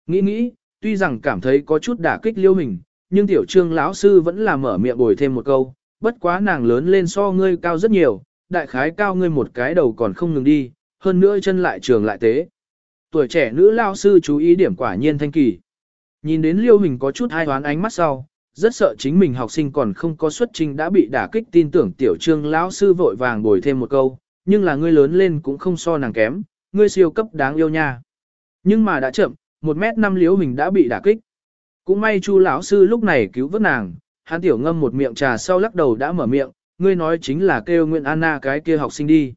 Nghĩ nghĩ, tuy rằng cảm thấy có chút đả kích liêu hình, nhưng tiểu trương lão sư vẫn là mở miệng bồi thêm một câu, bất quá nàng lớn lên so ngươi cao rất nhiều, đại khái cao ngươi một cái đầu còn không ngừng đi, hơn nữa chân lại trường lại tế. Tuổi trẻ nữ lao sư chú ý điểm quả nhiên thanh kỳ. Nhìn đến Liêu Hình có chút hai hoán ánh mắt sau, rất sợ chính mình học sinh còn không có xuất trình đã bị đả kích tin tưởng tiểu trương lão sư vội vàng bồi thêm một câu, nhưng là ngươi lớn lên cũng không so nàng kém, ngươi siêu cấp đáng yêu nha. Nhưng mà đã chậm, một mét năm liếu Hình đã bị đả kích. Cũng may Chu lão sư lúc này cứu vớt nàng, hắn tiểu ngâm một miệng trà sau lắc đầu đã mở miệng, ngươi nói chính là kêu Nguyễn Anna cái kia học sinh đi.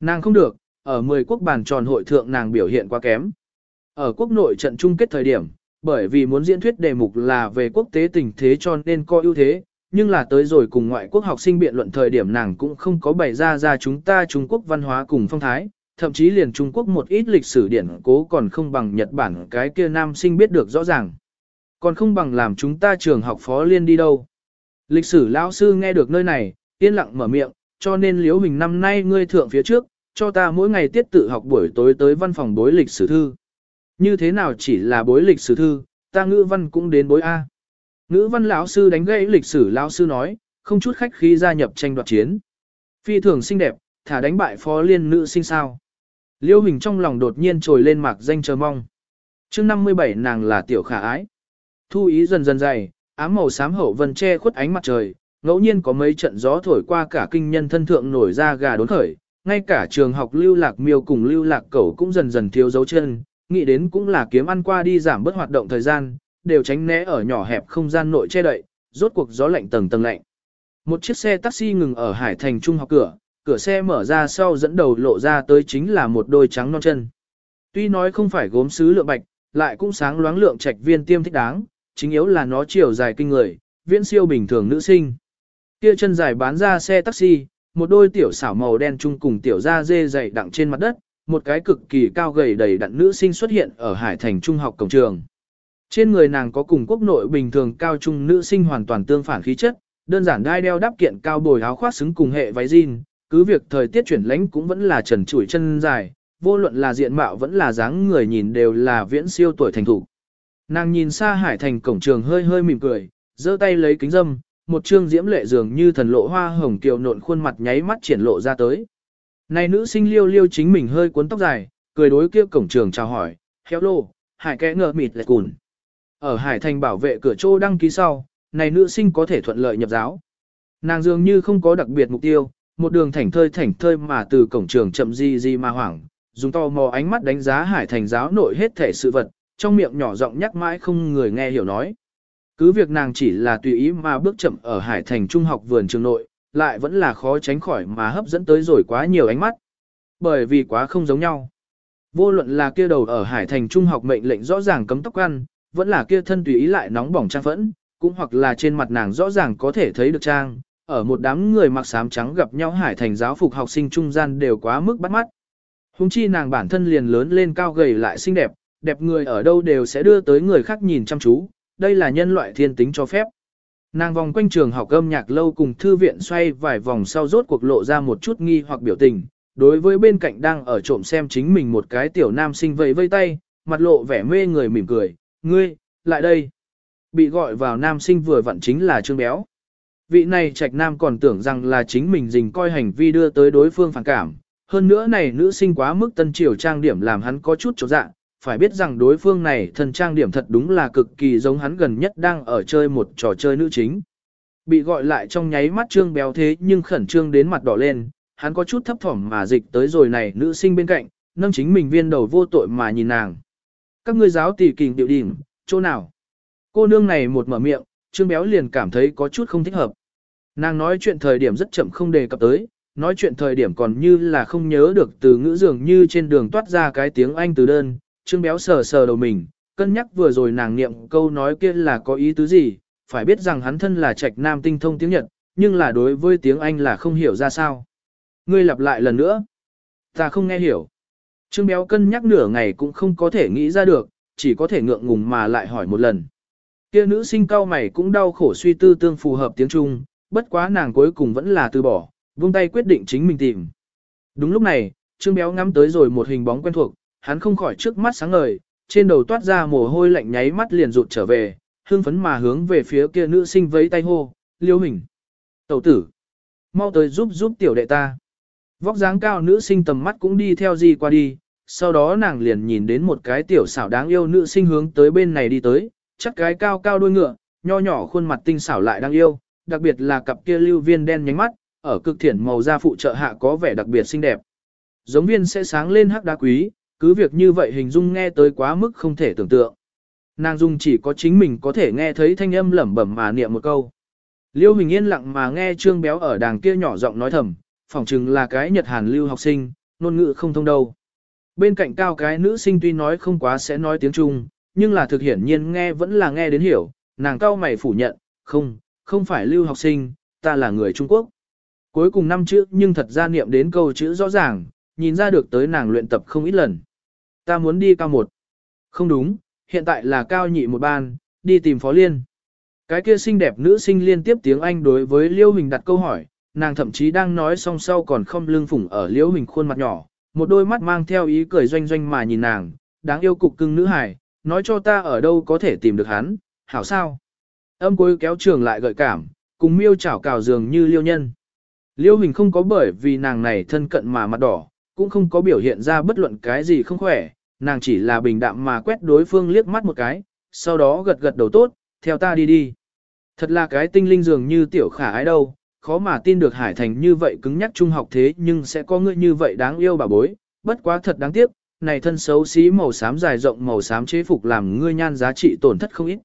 Nàng không được, ở 10 quốc bàn tròn hội thượng nàng biểu hiện quá kém. Ở quốc nội trận chung kết thời điểm, bởi vì muốn diễn thuyết đề mục là về quốc tế tình thế cho nên có ưu thế, nhưng là tới rồi cùng ngoại quốc học sinh biện luận thời điểm nàng cũng không có bày ra ra chúng ta Trung Quốc văn hóa cùng phong thái, thậm chí liền Trung Quốc một ít lịch sử điển cố còn không bằng Nhật Bản cái kia nam sinh biết được rõ ràng. Còn không bằng làm chúng ta trường học phó liên đi đâu. Lịch sử lão sư nghe được nơi này, yên lặng mở miệng, cho nên liễu hình năm nay ngươi thượng phía trước, cho ta mỗi ngày tiết tự học buổi tối tới văn phòng bối lịch sử thư. Như thế nào chỉ là bối lịch sử thư, ta ngữ văn cũng đến bối A. Ngữ văn lão sư đánh gãy lịch sử lão sư nói, không chút khách khí gia nhập tranh đoạt chiến. Phi thường xinh đẹp, thả đánh bại phó liên nữ sinh sao. Liêu hình trong lòng đột nhiên trồi lên mạc danh chờ mong. chương 57 nàng là tiểu khả ái. Thu ý dần dần dày, ám màu xám hậu vân che khuất ánh mặt trời, ngẫu nhiên có mấy trận gió thổi qua cả kinh nhân thân thượng nổi ra gà đốn khởi, ngay cả trường học lưu lạc miêu cùng lưu lạc cẩu cũng dần dần thiếu dấu chân, nghĩ đến cũng là kiếm ăn qua đi giảm bớt hoạt động thời gian, đều tránh né ở nhỏ hẹp không gian nội che đậy, rốt cuộc gió lạnh tầng tầng lạnh. Một chiếc xe taxi ngừng ở Hải Thành Trung học cửa, cửa xe mở ra sau dẫn đầu lộ ra tới chính là một đôi trắng non chân. Tuy nói không phải gốm sứ lượng bạch, lại cũng sáng loáng lượng trạch viên tiêm thích đáng, chính yếu là nó chiều dài kinh người, viễn siêu bình thường nữ sinh. Kia chân dài bán ra xe taxi, một đôi tiểu xảo màu đen chung cùng tiểu da dê dày đặng trên mặt đất, một cái cực kỳ cao gầy đầy đặn nữ sinh xuất hiện ở Hải Thành Trung học cổng trường. Trên người nàng có cùng quốc nội bình thường cao trung nữ sinh hoàn toàn tương phản khí chất, đơn giản đai đeo đắp kiện cao bồi áo khoác xứng cùng hệ váy jean, cứ việc thời tiết chuyển lãnh cũng vẫn là trần trụi chân dài, vô luận là diện mạo vẫn là dáng người nhìn đều là viễn siêu tuổi thành thủ. Nàng nhìn xa Hải Thành cổng trường hơi hơi mỉm cười, giơ tay lấy kính dâm, một trương diễm lệ dường như thần lộ hoa hồng kiều nộn khuôn mặt nháy mắt triển lộ ra tới. Này nữ sinh liêu liêu chính mình hơi cuốn tóc dài, cười đối kia cổng trường chào hỏi, hello, hải kẽ ngờ mịt lệ cùn. Ở hải thành bảo vệ cửa chỗ đăng ký sau, này nữ sinh có thể thuận lợi nhập giáo. Nàng dường như không có đặc biệt mục tiêu, một đường thảnh thơi thảnh thơi mà từ cổng trường chậm di di mà hoảng, dùng to mò ánh mắt đánh giá hải thành giáo nội hết thể sự vật, trong miệng nhỏ giọng nhắc mãi không người nghe hiểu nói. Cứ việc nàng chỉ là tùy ý mà bước chậm ở Hải Thành Trung học vườn trường nội, lại vẫn là khó tránh khỏi mà hấp dẫn tới rồi quá nhiều ánh mắt. Bởi vì quá không giống nhau. Vô luận là kia đầu ở Hải Thành Trung học mệnh lệnh rõ ràng cấm tóc ăn, vẫn là kia thân tùy ý lại nóng bỏng trang phẫn, cũng hoặc là trên mặt nàng rõ ràng có thể thấy được trang, ở một đám người mặc xám trắng gặp nhau Hải Thành giáo phục học sinh trung gian đều quá mức bắt mắt. Hùng chi nàng bản thân liền lớn lên cao gầy lại xinh đẹp, đẹp người ở đâu đều sẽ đưa tới người khác nhìn chăm chú, đây là nhân loại thiên tính cho phép. Nàng vòng quanh trường học âm nhạc lâu cùng thư viện xoay vài vòng sau rốt cuộc lộ ra một chút nghi hoặc biểu tình, đối với bên cạnh đang ở trộm xem chính mình một cái tiểu nam sinh vẫy vây tay, mặt lộ vẻ mê người mỉm cười, ngươi, lại đây. Bị gọi vào nam sinh vừa vặn chính là Trương Béo. Vị này trạch nam còn tưởng rằng là chính mình dình coi hành vi đưa tới đối phương phản cảm, hơn nữa này nữ sinh quá mức tân triều trang điểm làm hắn có chút chỗ dạng phải biết rằng đối phương này thần trang điểm thật đúng là cực kỳ giống hắn gần nhất đang ở chơi một trò chơi nữ chính. Bị gọi lại trong nháy mắt trương béo thế nhưng khẩn trương đến mặt đỏ lên, hắn có chút thấp thỏm mà dịch tới rồi này nữ sinh bên cạnh, nâng chính mình viên đầu vô tội mà nhìn nàng. Các ngươi giáo tỷ kình điệu đỉnh, chỗ nào? Cô nương này một mở miệng, trương béo liền cảm thấy có chút không thích hợp. Nàng nói chuyện thời điểm rất chậm không đề cập tới, nói chuyện thời điểm còn như là không nhớ được từ ngữ dường như trên đường toát ra cái tiếng Anh từ đơn, Trương Béo sờ sờ đầu mình, cân nhắc vừa rồi nàng niệm câu nói kia là có ý tứ gì, phải biết rằng hắn thân là trạch nam tinh thông tiếng Nhật, nhưng là đối với tiếng Anh là không hiểu ra sao. Ngươi lặp lại lần nữa. Ta không nghe hiểu. Trương Béo cân nhắc nửa ngày cũng không có thể nghĩ ra được, chỉ có thể ngượng ngùng mà lại hỏi một lần. Kia nữ sinh cao mày cũng đau khổ suy tư tương phù hợp tiếng Trung, bất quá nàng cuối cùng vẫn là từ bỏ, vung tay quyết định chính mình tìm. Đúng lúc này, Trương Béo ngắm tới rồi một hình bóng quen thuộc, hắn không khỏi trước mắt sáng ngời, trên đầu toát ra mồ hôi lạnh nháy mắt liền rụt trở về, hương phấn mà hướng về phía kia nữ sinh vẫy tay hô, liêu hình. Tẩu tử, mau tới giúp giúp tiểu đệ ta. Vóc dáng cao nữ sinh tầm mắt cũng đi theo gì qua đi, sau đó nàng liền nhìn đến một cái tiểu xảo đáng yêu nữ sinh hướng tới bên này đi tới, chắc cái cao cao đuôi ngựa, nho nhỏ khuôn mặt tinh xảo lại đáng yêu, đặc biệt là cặp kia lưu viên đen nhánh mắt, ở cực thiển màu da phụ trợ hạ có vẻ đặc biệt xinh đẹp. Giống viên sẽ sáng lên hắc đá quý, cứ việc như vậy hình dung nghe tới quá mức không thể tưởng tượng. Nàng dung chỉ có chính mình có thể nghe thấy thanh âm lẩm bẩm mà niệm một câu. Liêu Hình yên lặng mà nghe Trương Béo ở đàng kia nhỏ giọng nói thầm, phỏng chừng là cái Nhật Hàn lưu học sinh, ngôn ngữ không thông đâu. Bên cạnh cao cái nữ sinh tuy nói không quá sẽ nói tiếng Trung, nhưng là thực hiển nhiên nghe vẫn là nghe đến hiểu, nàng cao mày phủ nhận, không, không phải lưu học sinh, ta là người Trung Quốc. Cuối cùng năm chữ nhưng thật ra niệm đến câu chữ rõ ràng, nhìn ra được tới nàng luyện tập không ít lần. Ta muốn đi cao một. Không đúng, hiện tại là cao nhị một ban, đi tìm Phó Liên. Cái kia xinh đẹp nữ sinh liên tiếp tiếng Anh đối với Liêu Hình đặt câu hỏi, nàng thậm chí đang nói song sau còn không lưng phủng ở Liêu Hình khuôn mặt nhỏ, một đôi mắt mang theo ý cười doanh doanh mà nhìn nàng, đáng yêu cục cưng nữ hài, nói cho ta ở đâu có thể tìm được hắn, hảo sao. Âm cuối kéo trường lại gợi cảm, cùng miêu chảo cào dường như liêu nhân. Liêu hình không có bởi vì nàng này thân cận mà mặt đỏ, cũng không có biểu hiện ra bất luận cái gì không khỏe, nàng chỉ là bình đạm mà quét đối phương liếc mắt một cái, sau đó gật gật đầu tốt, theo ta đi đi. Thật là cái tinh linh dường như tiểu khả ái đâu, khó mà tin được Hải Thành như vậy cứng nhắc trung học thế nhưng sẽ có người như vậy đáng yêu bà bối, bất quá thật đáng tiếc, này thân xấu xí màu xám dài rộng màu xám chế phục làm ngươi nhan giá trị tổn thất không ít.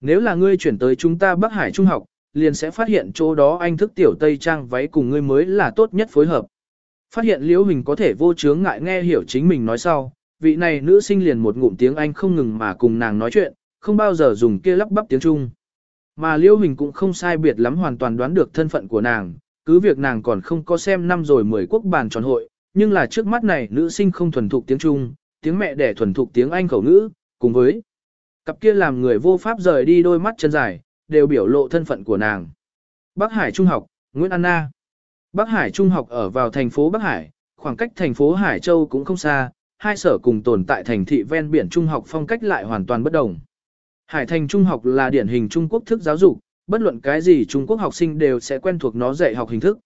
Nếu là ngươi chuyển tới chúng ta Bắc Hải Trung học, liền sẽ phát hiện chỗ đó anh thức tiểu tây trang váy cùng ngươi mới là tốt nhất phối hợp. Phát hiện liễu mình có thể vô chướng ngại nghe hiểu chính mình nói sau, vị này nữ sinh liền một ngụm tiếng Anh không ngừng mà cùng nàng nói chuyện, không bao giờ dùng kia lắp bắp tiếng Trung. Mà liễu hình cũng không sai biệt lắm hoàn toàn đoán được thân phận của nàng, cứ việc nàng còn không có xem năm rồi mười quốc bàn tròn hội, nhưng là trước mắt này nữ sinh không thuần thục tiếng Trung, tiếng mẹ đẻ thuần thục tiếng Anh khẩu ngữ, cùng với cặp kia làm người vô pháp rời đi đôi mắt chân dài, đều biểu lộ thân phận của nàng. Bắc Hải Trung học, Nguyễn Anna. Bắc Hải Trung học ở vào thành phố Bắc Hải, khoảng cách thành phố Hải Châu cũng không xa, hai sở cùng tồn tại thành thị ven biển Trung học phong cách lại hoàn toàn bất đồng. Hải Thành Trung học là điển hình Trung Quốc thức giáo dục, bất luận cái gì Trung Quốc học sinh đều sẽ quen thuộc nó dạy học hình thức.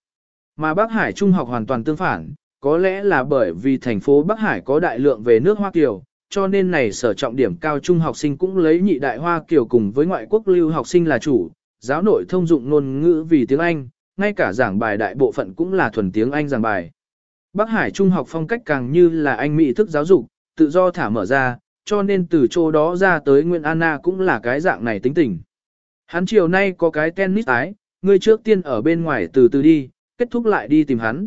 Mà Bắc Hải Trung học hoàn toàn tương phản, có lẽ là bởi vì thành phố Bắc Hải có đại lượng về nước Hoa Kiều, cho nên này sở trọng điểm cao trung học sinh cũng lấy nhị đại Hoa Kiều cùng với ngoại quốc lưu học sinh là chủ, giáo nội thông dụng ngôn ngữ vì tiếng Anh, ngay cả giảng bài đại bộ phận cũng là thuần tiếng Anh giảng bài. Bắc Hải Trung học phong cách càng như là anh mỹ thức giáo dục, tự do thả mở ra, cho nên từ chỗ đó ra tới Nguyên Anna cũng là cái dạng này tính tình. Hắn chiều nay có cái tennis ái, ngươi trước tiên ở bên ngoài từ từ đi, kết thúc lại đi tìm hắn.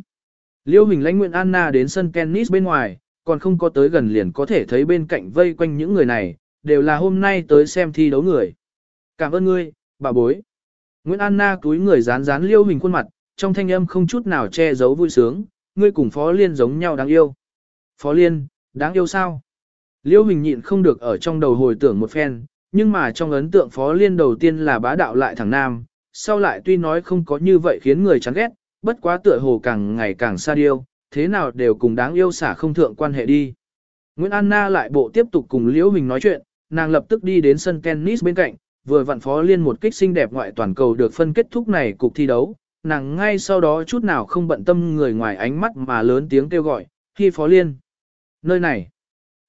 Liêu Hình lãnh Nguyễn Anna đến sân tennis bên ngoài, còn không có tới gần liền có thể thấy bên cạnh vây quanh những người này, đều là hôm nay tới xem thi đấu người. Cảm ơn ngươi, bà bối. Nguyễn Anna túi người dán dán Liêu Hình khuôn mặt, trong thanh âm không chút nào che giấu vui sướng, ngươi cùng Phó Liên giống nhau đáng yêu. Phó Liên, đáng yêu sao? Liễu Hình nhịn không được ở trong đầu hồi tưởng một phen, nhưng mà trong ấn tượng Phó Liên đầu tiên là bá đạo lại thẳng nam, sau lại tuy nói không có như vậy khiến người chán ghét, bất quá tựa hồ càng ngày càng xa điêu, thế nào đều cùng đáng yêu xả không thượng quan hệ đi. Nguyễn Anna lại bộ tiếp tục cùng Liễu Hình nói chuyện, nàng lập tức đi đến sân tennis bên cạnh, vừa vặn phó liên một kích xinh đẹp ngoại toàn cầu được phân kết thúc này cuộc thi đấu, nàng ngay sau đó chút nào không bận tâm người ngoài ánh mắt mà lớn tiếng kêu gọi, khi phó liên. Nơi này,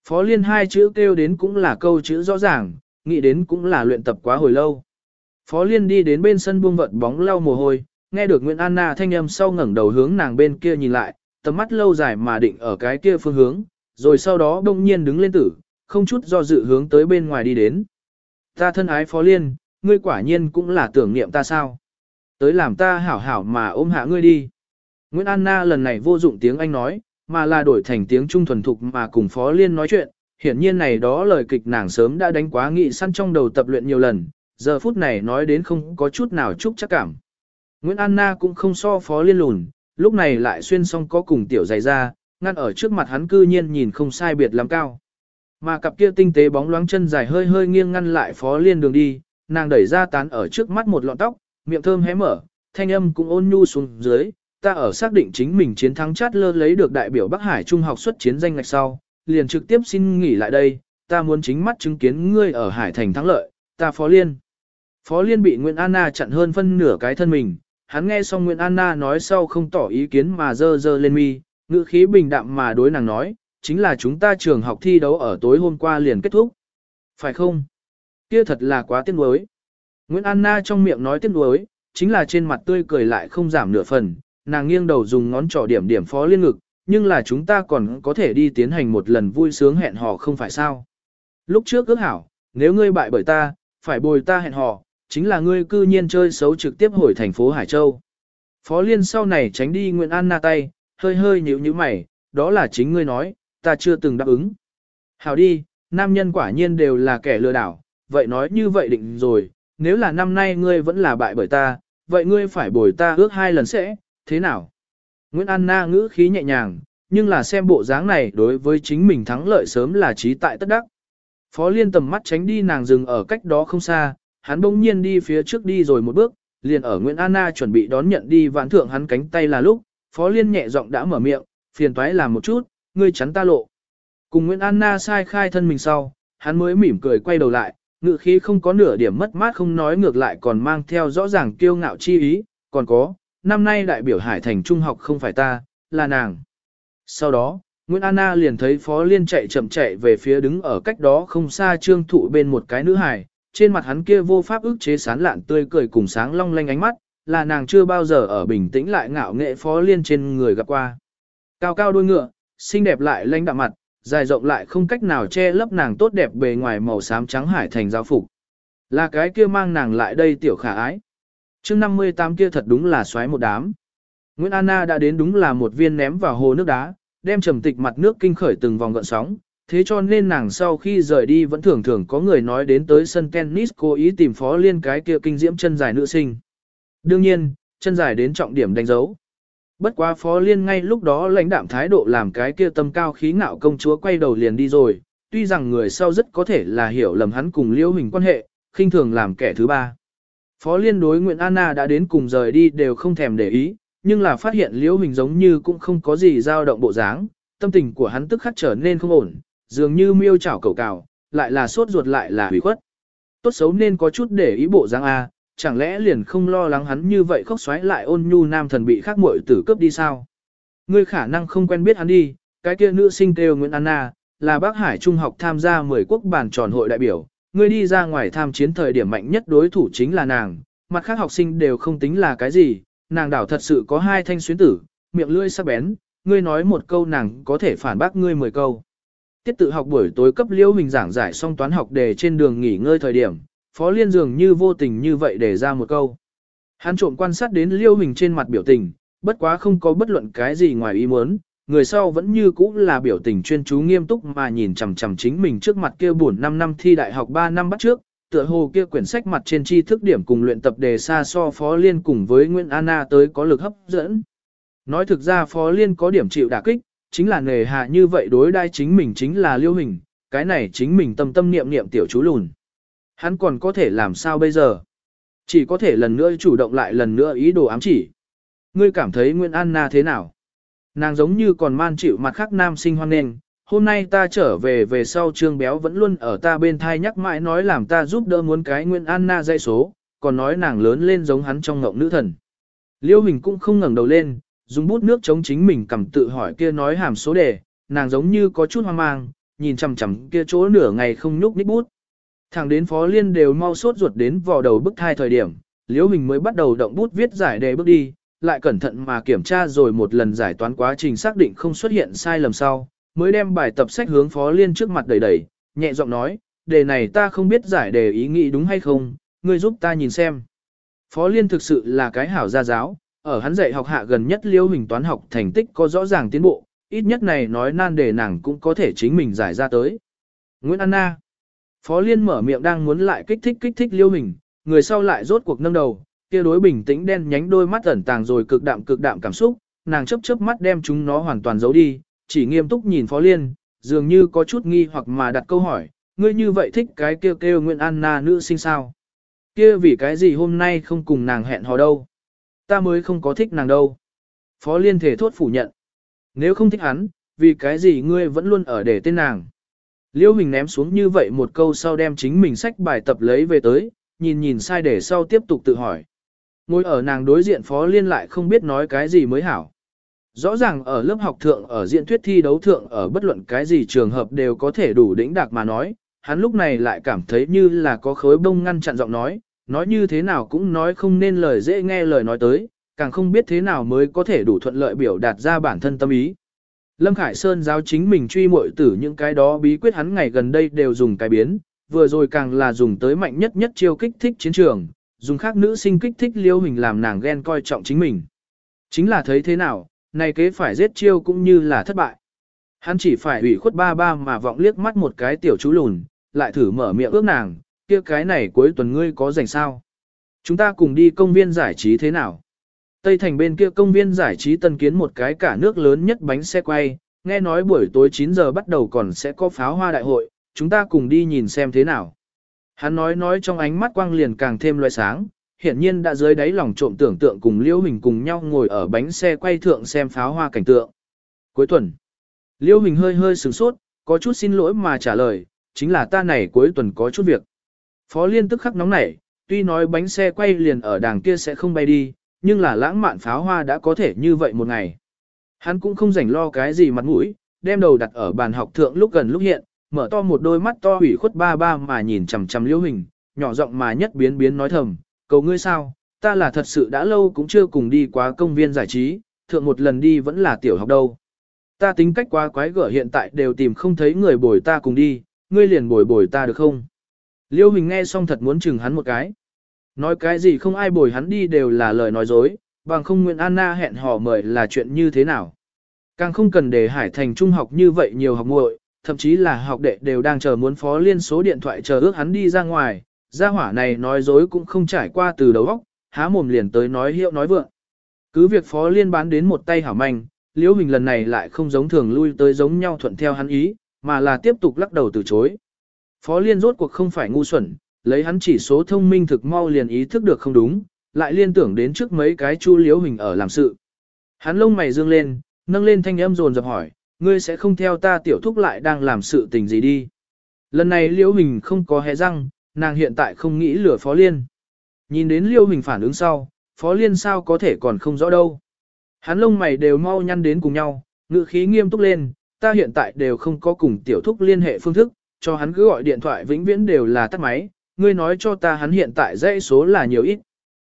phó liên hai chữ kêu đến cũng là câu chữ rõ ràng, nghĩ đến cũng là luyện tập quá hồi lâu. Phó liên đi đến bên sân buông vận bóng lau mồ hôi, nghe được Nguyễn Anna thanh âm sau ngẩng đầu hướng nàng bên kia nhìn lại, tầm mắt lâu dài mà định ở cái kia phương hướng, rồi sau đó đông nhiên đứng lên tử, không chút do dự hướng tới bên ngoài đi đến. Ta thân ái Phó Liên, ngươi quả nhiên cũng là tưởng niệm ta sao? Tới làm ta hảo hảo mà ôm hạ ngươi đi. Nguyễn Anna lần này vô dụng tiếng Anh nói, mà là đổi thành tiếng Trung thuần thục mà cùng Phó Liên nói chuyện. Hiển nhiên này đó lời kịch nàng sớm đã đánh quá nghị săn trong đầu tập luyện nhiều lần, giờ phút này nói đến không có chút nào chúc chắc cảm. Nguyễn Anna cũng không so Phó Liên lùn, lúc này lại xuyên xong có cùng tiểu dày ra, ngăn ở trước mặt hắn cư nhiên nhìn không sai biệt lắm cao. Mà cặp kia tinh tế bóng loáng chân dài hơi hơi nghiêng ngăn lại Phó Liên đường đi, nàng đẩy ra tán ở trước mắt một lọn tóc, miệng thơm hé mở, thanh âm cũng ôn nhu xuống dưới, ta ở xác định chính mình chiến thắng chát lơ lấy được đại biểu Bắc Hải Trung học xuất chiến danh ngạch sau, liền trực tiếp xin nghỉ lại đây, ta muốn chính mắt chứng kiến ngươi ở Hải Thành thắng lợi, ta Phó Liên. Phó Liên bị Nguyễn Anna chặn hơn phân nửa cái thân mình, hắn nghe xong Nguyễn Anna nói sau không tỏ ý kiến mà dơ dơ lên mi, ngữ khí bình đạm mà đối nàng nói, chính là chúng ta trường học thi đấu ở tối hôm qua liền kết thúc. Phải không? Kia thật là quá tiếc nuối. Nguyễn Anna trong miệng nói tiếc nuối, chính là trên mặt tươi cười lại không giảm nửa phần, nàng nghiêng đầu dùng ngón trỏ điểm điểm phó liên ngực, nhưng là chúng ta còn có thể đi tiến hành một lần vui sướng hẹn hò không phải sao. Lúc trước ước hảo, nếu ngươi bại bởi ta, phải bồi ta hẹn hò, chính là ngươi cư nhiên chơi xấu trực tiếp hồi thành phố Hải Châu. Phó Liên sau này tránh đi Nguyễn an na tay, hơi hơi nhíu nhíu mày, đó là chính ngươi nói, ta chưa từng đáp ứng. Hảo đi, nam nhân quả nhiên đều là kẻ lừa đảo, vậy nói như vậy định rồi, nếu là năm nay ngươi vẫn là bại bởi ta, vậy ngươi phải bồi ta ước hai lần sẽ, thế nào? Nguyễn Anna ngữ khí nhẹ nhàng, nhưng là xem bộ dáng này đối với chính mình thắng lợi sớm là trí tại tất đắc. Phó Liên tầm mắt tránh đi nàng dừng ở cách đó không xa, hắn bỗng nhiên đi phía trước đi rồi một bước, liền ở Nguyễn Anna chuẩn bị đón nhận đi vãn thượng hắn cánh tay là lúc, Phó Liên nhẹ giọng đã mở miệng, phiền toái làm một chút, ngươi chắn ta lộ. Cùng Nguyễn Anna sai khai thân mình sau, hắn mới mỉm cười quay đầu lại, ngự khí không có nửa điểm mất mát không nói ngược lại còn mang theo rõ ràng kiêu ngạo chi ý, còn có, năm nay đại biểu Hải Thành Trung học không phải ta, là nàng. Sau đó, Nguyễn Anna liền thấy Phó Liên chạy chậm chạy về phía đứng ở cách đó không xa trương thụ bên một cái nữ hài, trên mặt hắn kia vô pháp ức chế sán lạn tươi cười cùng sáng long lanh ánh mắt, là nàng chưa bao giờ ở bình tĩnh lại ngạo nghệ Phó Liên trên người gặp qua. Cao cao đôi ngựa, xinh đẹp lại lanh đạm mặt, dài rộng lại không cách nào che lấp nàng tốt đẹp bề ngoài màu xám trắng hải thành giáo phục. Là cái kia mang nàng lại đây tiểu khả ái chương 58 kia thật đúng là xoáy một đám. Nguyễn Anna đã đến đúng là một viên ném vào hồ nước đá, đem trầm tịch mặt nước kinh khởi từng vòng gợn sóng. Thế cho nên nàng sau khi rời đi vẫn thường thường có người nói đến tới sân tennis cố ý tìm phó liên cái kia kinh diễm chân dài nữ sinh. Đương nhiên, chân dài đến trọng điểm đánh dấu. Bất quá phó liên ngay lúc đó lãnh đạm thái độ làm cái kia tâm cao khí ngạo công chúa quay đầu liền đi rồi, tuy rằng người sau rất có thể là hiểu lầm hắn cùng liễu hình quan hệ, khinh thường làm kẻ thứ ba. Phó liên đối Nguyễn Anna đã đến cùng rời đi đều không thèm để ý, nhưng là phát hiện liễu hình giống như cũng không có gì dao động bộ dáng, tâm tình của hắn tức khắc trở nên không ổn, dường như miêu chảo cầu cào, lại là sốt ruột lại là hủy khuất. Tốt xấu nên có chút để ý bộ dáng A, chẳng lẽ liền không lo lắng hắn như vậy khóc xoáy lại ôn nhu nam thần bị khác muội tử cướp đi sao? Ngươi khả năng không quen biết hắn đi, cái kia nữ sinh kêu Nguyễn Anna, là bác Hải Trung học tham gia 10 quốc bản tròn hội đại biểu, ngươi đi ra ngoài tham chiến thời điểm mạnh nhất đối thủ chính là nàng, mặt khác học sinh đều không tính là cái gì, nàng đảo thật sự có hai thanh xuyến tử, miệng lưỡi sắc bén, ngươi nói một câu nàng có thể phản bác ngươi 10 câu. Tiết tự học buổi tối cấp liễu mình giảng giải xong toán học đề trên đường nghỉ ngơi thời điểm, Phó Liên dường như vô tình như vậy để ra một câu. Hắn trộm quan sát đến Liêu Hình trên mặt biểu tình, bất quá không có bất luận cái gì ngoài ý muốn, người sau vẫn như cũ là biểu tình chuyên chú nghiêm túc mà nhìn chằm chằm chính mình trước mặt kia buồn 5 năm thi đại học 3 năm bắt trước, tựa hồ kia quyển sách mặt trên tri thức điểm cùng luyện tập đề xa so Phó Liên cùng với Nguyễn Anna tới có lực hấp dẫn. Nói thực ra Phó Liên có điểm chịu đả kích, chính là nghề hạ như vậy đối đai chính mình chính là Liêu Hình, cái này chính mình tâm tâm niệm niệm tiểu chú lùn. Hắn còn có thể làm sao bây giờ? Chỉ có thể lần nữa chủ động lại lần nữa ý đồ ám chỉ. Ngươi cảm thấy Nguyễn Anna thế nào? Nàng giống như còn man chịu mặt khác nam sinh hoan nghênh. Hôm nay ta trở về về sau trương béo vẫn luôn ở ta bên thai nhắc mãi nói làm ta giúp đỡ muốn cái Nguyễn Anna dây số, còn nói nàng lớn lên giống hắn trong ngộng nữ thần. Liêu Hình cũng không ngẩng đầu lên, dùng bút nước chống chính mình cầm tự hỏi kia nói hàm số đề, nàng giống như có chút hoang mang, nhìn chằm chằm kia chỗ nửa ngày không nhúc nhích bút. Thẳng đến Phó Liên đều mau sốt ruột đến vò đầu bức thai thời điểm, Liễu Hình mới bắt đầu động bút viết giải đề bước đi, lại cẩn thận mà kiểm tra rồi một lần giải toán quá trình xác định không xuất hiện sai lầm sau, mới đem bài tập sách hướng Phó Liên trước mặt đầy đầy, nhẹ giọng nói, đề này ta không biết giải đề ý nghĩ đúng hay không, ngươi giúp ta nhìn xem. Phó Liên thực sự là cái hảo gia giáo, ở hắn dạy học hạ gần nhất liêu hình toán học thành tích có rõ ràng tiến bộ, ít nhất này nói nan đề nàng cũng có thể chính mình giải ra tới. Nguyễn Anna Phó Liên mở miệng đang muốn lại kích thích kích thích liêu hình, người sau lại rốt cuộc nâng đầu, kia đối bình tĩnh đen nhánh đôi mắt ẩn tàng rồi cực đạm cực đạm cảm xúc, nàng chớp chớp mắt đem chúng nó hoàn toàn giấu đi, chỉ nghiêm túc nhìn Phó Liên, dường như có chút nghi hoặc mà đặt câu hỏi, ngươi như vậy thích cái kêu kêu Nguyễn Anna nữ sinh sao? Kia vì cái gì hôm nay không cùng nàng hẹn hò đâu? Ta mới không có thích nàng đâu. Phó Liên thể thốt phủ nhận. Nếu không thích hắn, vì cái gì ngươi vẫn luôn ở để tên nàng? Liêu Hình ném xuống như vậy một câu sau đem chính mình sách bài tập lấy về tới, nhìn nhìn sai để sau tiếp tục tự hỏi. Ngồi ở nàng đối diện Phó Liên lại không biết nói cái gì mới hảo. Rõ ràng ở lớp học thượng ở diện thuyết thi đấu thượng ở bất luận cái gì trường hợp đều có thể đủ đỉnh đạc mà nói, hắn lúc này lại cảm thấy như là có khối bông ngăn chặn giọng nói, nói như thế nào cũng nói không nên lời dễ nghe lời nói tới, càng không biết thế nào mới có thể đủ thuận lợi biểu đạt ra bản thân tâm ý. Lâm Khải Sơn giáo chính mình truy muội tử những cái đó bí quyết hắn ngày gần đây đều dùng cái biến, vừa rồi càng là dùng tới mạnh nhất nhất chiêu kích thích chiến trường, dùng khác nữ sinh kích thích liêu hình làm nàng ghen coi trọng chính mình. Chính là thấy thế nào, này kế phải giết chiêu cũng như là thất bại. Hắn chỉ phải ủy khuất ba ba mà vọng liếc mắt một cái tiểu chú lùn, lại thử mở miệng ước nàng, kia cái này cuối tuần ngươi có rảnh sao? Chúng ta cùng đi công viên giải trí thế nào? Tây thành bên kia công viên giải trí tân kiến một cái cả nước lớn nhất bánh xe quay, nghe nói buổi tối 9 giờ bắt đầu còn sẽ có pháo hoa đại hội, chúng ta cùng đi nhìn xem thế nào. Hắn nói nói trong ánh mắt quang liền càng thêm loại sáng, hiển nhiên đã dưới đáy lòng trộm tưởng tượng cùng Liêu Hình cùng nhau ngồi ở bánh xe quay thượng xem pháo hoa cảnh tượng. Cuối tuần, Liêu Hình hơi hơi sửng sốt, có chút xin lỗi mà trả lời, chính là ta này cuối tuần có chút việc. Phó Liên tức khắc nóng nảy, tuy nói bánh xe quay liền ở đàng kia sẽ không bay đi, nhưng là lãng mạn pháo hoa đã có thể như vậy một ngày. Hắn cũng không rảnh lo cái gì mặt mũi, đem đầu đặt ở bàn học thượng lúc gần lúc hiện, mở to một đôi mắt to hủy khuất ba ba mà nhìn chằm chằm liễu hình, nhỏ giọng mà nhất biến biến nói thầm, cầu ngươi sao, ta là thật sự đã lâu cũng chưa cùng đi qua công viên giải trí, thượng một lần đi vẫn là tiểu học đâu. Ta tính cách quá quái gở hiện tại đều tìm không thấy người bồi ta cùng đi, ngươi liền bồi bồi ta được không? Liêu Hình nghe xong thật muốn chừng hắn một cái. Nói cái gì không ai bồi hắn đi đều là lời nói dối, bằng không Nguyễn Anna hẹn hò mời là chuyện như thế nào. Càng không cần để Hải Thành trung học như vậy nhiều học muội, thậm chí là học đệ đều đang chờ muốn phó liên số điện thoại chờ ước hắn đi ra ngoài, gia hỏa này nói dối cũng không trải qua từ đầu óc, há mồm liền tới nói hiệu nói vượng. Cứ việc phó liên bán đến một tay hảo manh, liễu hình lần này lại không giống thường lui tới giống nhau thuận theo hắn ý, mà là tiếp tục lắc đầu từ chối. Phó liên rốt cuộc không phải ngu xuẩn, lấy hắn chỉ số thông minh thực mau liền ý thức được không đúng, lại liên tưởng đến trước mấy cái chu liễu hình ở làm sự. Hắn lông mày dương lên, nâng lên thanh âm dồn dập hỏi, ngươi sẽ không theo ta tiểu thúc lại đang làm sự tình gì đi. Lần này liễu hình không có hé răng, nàng hiện tại không nghĩ lửa phó liên. Nhìn đến liễu hình phản ứng sau, phó liên sao có thể còn không rõ đâu. Hắn lông mày đều mau nhăn đến cùng nhau, ngữ khí nghiêm túc lên, ta hiện tại đều không có cùng tiểu thúc liên hệ phương thức, cho hắn cứ gọi điện thoại vĩnh viễn đều là tắt máy, ngươi nói cho ta hắn hiện tại dãy số là nhiều ít.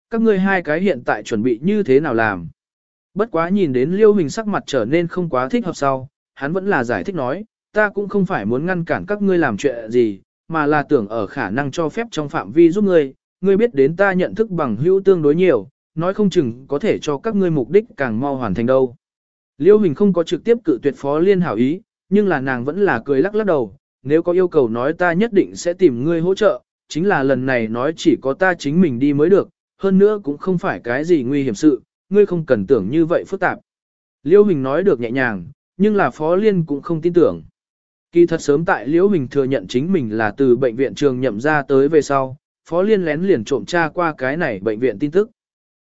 Các ngươi hai cái hiện tại chuẩn bị như thế nào làm? Bất quá nhìn đến liêu hình sắc mặt trở nên không quá thích hợp sau, hắn vẫn là giải thích nói, ta cũng không phải muốn ngăn cản các ngươi làm chuyện gì, mà là tưởng ở khả năng cho phép trong phạm vi giúp ngươi, ngươi biết đến ta nhận thức bằng hữu tương đối nhiều, nói không chừng có thể cho các ngươi mục đích càng mau hoàn thành đâu. Liêu hình không có trực tiếp cự tuyệt phó liên hảo ý, nhưng là nàng vẫn là cười lắc lắc đầu, nếu có yêu cầu nói ta nhất định sẽ tìm ngươi hỗ trợ, chính là lần này nói chỉ có ta chính mình đi mới được, hơn nữa cũng không phải cái gì nguy hiểm sự, ngươi không cần tưởng như vậy phức tạp. Liêu Hình nói được nhẹ nhàng, nhưng là Phó Liên cũng không tin tưởng. Kỳ thật sớm tại Liễu Hình thừa nhận chính mình là từ bệnh viện trường nhậm ra tới về sau, Phó Liên lén liền trộm tra qua cái này bệnh viện tin tức.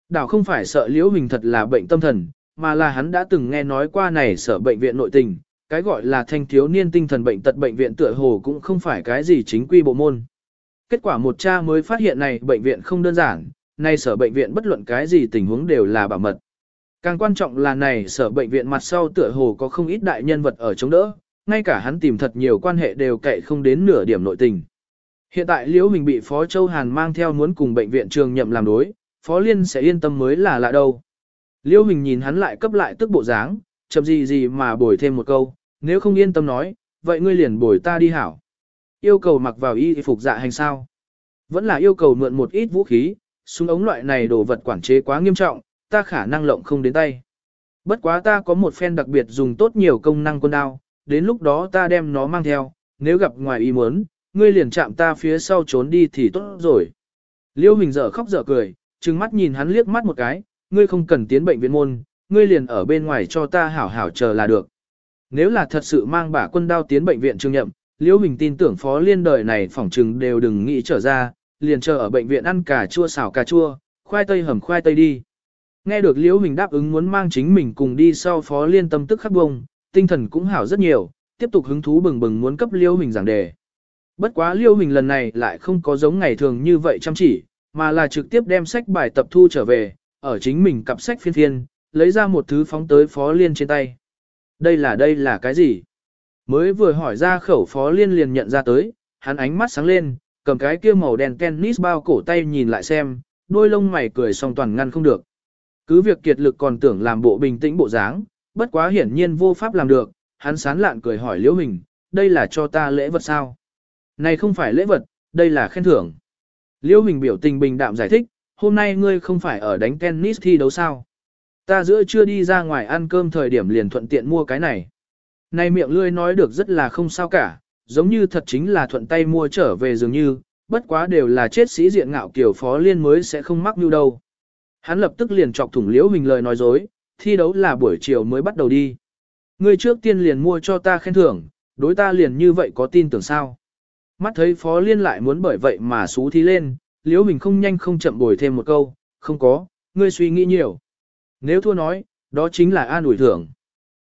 Đảo không phải sợ Liễu Hình thật là bệnh tâm thần, mà là hắn đã từng nghe nói qua này sở bệnh viện nội tình, cái gọi là thanh thiếu niên tinh thần bệnh tật bệnh viện tựa hồ cũng không phải cái gì chính quy bộ môn. Kết quả một cha mới phát hiện này bệnh viện không đơn giản, này sở bệnh viện bất luận cái gì tình huống đều là bảo mật. Càng quan trọng là này sở bệnh viện mặt sau tựa hồ có không ít đại nhân vật ở chống đỡ, ngay cả hắn tìm thật nhiều quan hệ đều kệ không đến nửa điểm nội tình. Hiện tại Liễu Hình bị Phó Châu Hàn mang theo muốn cùng bệnh viện trường nhậm làm đối, Phó Liên sẽ yên tâm mới là lạ đâu. Liễu Hình nhìn hắn lại cấp lại tức bộ dáng, chậm gì gì mà bồi thêm một câu, nếu không yên tâm nói, vậy ngươi liền bồi ta đi hảo. Yêu cầu mặc vào y phục dạ hành sao. Vẫn là yêu cầu mượn một ít vũ khí, súng ống loại này đồ vật quản chế quá nghiêm trọng, ta khả năng lộng không đến tay. Bất quá ta có một phen đặc biệt dùng tốt nhiều công năng quân đao, đến lúc đó ta đem nó mang theo, nếu gặp ngoài ý muốn, ngươi liền chạm ta phía sau trốn đi thì tốt rồi. Liêu Hình dở khóc dở cười, trừng mắt nhìn hắn liếc mắt một cái, ngươi không cần tiến bệnh viện môn, ngươi liền ở bên ngoài cho ta hảo hảo chờ là được. Nếu là thật sự mang bả quân đao tiến bệnh viện trương nhậm, Liêu Hình tin tưởng phó liên đời này phỏng trừng đều đừng nghĩ trở ra, liền chờ ở bệnh viện ăn cà chua xào cà chua, khoai tây hầm khoai tây đi. Nghe được Liễu Bình đáp ứng muốn mang chính mình cùng đi sau phó liên tâm tức khắc bông, tinh thần cũng hảo rất nhiều, tiếp tục hứng thú bừng bừng muốn cấp Liễu Bình giảng đề. Bất quá Liễu Bình lần này lại không có giống ngày thường như vậy chăm chỉ, mà là trực tiếp đem sách bài tập thu trở về, ở chính mình cặp sách phiên phiên, lấy ra một thứ phóng tới phó liên trên tay. Đây là đây là cái gì? Mới vừa hỏi ra khẩu phó liên liền nhận ra tới, hắn ánh mắt sáng lên, cầm cái kia màu đen tennis bao cổ tay nhìn lại xem, đôi lông mày cười song toàn ngăn không được. Cứ việc kiệt lực còn tưởng làm bộ bình tĩnh bộ dáng, bất quá hiển nhiên vô pháp làm được, hắn sán lạn cười hỏi liễu hình, đây là cho ta lễ vật sao? Này không phải lễ vật, đây là khen thưởng. Liễu hình biểu tình bình đạm giải thích, hôm nay ngươi không phải ở đánh tennis thi đấu sao? Ta giữa chưa đi ra ngoài ăn cơm thời điểm liền thuận tiện mua cái này. Này miệng lươi nói được rất là không sao cả, giống như thật chính là thuận tay mua trở về dường như, bất quá đều là chết sĩ diện ngạo kiểu phó liên mới sẽ không mắc như đâu. Hắn lập tức liền chọc thủng liễu Huỳnh lời nói dối, thi đấu là buổi chiều mới bắt đầu đi. Người trước tiên liền mua cho ta khen thưởng, đối ta liền như vậy có tin tưởng sao. Mắt thấy phó liên lại muốn bởi vậy mà xú thi lên, liễu Huỳnh không nhanh không chậm bồi thêm một câu, không có, ngươi suy nghĩ nhiều. Nếu thua nói, đó chính là an ủi thưởng.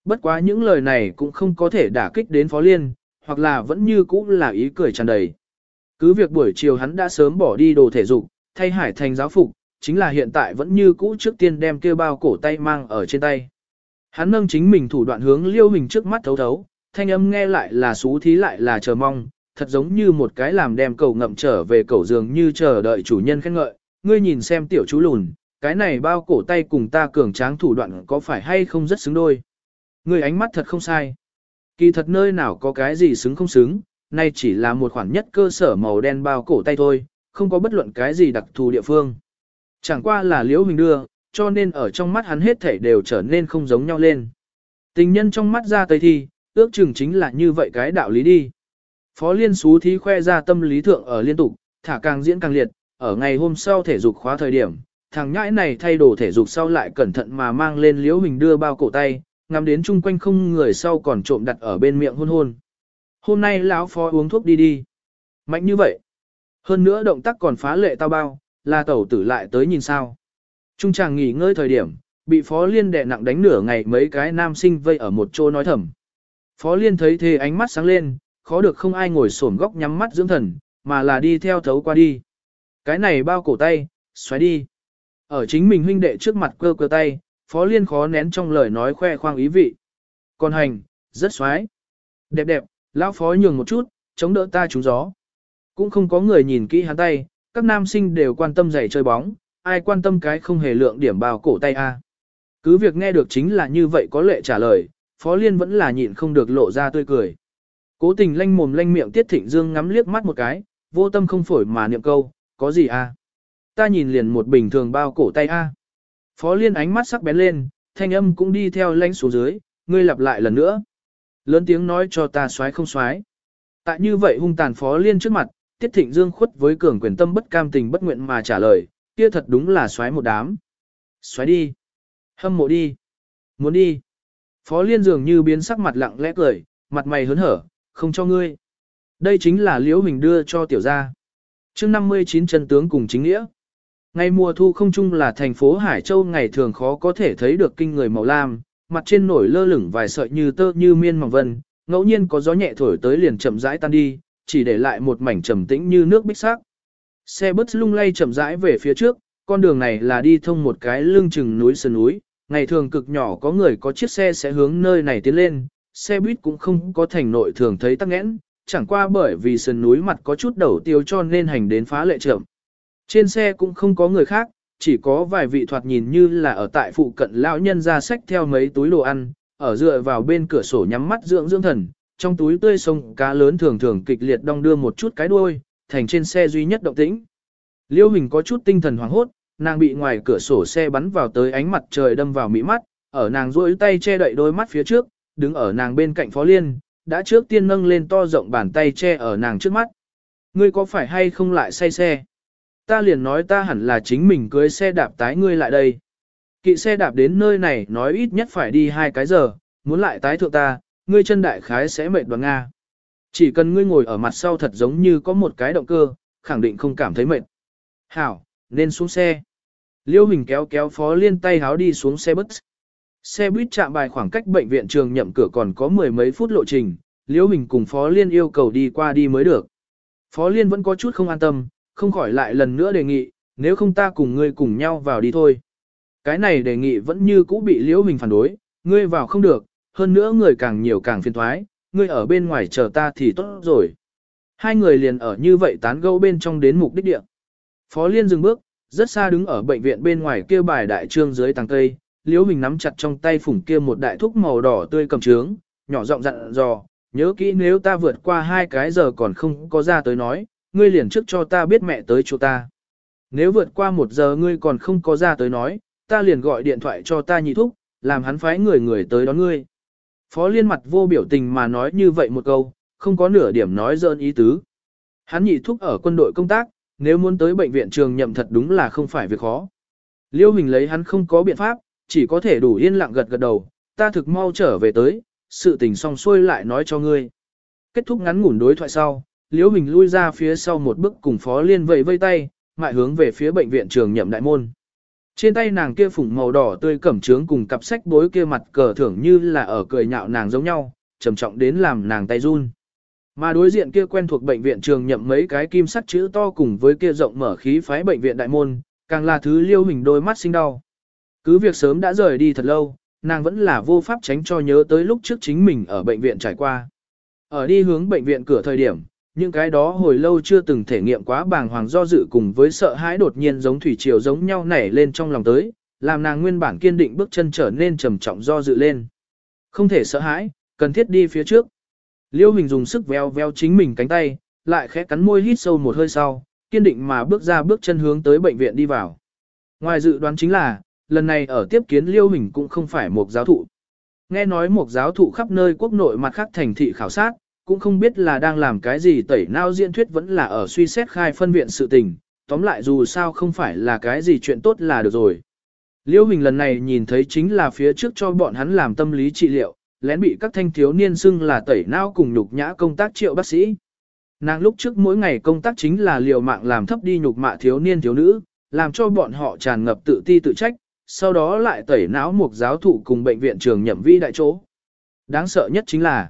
Bất quá những lời này cũng không có thể đả kích đến Phó Liên, hoặc là vẫn như cũ là ý cười tràn đầy. Cứ việc buổi chiều hắn đã sớm bỏ đi đồ thể dục, thay hải thành giáo phục, chính là hiện tại vẫn như cũ trước tiên đem kêu bao cổ tay mang ở trên tay. Hắn nâng chính mình thủ đoạn hướng liêu hình trước mắt thấu thấu, thanh âm nghe lại là xú thí lại là chờ mong, thật giống như một cái làm đem cầu ngậm trở về cầu giường như chờ đợi chủ nhân khen ngợi. Ngươi nhìn xem tiểu chú lùn, cái này bao cổ tay cùng ta cường tráng thủ đoạn có phải hay không rất xứng đôi. ngươi ánh mắt thật không sai. Kỳ thật nơi nào có cái gì xứng không xứng, nay chỉ là một khoản nhất cơ sở màu đen bao cổ tay thôi, không có bất luận cái gì đặc thù địa phương. Chẳng qua là liễu hình đưa, cho nên ở trong mắt hắn hết thảy đều trở nên không giống nhau lên. Tình nhân trong mắt ra tây thi, ước chừng chính là như vậy cái đạo lý đi. Phó liên xú thí khoe ra tâm lý thượng ở liên tục, thả càng diễn càng liệt, ở ngày hôm sau thể dục khóa thời điểm, thằng nhãi này thay đồ thể dục sau lại cẩn thận mà mang lên liễu hình đưa bao cổ tay, ngắm đến chung quanh không người sau còn trộm đặt ở bên miệng hôn hôn. Hôm nay lão phó uống thuốc đi đi. Mạnh như vậy. Hơn nữa động tác còn phá lệ tao bao, là tẩu tử lại tới nhìn sao. Trung chàng nghỉ ngơi thời điểm, bị phó liên đè nặng đánh nửa ngày mấy cái nam sinh vây ở một chỗ nói thầm. Phó liên thấy thế ánh mắt sáng lên, khó được không ai ngồi xổm góc nhắm mắt dưỡng thần, mà là đi theo thấu qua đi. Cái này bao cổ tay, xoáy đi. Ở chính mình huynh đệ trước mặt cơ cơ tay, Phó Liên khó nén trong lời nói khoe khoang ý vị. Còn hành, rất xoáy. Đẹp đẹp, lão phó nhường một chút, chống đỡ ta trúng gió. Cũng không có người nhìn kỹ hắn tay, các nam sinh đều quan tâm giày chơi bóng, ai quan tâm cái không hề lượng điểm bao cổ tay a. Cứ việc nghe được chính là như vậy có lệ trả lời, Phó Liên vẫn là nhịn không được lộ ra tươi cười. Cố tình lanh mồm lanh miệng Tiết Thịnh Dương ngắm liếc mắt một cái, vô tâm không phổi mà niệm câu, có gì a? Ta nhìn liền một bình thường bao cổ tay a. Phó Liên ánh mắt sắc bén lên, thanh âm cũng đi theo lanh xuống dưới, ngươi lặp lại lần nữa. Lớn tiếng nói cho ta xoái không xoái. Tại như vậy hung tàn Phó Liên trước mặt, Tiết Thịnh Dương khuất với cường quyền tâm bất cam tình bất nguyện mà trả lời, kia thật đúng là xoáy một đám. xoáy đi. Hâm mộ đi. Muốn đi. Phó Liên dường như biến sắc mặt lặng lẽ cười, mặt mày hớn hở, không cho ngươi. Đây chính là liễu hình đưa cho tiểu gia. chương 59 chân tướng cùng chính nghĩa. Ngày mùa thu không chung là thành phố Hải Châu ngày thường khó có thể thấy được kinh người màu lam, mặt trên nổi lơ lửng vài sợi như tơ như miên mỏng vân, ngẫu nhiên có gió nhẹ thổi tới liền chậm rãi tan đi, chỉ để lại một mảnh trầm tĩnh như nước bích sắc. Xe bus lung lay chậm rãi về phía trước, con đường này là đi thông một cái lưng chừng núi sườn núi, ngày thường cực nhỏ có người có chiếc xe sẽ hướng nơi này tiến lên, xe buýt cũng không có thành nội thường thấy tắc nghẽn, chẳng qua bởi vì sườn núi mặt có chút đầu tiêu cho nên hành đến phá lệ chậm. Trên xe cũng không có người khác, chỉ có vài vị thoạt nhìn như là ở tại phụ cận lão nhân ra sách theo mấy túi đồ ăn, ở dựa vào bên cửa sổ nhắm mắt dưỡng dưỡng thần, trong túi tươi sông cá lớn thường thường kịch liệt đong đưa một chút cái đuôi, thành trên xe duy nhất động tĩnh. Liêu Hình có chút tinh thần hoảng hốt, nàng bị ngoài cửa sổ xe bắn vào tới ánh mặt trời đâm vào mỹ mắt, ở nàng duỗi tay che đậy đôi mắt phía trước, đứng ở nàng bên cạnh Phó Liên, đã trước tiên nâng lên to rộng bàn tay che ở nàng trước mắt. Ngươi có phải hay không lại say xe? Ta liền nói ta hẳn là chính mình cưới xe đạp tái ngươi lại đây. Kỵ xe đạp đến nơi này nói ít nhất phải đi hai cái giờ, muốn lại tái thượng ta, ngươi chân đại khái sẽ mệt đoàn Nga. Chỉ cần ngươi ngồi ở mặt sau thật giống như có một cái động cơ, khẳng định không cảm thấy mệt. Hảo, nên xuống xe. Liêu Hình kéo kéo Phó Liên tay háo đi xuống xe bus. Xe buýt chạm bài khoảng cách bệnh viện trường nhậm cửa còn có mười mấy phút lộ trình, Liêu Hình cùng Phó Liên yêu cầu đi qua đi mới được. Phó Liên vẫn có chút không an tâm, không khỏi lại lần nữa đề nghị, nếu không ta cùng ngươi cùng nhau vào đi thôi. Cái này đề nghị vẫn như cũ bị Liễu Hình phản đối, ngươi vào không được, hơn nữa người càng nhiều càng phiền thoái, ngươi ở bên ngoài chờ ta thì tốt rồi. Hai người liền ở như vậy tán gẫu bên trong đến mục đích địa. Phó Liên dừng bước, rất xa đứng ở bệnh viện bên ngoài kia bài đại trương dưới tàng cây, Liễu Hình nắm chặt trong tay phủng kia một đại thúc màu đỏ tươi cầm trướng, nhỏ giọng dặn dò, nhớ kỹ nếu ta vượt qua hai cái giờ còn không có ra tới nói, ngươi liền trước cho ta biết mẹ tới chỗ ta. Nếu vượt qua một giờ ngươi còn không có ra tới nói, ta liền gọi điện thoại cho ta nhị thúc, làm hắn phái người người tới đón ngươi. Phó liên mặt vô biểu tình mà nói như vậy một câu, không có nửa điểm nói dơn ý tứ. Hắn nhị thúc ở quân đội công tác, nếu muốn tới bệnh viện trường nhậm thật đúng là không phải việc khó. Liêu Hình lấy hắn không có biện pháp, chỉ có thể đủ yên lặng gật gật đầu, ta thực mau trở về tới, sự tình xong xuôi lại nói cho ngươi. Kết thúc ngắn ngủn đối thoại sau, Liêu Hình lui ra phía sau một bước cùng Phó Liên vẫy vây tay, mại hướng về phía bệnh viện trường nhậm đại môn. Trên tay nàng kia phủng màu đỏ tươi cẩm trướng cùng cặp sách bối kia mặt cờ thưởng như là ở cười nhạo nàng giống nhau, trầm trọng đến làm nàng tay run. Mà đối diện kia quen thuộc bệnh viện trường nhậm mấy cái kim sắt chữ to cùng với kia rộng mở khí phái bệnh viện đại môn, càng là thứ liêu hình đôi mắt sinh đau. Cứ việc sớm đã rời đi thật lâu, nàng vẫn là vô pháp tránh cho nhớ tới lúc trước chính mình ở bệnh viện trải qua. Ở đi hướng bệnh viện cửa thời điểm, những cái đó hồi lâu chưa từng thể nghiệm quá bàng hoàng do dự cùng với sợ hãi đột nhiên giống thủy triều giống nhau nảy lên trong lòng tới, làm nàng nguyên bản kiên định bước chân trở nên trầm trọng do dự lên. Không thể sợ hãi, cần thiết đi phía trước. Liêu Hình dùng sức veo veo chính mình cánh tay, lại khẽ cắn môi hít sâu một hơi sau, kiên định mà bước ra bước chân hướng tới bệnh viện đi vào. Ngoài dự đoán chính là, lần này ở tiếp kiến Liêu Hình cũng không phải một giáo thụ. Nghe nói một giáo thụ khắp nơi quốc nội mặt khác thành thị khảo sát, cũng không biết là đang làm cái gì tẩy nao diễn thuyết vẫn là ở suy xét khai phân viện sự tình, tóm lại dù sao không phải là cái gì chuyện tốt là được rồi. Liêu Hình lần này nhìn thấy chính là phía trước cho bọn hắn làm tâm lý trị liệu, lén bị các thanh thiếu niên xưng là tẩy nao cùng nhục nhã công tác triệu bác sĩ. Nàng lúc trước mỗi ngày công tác chính là liều mạng làm thấp đi nhục mạ thiếu niên thiếu nữ, làm cho bọn họ tràn ngập tự ti tự trách, sau đó lại tẩy não một giáo thụ cùng bệnh viện trường nhậm vi đại chỗ. Đáng sợ nhất chính là,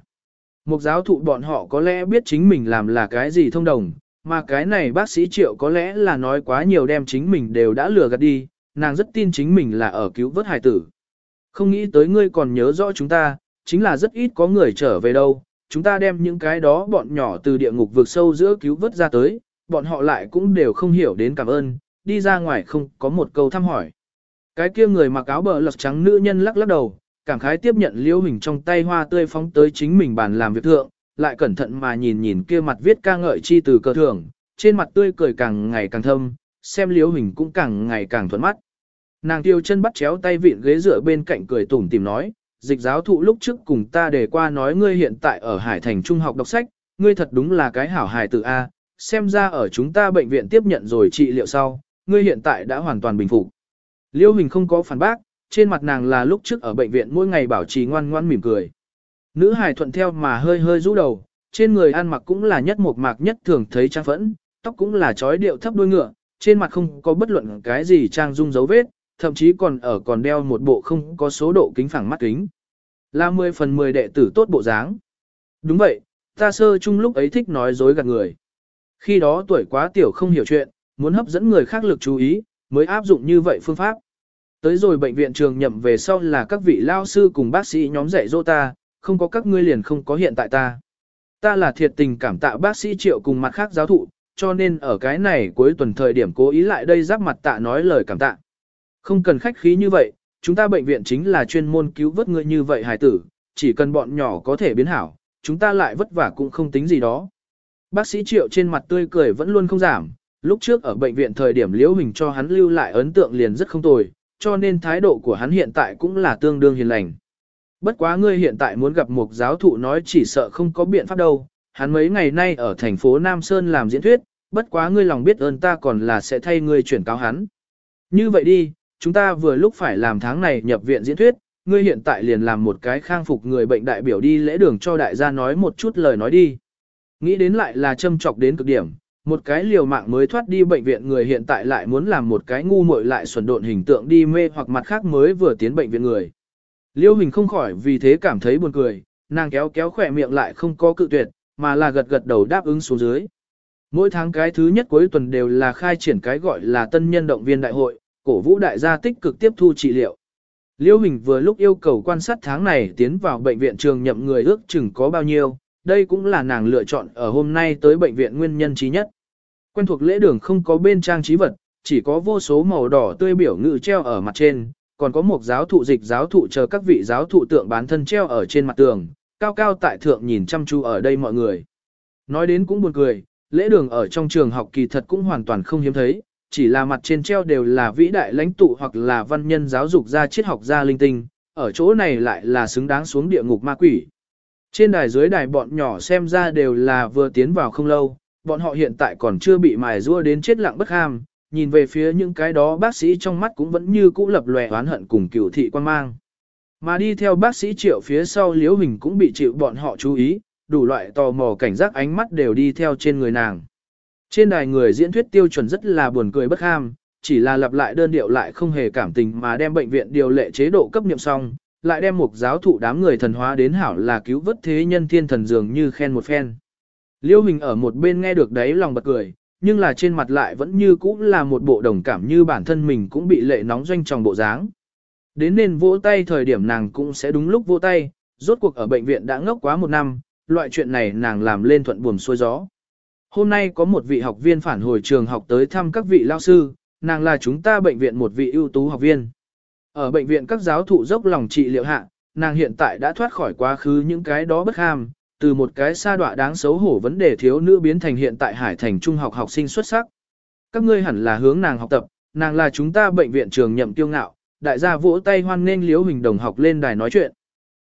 một giáo thụ bọn họ có lẽ biết chính mình làm là cái gì thông đồng, mà cái này bác sĩ triệu có lẽ là nói quá nhiều đem chính mình đều đã lừa gạt đi, nàng rất tin chính mình là ở cứu vớt hải tử. Không nghĩ tới ngươi còn nhớ rõ chúng ta, chính là rất ít có người trở về đâu, chúng ta đem những cái đó bọn nhỏ từ địa ngục vượt sâu giữa cứu vớt ra tới, bọn họ lại cũng đều không hiểu đến cảm ơn, đi ra ngoài không có một câu thăm hỏi. Cái kia người mặc áo bờ lật trắng nữ nhân lắc lắc đầu, cảm khái tiếp nhận liễu hình trong tay hoa tươi phóng tới chính mình bàn làm việc thượng, lại cẩn thận mà nhìn nhìn kia mặt viết ca ngợi chi từ cờ thưởng, trên mặt tươi cười càng ngày càng thâm, xem liễu hình cũng càng ngày càng thuận mắt. Nàng tiêu chân bắt chéo tay vịn ghế dựa bên cạnh cười tủm tìm nói, dịch giáo thụ lúc trước cùng ta để qua nói ngươi hiện tại ở Hải Thành Trung học đọc sách, ngươi thật đúng là cái hảo hài tử A, xem ra ở chúng ta bệnh viện tiếp nhận rồi trị liệu sau, ngươi hiện tại đã hoàn toàn bình phục. Liêu Hình không có phản bác, trên mặt nàng là lúc trước ở bệnh viện mỗi ngày bảo trì ngoan ngoan mỉm cười. Nữ hài thuận theo mà hơi hơi rũ đầu, trên người ăn mặc cũng là nhất một mạc nhất thường thấy trang phẫn, tóc cũng là trói điệu thấp đuôi ngựa, trên mặt không có bất luận cái gì trang dung dấu vết, thậm chí còn ở còn đeo một bộ không có số độ kính phẳng mắt kính. Là 10 phần 10 đệ tử tốt bộ dáng. Đúng vậy, ta sơ chung lúc ấy thích nói dối gạt người. Khi đó tuổi quá tiểu không hiểu chuyện, muốn hấp dẫn người khác lực chú ý, mới áp dụng như vậy phương pháp. Tới rồi bệnh viện trường nhậm về sau là các vị lao sư cùng bác sĩ nhóm dạy dỗ ta, không có các ngươi liền không có hiện tại ta. Ta là thiệt tình cảm tạ bác sĩ triệu cùng mặt khác giáo thụ, cho nên ở cái này cuối tuần thời điểm cố ý lại đây giáp mặt tạ nói lời cảm tạ. Không cần khách khí như vậy, chúng ta bệnh viện chính là chuyên môn cứu vớt người như vậy hài tử, chỉ cần bọn nhỏ có thể biến hảo, chúng ta lại vất vả cũng không tính gì đó. Bác sĩ triệu trên mặt tươi cười vẫn luôn không giảm, Lúc trước ở bệnh viện thời điểm Liễu Hình cho hắn lưu lại ấn tượng liền rất không tồi, cho nên thái độ của hắn hiện tại cũng là tương đương hiền lành. Bất quá ngươi hiện tại muốn gặp một giáo thụ nói chỉ sợ không có biện pháp đâu, hắn mấy ngày nay ở thành phố Nam Sơn làm diễn thuyết, bất quá ngươi lòng biết ơn ta còn là sẽ thay ngươi chuyển cáo hắn. Như vậy đi, chúng ta vừa lúc phải làm tháng này nhập viện diễn thuyết, ngươi hiện tại liền làm một cái khang phục người bệnh đại biểu đi lễ đường cho đại gia nói một chút lời nói đi. Nghĩ đến lại là châm chọc đến cực điểm, một cái liều mạng mới thoát đi bệnh viện người hiện tại lại muốn làm một cái ngu muội lại xuẩn độn hình tượng đi mê hoặc mặt khác mới vừa tiến bệnh viện người. Liêu Hình không khỏi vì thế cảm thấy buồn cười, nàng kéo kéo khỏe miệng lại không có cự tuyệt, mà là gật gật đầu đáp ứng xuống dưới. Mỗi tháng cái thứ nhất cuối tuần đều là khai triển cái gọi là tân nhân động viên đại hội, cổ vũ đại gia tích cực tiếp thu trị liệu. Liêu Hình vừa lúc yêu cầu quan sát tháng này tiến vào bệnh viện trường nhậm người ước chừng có bao nhiêu, đây cũng là nàng lựa chọn ở hôm nay tới bệnh viện nguyên nhân trí nhất. Quen thuộc lễ đường không có bên trang trí vật, chỉ có vô số màu đỏ tươi biểu ngữ treo ở mặt trên, còn có một giáo thụ dịch giáo thụ chờ các vị giáo thụ tượng bán thân treo ở trên mặt tường, cao cao tại thượng nhìn chăm chú ở đây mọi người. Nói đến cũng buồn cười, lễ đường ở trong trường học kỳ thật cũng hoàn toàn không hiếm thấy, chỉ là mặt trên treo đều là vĩ đại lãnh tụ hoặc là văn nhân giáo dục gia triết học gia linh tinh, ở chỗ này lại là xứng đáng xuống địa ngục ma quỷ. Trên đài dưới đài bọn nhỏ xem ra đều là vừa tiến vào không lâu, bọn họ hiện tại còn chưa bị mài rua đến chết lặng bất ham, nhìn về phía những cái đó bác sĩ trong mắt cũng vẫn như cũ lập lòe oán hận cùng cựu thị quan mang. Mà đi theo bác sĩ triệu phía sau liễu hình cũng bị chịu bọn họ chú ý, đủ loại tò mò cảnh giác ánh mắt đều đi theo trên người nàng. Trên đài người diễn thuyết tiêu chuẩn rất là buồn cười bất ham, chỉ là lặp lại đơn điệu lại không hề cảm tình mà đem bệnh viện điều lệ chế độ cấp nhiệm xong, lại đem một giáo thụ đám người thần hóa đến hảo là cứu vớt thế nhân thiên thần dường như khen một phen. Liêu Hình ở một bên nghe được đấy lòng bật cười, nhưng là trên mặt lại vẫn như cũ là một bộ đồng cảm như bản thân mình cũng bị lệ nóng doanh trong bộ dáng. Đến nên vỗ tay thời điểm nàng cũng sẽ đúng lúc vỗ tay, rốt cuộc ở bệnh viện đã ngốc quá một năm, loại chuyện này nàng làm lên thuận buồm xuôi gió. Hôm nay có một vị học viên phản hồi trường học tới thăm các vị lao sư, nàng là chúng ta bệnh viện một vị ưu tú học viên. Ở bệnh viện các giáo thụ dốc lòng trị liệu hạ, nàng hiện tại đã thoát khỏi quá khứ những cái đó bất ham, từ một cái sa đọa đáng xấu hổ vấn đề thiếu nữ biến thành hiện tại hải thành trung học học sinh xuất sắc. Các ngươi hẳn là hướng nàng học tập, nàng là chúng ta bệnh viện trường nhậm tiêu ngạo, đại gia vỗ tay hoan nghênh Liễu Huỳnh đồng học lên đài nói chuyện.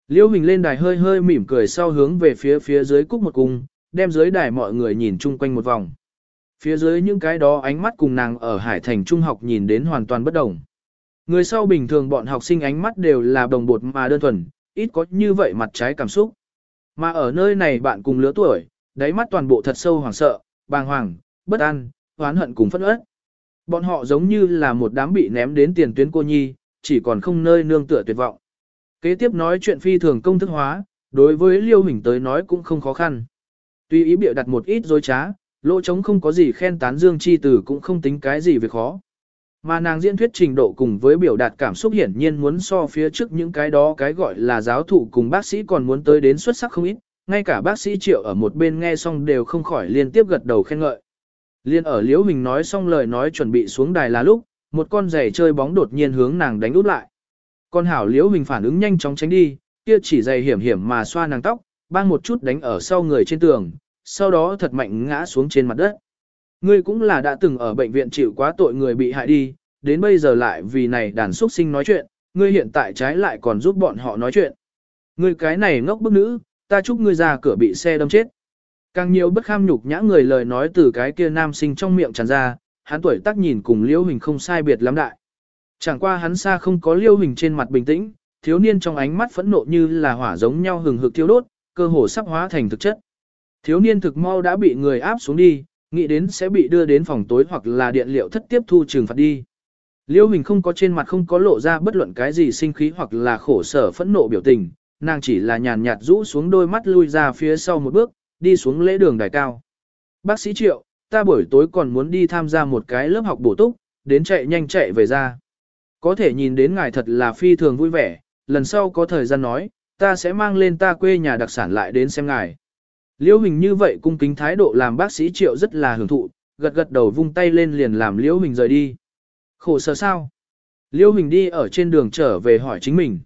Liễu Huỳnh lên đài hơi hơi mỉm cười sau hướng về phía phía dưới cúc một cung, đem dưới đài mọi người nhìn chung quanh một vòng. Phía dưới những cái đó ánh mắt cùng nàng ở hải thành trung học nhìn đến hoàn toàn bất đồng. Người sau bình thường bọn học sinh ánh mắt đều là đồng bột mà đơn thuần, ít có như vậy mặt trái cảm xúc. Mà ở nơi này bạn cùng lứa tuổi, đáy mắt toàn bộ thật sâu hoảng sợ, bàng hoàng, bất an, oán hận cùng phẫn uất. Bọn họ giống như là một đám bị ném đến tiền tuyến cô nhi, chỉ còn không nơi nương tựa tuyệt vọng. Kế tiếp nói chuyện phi thường công thức hóa, đối với Liêu Hình tới nói cũng không khó khăn. Tuy ý biểu đặt một ít dối trá, lỗ trống không có gì khen tán dương chi tử cũng không tính cái gì về khó. Mà nàng diễn thuyết trình độ cùng với biểu đạt cảm xúc hiển nhiên muốn so phía trước những cái đó cái gọi là giáo thụ cùng bác sĩ còn muốn tới đến xuất sắc không ít, ngay cả bác sĩ triệu ở một bên nghe xong đều không khỏi liên tiếp gật đầu khen ngợi. Liên ở Liễu Hình nói xong lời nói chuẩn bị xuống đài là lúc, một con giày chơi bóng đột nhiên hướng nàng đánh út lại. Con hảo Liễu Hình phản ứng nhanh chóng tránh đi, kia chỉ giày hiểm hiểm mà xoa nàng tóc, bang một chút đánh ở sau người trên tường, sau đó thật mạnh ngã xuống trên mặt đất. Ngươi cũng là đã từng ở bệnh viện chịu quá tội người bị hại đi, đến bây giờ lại vì này đàn xuất sinh nói chuyện, ngươi hiện tại trái lại còn giúp bọn họ nói chuyện. Ngươi cái này ngốc bức nữ, ta chúc ngươi ra cửa bị xe đâm chết. Càng nhiều bất kham nhục nhã người lời nói từ cái kia nam sinh trong miệng tràn ra, hắn tuổi tác nhìn cùng Liêu Hình không sai biệt lắm đại. Chẳng qua hắn xa không có Liêu Hình trên mặt bình tĩnh, thiếu niên trong ánh mắt phẫn nộ như là hỏa giống nhau hừng hực thiêu đốt, cơ hồ sắp hóa thành thực chất. Thiếu niên thực mau đã bị người áp xuống đi, nghĩ đến sẽ bị đưa đến phòng tối hoặc là điện liệu thất tiếp thu trừng phạt đi. Liêu Hình không có trên mặt không có lộ ra bất luận cái gì sinh khí hoặc là khổ sở phẫn nộ biểu tình, nàng chỉ là nhàn nhạt rũ xuống đôi mắt lui ra phía sau một bước, đi xuống lễ đường đài cao. Bác sĩ Triệu, ta buổi tối còn muốn đi tham gia một cái lớp học bổ túc, đến chạy nhanh chạy về ra. Có thể nhìn đến ngài thật là phi thường vui vẻ, lần sau có thời gian nói, ta sẽ mang lên ta quê nhà đặc sản lại đến xem ngài. Liễu Hình như vậy cung kính thái độ làm bác sĩ Triệu rất là hưởng thụ, gật gật đầu vung tay lên liền làm Liễu Hình rời đi. Khổ sở sao? Liễu Hình đi ở trên đường trở về hỏi chính mình.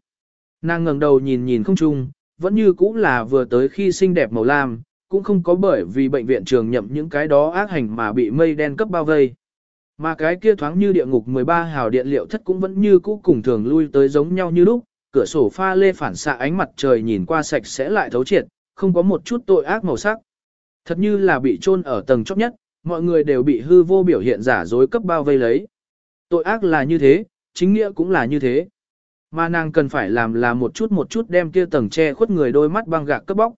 Nàng ngẩng đầu nhìn nhìn không trung, vẫn như cũ là vừa tới khi xinh đẹp màu lam, cũng không có bởi vì bệnh viện trường nhậm những cái đó ác hành mà bị mây đen cấp bao vây. Mà cái kia thoáng như địa ngục 13 hào điện liệu thất cũng vẫn như cũ cùng thường lui tới giống nhau như lúc, cửa sổ pha lê phản xạ ánh mặt trời nhìn qua sạch sẽ lại thấu triệt, không có một chút tội ác màu sắc. Thật như là bị chôn ở tầng chóp nhất, mọi người đều bị hư vô biểu hiện giả dối cấp bao vây lấy. Tội ác là như thế, chính nghĩa cũng là như thế. Mà nàng cần phải làm là một chút một chút đem kia tầng che khuất người đôi mắt băng gạc cấp bóc.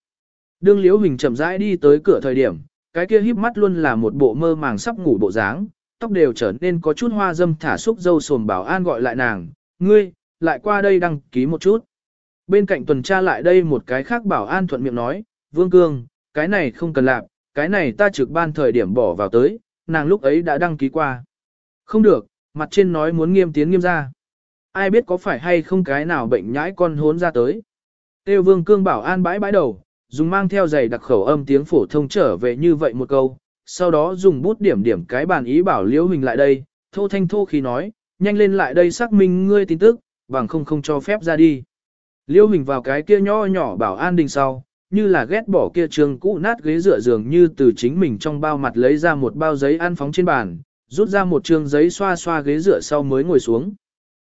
Đương Liễu Hình chậm rãi đi tới cửa thời điểm, cái kia híp mắt luôn là một bộ mơ màng sắp ngủ bộ dáng, tóc đều trở nên có chút hoa dâm thả xúc dâu sồm bảo an gọi lại nàng, ngươi, lại qua đây đăng ký một chút. Bên cạnh tuần tra lại đây một cái khác bảo an thuận miệng nói, Vương Cương, cái này không cần làm, cái này ta trực ban thời điểm bỏ vào tới, nàng lúc ấy đã đăng ký qua. Không được, mặt trên nói muốn nghiêm tiến nghiêm ra. Ai biết có phải hay không cái nào bệnh nhãi con hốn ra tới. Tiêu Vương Cương bảo an bãi bãi đầu, dùng mang theo giày đặc khẩu âm tiếng phổ thông trở về như vậy một câu, sau đó dùng bút điểm điểm cái bàn ý bảo Liễu Hình lại đây, thô thanh thô khi nói, nhanh lên lại đây xác minh ngươi tin tức, bằng không không cho phép ra đi. Liêu Hình vào cái kia nho nhỏ bảo an đình sau, như là ghét bỏ kia trường cũ nát ghế dựa giường như từ chính mình trong bao mặt lấy ra một bao giấy ăn phóng trên bàn, rút ra một trường giấy xoa xoa ghế dựa sau mới ngồi xuống.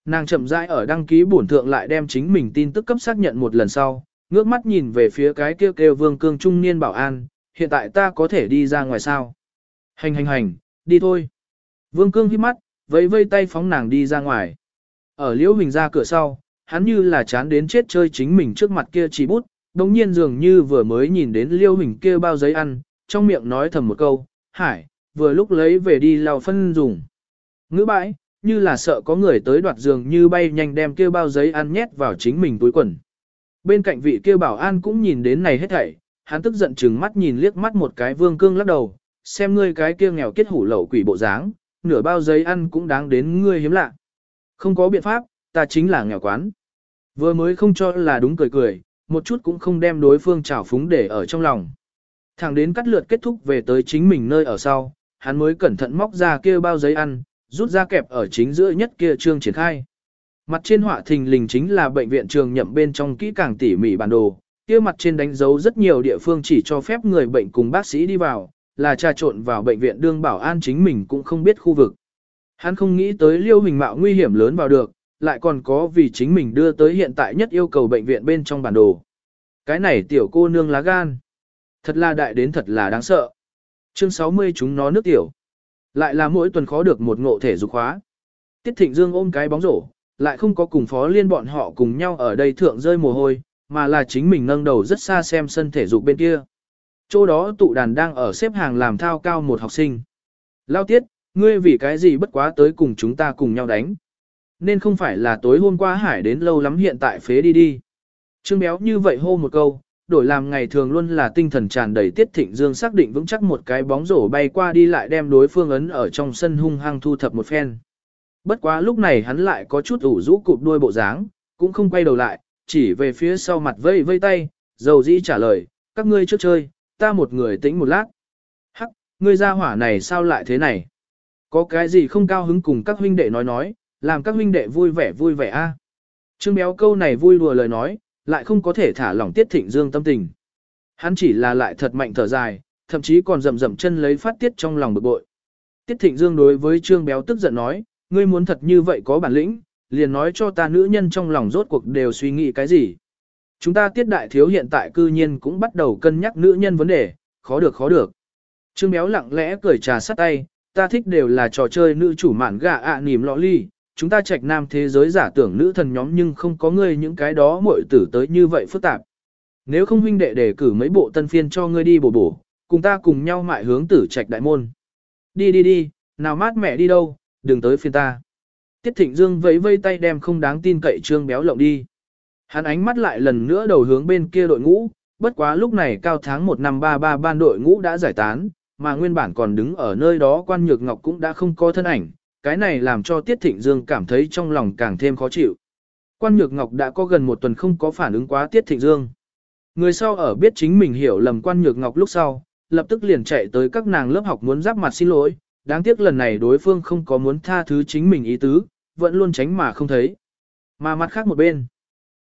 Nàng chậm rãi ở đăng ký bổn thượng lại đem chính mình tin tức cấp xác nhận một lần sau, ngước mắt nhìn về phía cái kêu kêu vương cương trung niên bảo an, hiện tại ta có thể đi ra ngoài sao. Hành hành hành, đi thôi. Vương cương hít mắt, vẫy vây tay phóng nàng đi ra ngoài. Ở liễu hình ra cửa sau, hắn như là chán đến chết chơi chính mình trước mặt kia chỉ bút, đồng nhiên dường như vừa mới nhìn đến liêu hình kia bao giấy ăn, trong miệng nói thầm một câu, hải, vừa lúc lấy về đi lau phân dùng. Ngữ bãi, như là sợ có người tới đoạt giường như bay nhanh đem kia bao giấy ăn nhét vào chính mình túi quần. Bên cạnh vị kia bảo an cũng nhìn đến này hết thảy, hắn tức giận chừng mắt nhìn liếc mắt một cái vương cương lắc đầu, xem ngươi cái kia nghèo kết hủ lậu quỷ bộ dáng, nửa bao giấy ăn cũng đáng đến ngươi hiếm lạ. Không có biện pháp, ta chính là nghèo quán. Vừa mới không cho là đúng cười cười, một chút cũng không đem đối phương trào phúng để ở trong lòng. Thẳng đến cắt lượt kết thúc về tới chính mình nơi ở sau, hắn mới cẩn thận móc ra kia bao giấy ăn, rút ra kẹp ở chính giữa nhất kia trương triển khai. Mặt trên họa thình lình chính là bệnh viện trường nhậm bên trong kỹ càng tỉ mỉ bản đồ, kia mặt trên đánh dấu rất nhiều địa phương chỉ cho phép người bệnh cùng bác sĩ đi vào, là trà trộn vào bệnh viện đương bảo an chính mình cũng không biết khu vực. Hắn không nghĩ tới liêu hình mạo nguy hiểm lớn vào được, lại còn có vì chính mình đưa tới hiện tại nhất yêu cầu bệnh viện bên trong bản đồ. Cái này tiểu cô nương lá gan. Thật là đại đến thật là đáng sợ. Chương 60 chúng nó nước tiểu. Lại là mỗi tuần khó được một ngộ thể dục khóa. Tiết Thịnh Dương ôm cái bóng rổ, lại không có cùng phó liên bọn họ cùng nhau ở đây thượng rơi mồ hôi, mà là chính mình nâng đầu rất xa xem sân thể dục bên kia. Chỗ đó tụ đàn đang ở xếp hàng làm thao cao một học sinh. Lao tiết, ngươi vì cái gì bất quá tới cùng chúng ta cùng nhau đánh. Nên không phải là tối hôm qua hải đến lâu lắm hiện tại phế đi đi. Trương béo như vậy hô một câu, đổi làm ngày thường luôn là tinh thần tràn đầy tiết thịnh dương xác định vững chắc một cái bóng rổ bay qua đi lại đem đối phương ấn ở trong sân hung hăng thu thập một phen. Bất quá lúc này hắn lại có chút ủ rũ cụp đuôi bộ dáng, cũng không quay đầu lại, chỉ về phía sau mặt vây vây tay, dầu dĩ trả lời, các ngươi trước chơi, ta một người tĩnh một lát. Hắc, ngươi ra hỏa này sao lại thế này? Có cái gì không cao hứng cùng các huynh đệ nói nói, làm các huynh đệ vui vẻ vui vẻ a. Trương béo câu này vui đùa lời nói, lại không có thể thả lỏng tiết thịnh dương tâm tình. Hắn chỉ là lại thật mạnh thở dài, thậm chí còn rậm rậm chân lấy phát tiết trong lòng bực bội. Tiết thịnh dương đối với trương béo tức giận nói, ngươi muốn thật như vậy có bản lĩnh, liền nói cho ta nữ nhân trong lòng rốt cuộc đều suy nghĩ cái gì. Chúng ta tiết đại thiếu hiện tại cư nhiên cũng bắt đầu cân nhắc nữ nhân vấn đề, khó được khó được. Trương béo lặng lẽ cười trà sát tay, ta thích đều là trò chơi nữ chủ mạn gà ạ à nìm lọ ly, chúng ta trạch nam thế giới giả tưởng nữ thần nhóm nhưng không có ngươi những cái đó muội tử tới như vậy phức tạp. Nếu không huynh đệ đề cử mấy bộ tân phiên cho ngươi đi bổ bổ, cùng ta cùng nhau mại hướng tử trạch đại môn. Đi đi đi, nào mát mẹ đi đâu, đừng tới phiên ta. Tiết Thịnh Dương vẫy vây tay đem không đáng tin cậy Trương Béo lộng đi. Hắn ánh mắt lại lần nữa đầu hướng bên kia đội ngũ, bất quá lúc này cao tháng 1 năm 33 ban đội ngũ đã giải tán, mà nguyên bản còn đứng ở nơi đó quan nhược ngọc cũng đã không có thân ảnh, cái này làm cho Tiết Thịnh Dương cảm thấy trong lòng càng thêm khó chịu. Quan nhược ngọc đã có gần một tuần không có phản ứng quá Tiết Thịnh Dương. Người sau ở biết chính mình hiểu lầm quan nhược ngọc lúc sau, lập tức liền chạy tới các nàng lớp học muốn giáp mặt xin lỗi, đáng tiếc lần này đối phương không có muốn tha thứ chính mình ý tứ, vẫn luôn tránh mà không thấy. Mà mặt khác một bên,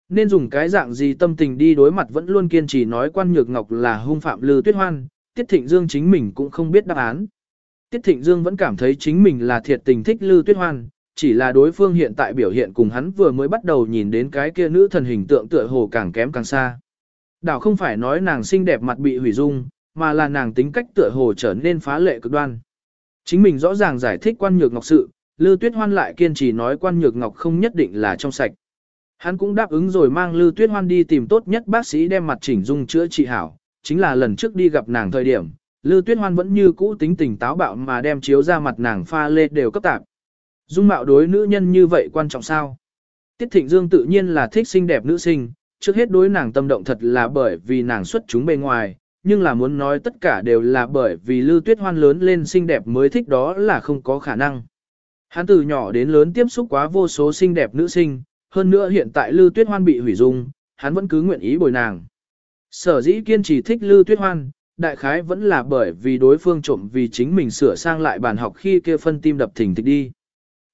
Nên dùng cái dạng gì tâm tình đi đối mặt vẫn luôn kiên trì nói quan nhược ngọc là hung phạm Lư Tuyết Hoan, Tiết Thịnh Dương chính mình cũng không biết đáp án. Tiết Thịnh Dương vẫn cảm thấy chính mình là thiệt tình thích Lư Tuyết Hoan, chỉ là đối phương hiện tại biểu hiện cùng hắn vừa mới bắt đầu nhìn đến cái kia nữ thần hình tượng tựa hồ càng kém càng xa. Đảo không phải nói nàng xinh đẹp mặt bị hủy dung, mà là nàng tính cách tựa hồ trở nên phá lệ cực đoan. Chính mình rõ ràng giải thích quan nhược ngọc sự, Lư Tuyết Hoan lại kiên trì nói quan nhược ngọc không nhất định là trong sạch. Hắn cũng đáp ứng rồi mang Lư Tuyết Hoan đi tìm tốt nhất bác sĩ đem mặt chỉnh dung chữa trị hảo, chính là lần trước đi gặp nàng thời điểm, Lư Tuyết Hoan vẫn như cũ tính tình táo bạo mà đem chiếu ra mặt nàng pha lê đều cấp tạp. Dung mạo đối nữ nhân như vậy quan trọng sao? Tiết Thịnh Dương tự nhiên là thích xinh đẹp nữ sinh, trước hết đối nàng tâm động thật là bởi vì nàng xuất chúng bề ngoài, nhưng là muốn nói tất cả đều là bởi vì Lư Tuyết Hoan lớn lên xinh đẹp mới thích đó là không có khả năng. Hắn từ nhỏ đến lớn tiếp xúc quá vô số xinh đẹp nữ sinh, hơn nữa hiện tại Lư Tuyết Hoan bị hủy dung, hắn vẫn cứ nguyện ý bồi nàng. Sở dĩ kiên trì thích Lư Tuyết Hoan, đại khái vẫn là bởi vì đối phương trộm vì chính mình sửa sang lại bàn học khi kia phân tim đập thình thịch đi.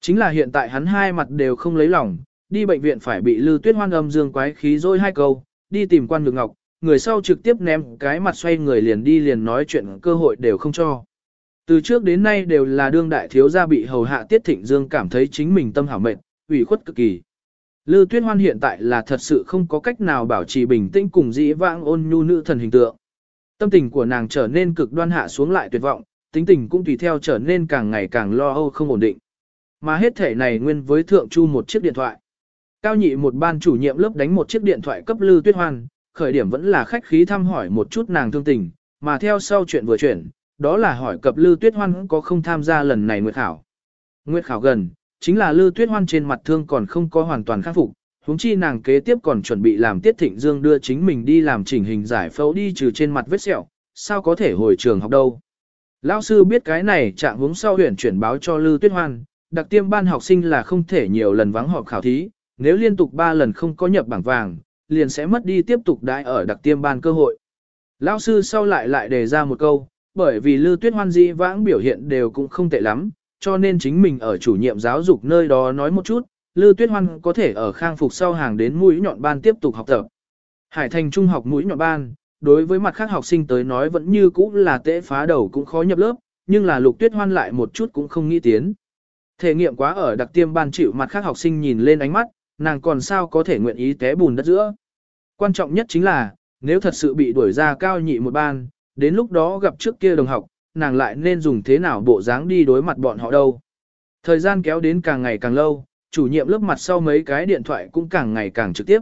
Chính là hiện tại hắn hai mặt đều không lấy lòng, đi bệnh viện phải bị Lư Tuyết Hoan âm dương quái khí rồi hai câu, đi tìm quan nhược ngọc, người sau trực tiếp ném cái mặt xoay người liền đi liền nói chuyện cơ hội đều không cho. Từ trước đến nay đều là đương đại thiếu gia bị hầu hạ Tiết Thịnh Dương cảm thấy chính mình tâm hảo mệnh, ủy khuất cực kỳ. Lư Tuyết Hoan hiện tại là thật sự không có cách nào bảo trì bình tĩnh cùng dĩ vãng ôn nhu nữ thần hình tượng. Tâm tình của nàng trở nên cực đoan hạ xuống lại tuyệt vọng, tính tình cũng tùy theo trở nên càng ngày càng lo âu không ổn định. Mà hết thể này nguyên với thượng chu một chiếc điện thoại. Cao nhị một ban chủ nhiệm lớp đánh một chiếc điện thoại cấp Lư Tuyết Hoan, khởi điểm vẫn là khách khí thăm hỏi một chút nàng thương tình, mà theo sau chuyện vừa chuyển, đó là hỏi cập Lư Tuyết Hoan có không tham gia lần này nguyệt khảo. Nguyệt khảo gần, chính là Lư Tuyết Hoan trên mặt thương còn không có hoàn toàn khắc phục, huống chi nàng kế tiếp còn chuẩn bị làm Tiết Thịnh Dương đưa chính mình đi làm chỉnh hình giải phẫu đi trừ trên mặt vết sẹo, sao có thể hồi trường học đâu. Lão sư biết cái này trạng huống sau huyện chuyển báo cho Lư Tuyết Hoan, đặc tiêm ban học sinh là không thể nhiều lần vắng họp khảo thí, nếu liên tục 3 lần không có nhập bảng vàng, liền sẽ mất đi tiếp tục đãi ở đặc tiêm ban cơ hội. Lão sư sau lại lại đề ra một câu, bởi vì Lư Tuyết Hoan di vãng biểu hiện đều cũng không tệ lắm, cho nên chính mình ở chủ nhiệm giáo dục nơi đó nói một chút, Lư Tuyết Hoan có thể ở khang phục sau hàng đến mũi nhọn ban tiếp tục học tập. Hải Thành Trung học mũi nhọn ban, đối với mặt khác học sinh tới nói vẫn như cũ là tệ phá đầu cũng khó nhập lớp, nhưng là Lục Tuyết Hoan lại một chút cũng không nghĩ tiến. Thể nghiệm quá ở đặc tiêm ban chịu mặt khác học sinh nhìn lên ánh mắt, nàng còn sao có thể nguyện ý té bùn đất giữa. Quan trọng nhất chính là, nếu thật sự bị đuổi ra cao nhị một ban, đến lúc đó gặp trước kia đồng học, nàng lại nên dùng thế nào bộ dáng đi đối mặt bọn họ đâu. Thời gian kéo đến càng ngày càng lâu, chủ nhiệm lớp mặt sau mấy cái điện thoại cũng càng ngày càng trực tiếp.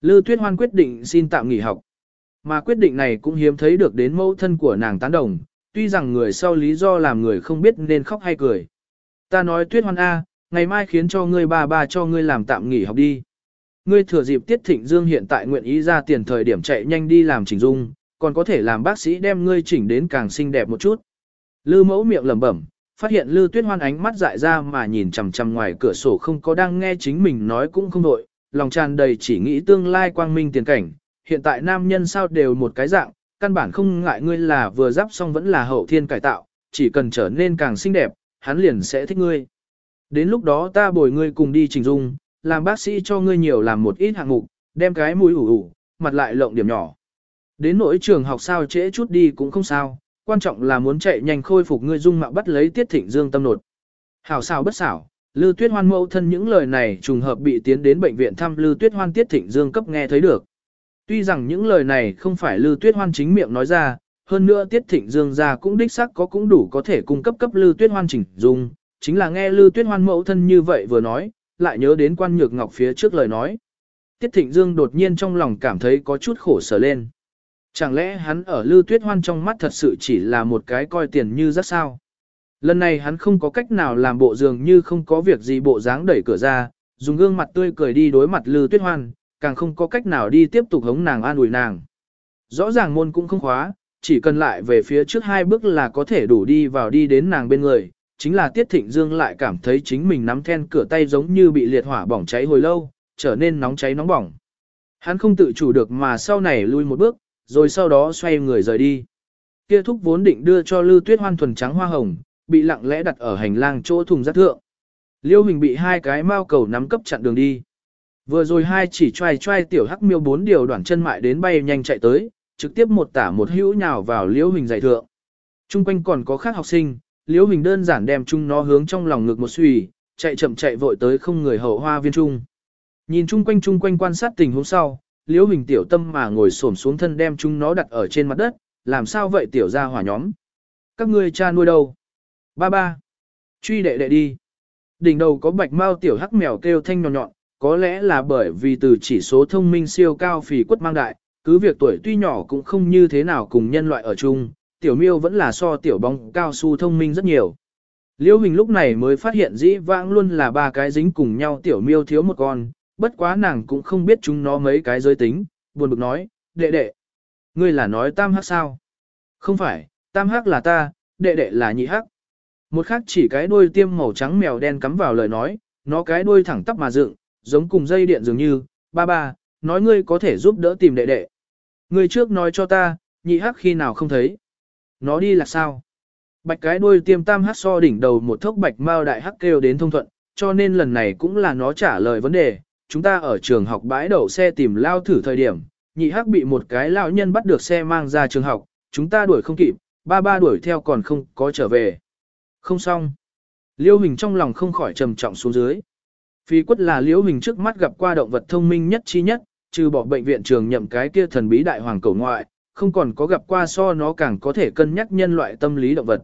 Lư Tuyết Hoan quyết định xin tạm nghỉ học. Mà quyết định này cũng hiếm thấy được đến mẫu thân của nàng tán đồng, tuy rằng người sau lý do làm người không biết nên khóc hay cười. Ta nói Tuyết Hoan A, ngày mai khiến cho ngươi bà bà cho ngươi làm tạm nghỉ học đi. Ngươi thừa dịp Tiết Thịnh Dương hiện tại nguyện ý ra tiền thời điểm chạy nhanh đi làm chỉnh dung, còn có thể làm bác sĩ đem ngươi chỉnh đến càng xinh đẹp một chút. Lư mẫu miệng lẩm bẩm, phát hiện Lư Tuyết Hoan ánh mắt dại ra mà nhìn chằm chằm ngoài cửa sổ không có đang nghe chính mình nói cũng không đội, lòng tràn đầy chỉ nghĩ tương lai quang minh tiền cảnh, hiện tại nam nhân sao đều một cái dạng, căn bản không ngại ngươi là vừa giáp xong vẫn là hậu thiên cải tạo, chỉ cần trở nên càng xinh đẹp, hắn liền sẽ thích ngươi. Đến lúc đó ta bồi ngươi cùng đi trình dung, làm bác sĩ cho ngươi nhiều làm một ít hạng mục, đem cái mũi ủ ủ, mặt lại lộng điểm nhỏ. Đến nỗi trường học sao trễ chút đi cũng không sao, quan trọng là muốn chạy nhanh khôi phục ngươi dung mạo bắt lấy tiết thịnh dương tâm nột. Hảo xảo bất xảo, Lư Tuyết Hoan mẫu thân những lời này trùng hợp bị tiến đến bệnh viện thăm Lư Tuyết Hoan tiết thịnh dương cấp nghe thấy được. Tuy rằng những lời này không phải Lư Tuyết Hoan chính miệng nói ra, hơn nữa tiết thịnh dương ra cũng đích xác có cũng đủ có thể cung cấp cấp Lư Tuyết Hoan chỉnh dung, chính là nghe Lư Tuyết Hoan mẫu thân như vậy vừa nói, lại nhớ đến quan nhược ngọc phía trước lời nói. Tiết Thịnh Dương đột nhiên trong lòng cảm thấy có chút khổ sở lên. Chẳng lẽ hắn ở Lư Tuyết Hoan trong mắt thật sự chỉ là một cái coi tiền như rất sao? Lần này hắn không có cách nào làm bộ dường như không có việc gì bộ dáng đẩy cửa ra, dùng gương mặt tươi cười đi đối mặt Lư Tuyết Hoan, càng không có cách nào đi tiếp tục hống nàng an ủi nàng. Rõ ràng môn cũng không khóa, chỉ cần lại về phía trước hai bước là có thể đủ đi vào đi đến nàng bên người, chính là Tiết Thịnh Dương lại cảm thấy chính mình nắm then cửa tay giống như bị liệt hỏa bỏng cháy hồi lâu, trở nên nóng cháy nóng bỏng. Hắn không tự chủ được mà sau này lui một bước, rồi sau đó xoay người rời đi. Kia thúc vốn định đưa cho Lư Tuyết Hoan thuần trắng hoa hồng, bị lặng lẽ đặt ở hành lang chỗ thùng rác thượng. Liêu Hình bị hai cái mao cầu nắm cấp chặn đường đi. Vừa rồi hai chỉ trai trai tiểu hắc miêu bốn điều đoạn chân mại đến bay nhanh chạy tới, trực tiếp một tả một hữu nhào vào liễu hình giải thượng. Trung quanh còn có khác học sinh, liễu hình đơn giản đem chung nó hướng trong lòng ngực một suy, chạy chậm chạy vội tới không người hậu hoa viên trung. Nhìn chung quanh chung quanh quan sát tình huống sau, liễu hình tiểu tâm mà ngồi xổm xuống thân đem chúng nó đặt ở trên mặt đất, làm sao vậy tiểu ra hỏa nhóm. Các ngươi cha nuôi đâu? Ba ba. Truy đệ đệ đi. Đỉnh đầu có bạch mao tiểu hắc mèo kêu thanh nhọn nhọn, có lẽ là bởi vì từ chỉ số thông minh siêu cao phì quất mang đại, cứ việc tuổi tuy nhỏ cũng không như thế nào cùng nhân loại ở chung, tiểu miêu vẫn là so tiểu bóng cao su thông minh rất nhiều. Liễu Hình lúc này mới phát hiện dĩ vãng luôn là ba cái dính cùng nhau tiểu miêu thiếu một con, bất quá nàng cũng không biết chúng nó mấy cái giới tính, buồn bực nói, đệ đệ, ngươi là nói tam hắc sao? Không phải, tam hắc là ta, đệ đệ là nhị hắc. Một khác chỉ cái đuôi tiêm màu trắng mèo đen cắm vào lời nói, nó cái đuôi thẳng tắp mà dựng, giống cùng dây điện dường như, ba ba, nói ngươi có thể giúp đỡ tìm đệ đệ. Ngươi trước nói cho ta, nhị hắc khi nào không thấy. Nó đi là sao? Bạch cái đuôi tiêm tam hắc so đỉnh đầu một thốc bạch mao đại hắc kêu đến thông thuận, cho nên lần này cũng là nó trả lời vấn đề. Chúng ta ở trường học bãi đậu xe tìm lao thử thời điểm, nhị hắc bị một cái lão nhân bắt được xe mang ra trường học, chúng ta đuổi không kịp, ba ba đuổi theo còn không có trở về. Không xong. Liêu Hình trong lòng không khỏi trầm trọng xuống dưới. Phi quất là Liêu Hình trước mắt gặp qua động vật thông minh nhất chi nhất, trừ bỏ bệnh viện trường nhậm cái kia thần bí đại hoàng cầu ngoại, không còn có gặp qua so nó càng có thể cân nhắc nhân loại tâm lý động vật.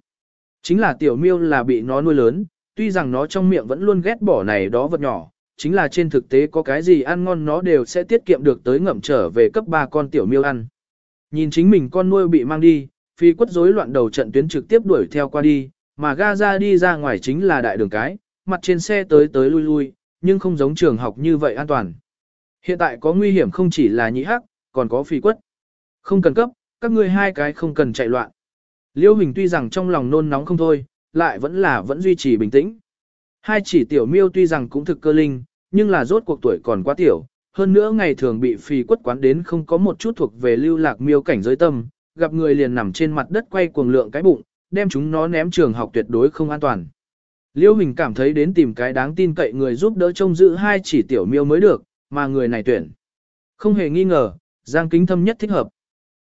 Chính là tiểu miêu là bị nó nuôi lớn, tuy rằng nó trong miệng vẫn luôn ghét bỏ này đó vật nhỏ, chính là trên thực tế có cái gì ăn ngon nó đều sẽ tiết kiệm được tới ngậm trở về cấp 3 con tiểu miêu ăn. Nhìn chính mình con nuôi bị mang đi, phi quất rối loạn đầu trận tuyến trực tiếp đuổi theo qua đi, mà Gaza đi ra ngoài chính là đại đường cái, mặt trên xe tới tới lui lui, nhưng không giống trường học như vậy an toàn. Hiện tại có nguy hiểm không chỉ là nhị hắc, còn có phi quất. Không cần cấp, các ngươi hai cái không cần chạy loạn. Liêu Hình tuy rằng trong lòng nôn nóng không thôi, lại vẫn là vẫn duy trì bình tĩnh. Hai chỉ tiểu miêu tuy rằng cũng thực cơ linh, nhưng là rốt cuộc tuổi còn quá tiểu, hơn nữa ngày thường bị phi quất quán đến không có một chút thuộc về lưu lạc miêu cảnh giới tâm, gặp người liền nằm trên mặt đất quay cuồng lượng cái bụng, đem chúng nó ném trường học tuyệt đối không an toàn. Liêu Hình cảm thấy đến tìm cái đáng tin cậy người giúp đỡ trông giữ hai chỉ tiểu miêu mới được, mà người này tuyển. Không hề nghi ngờ, Giang Kính Thâm nhất thích hợp.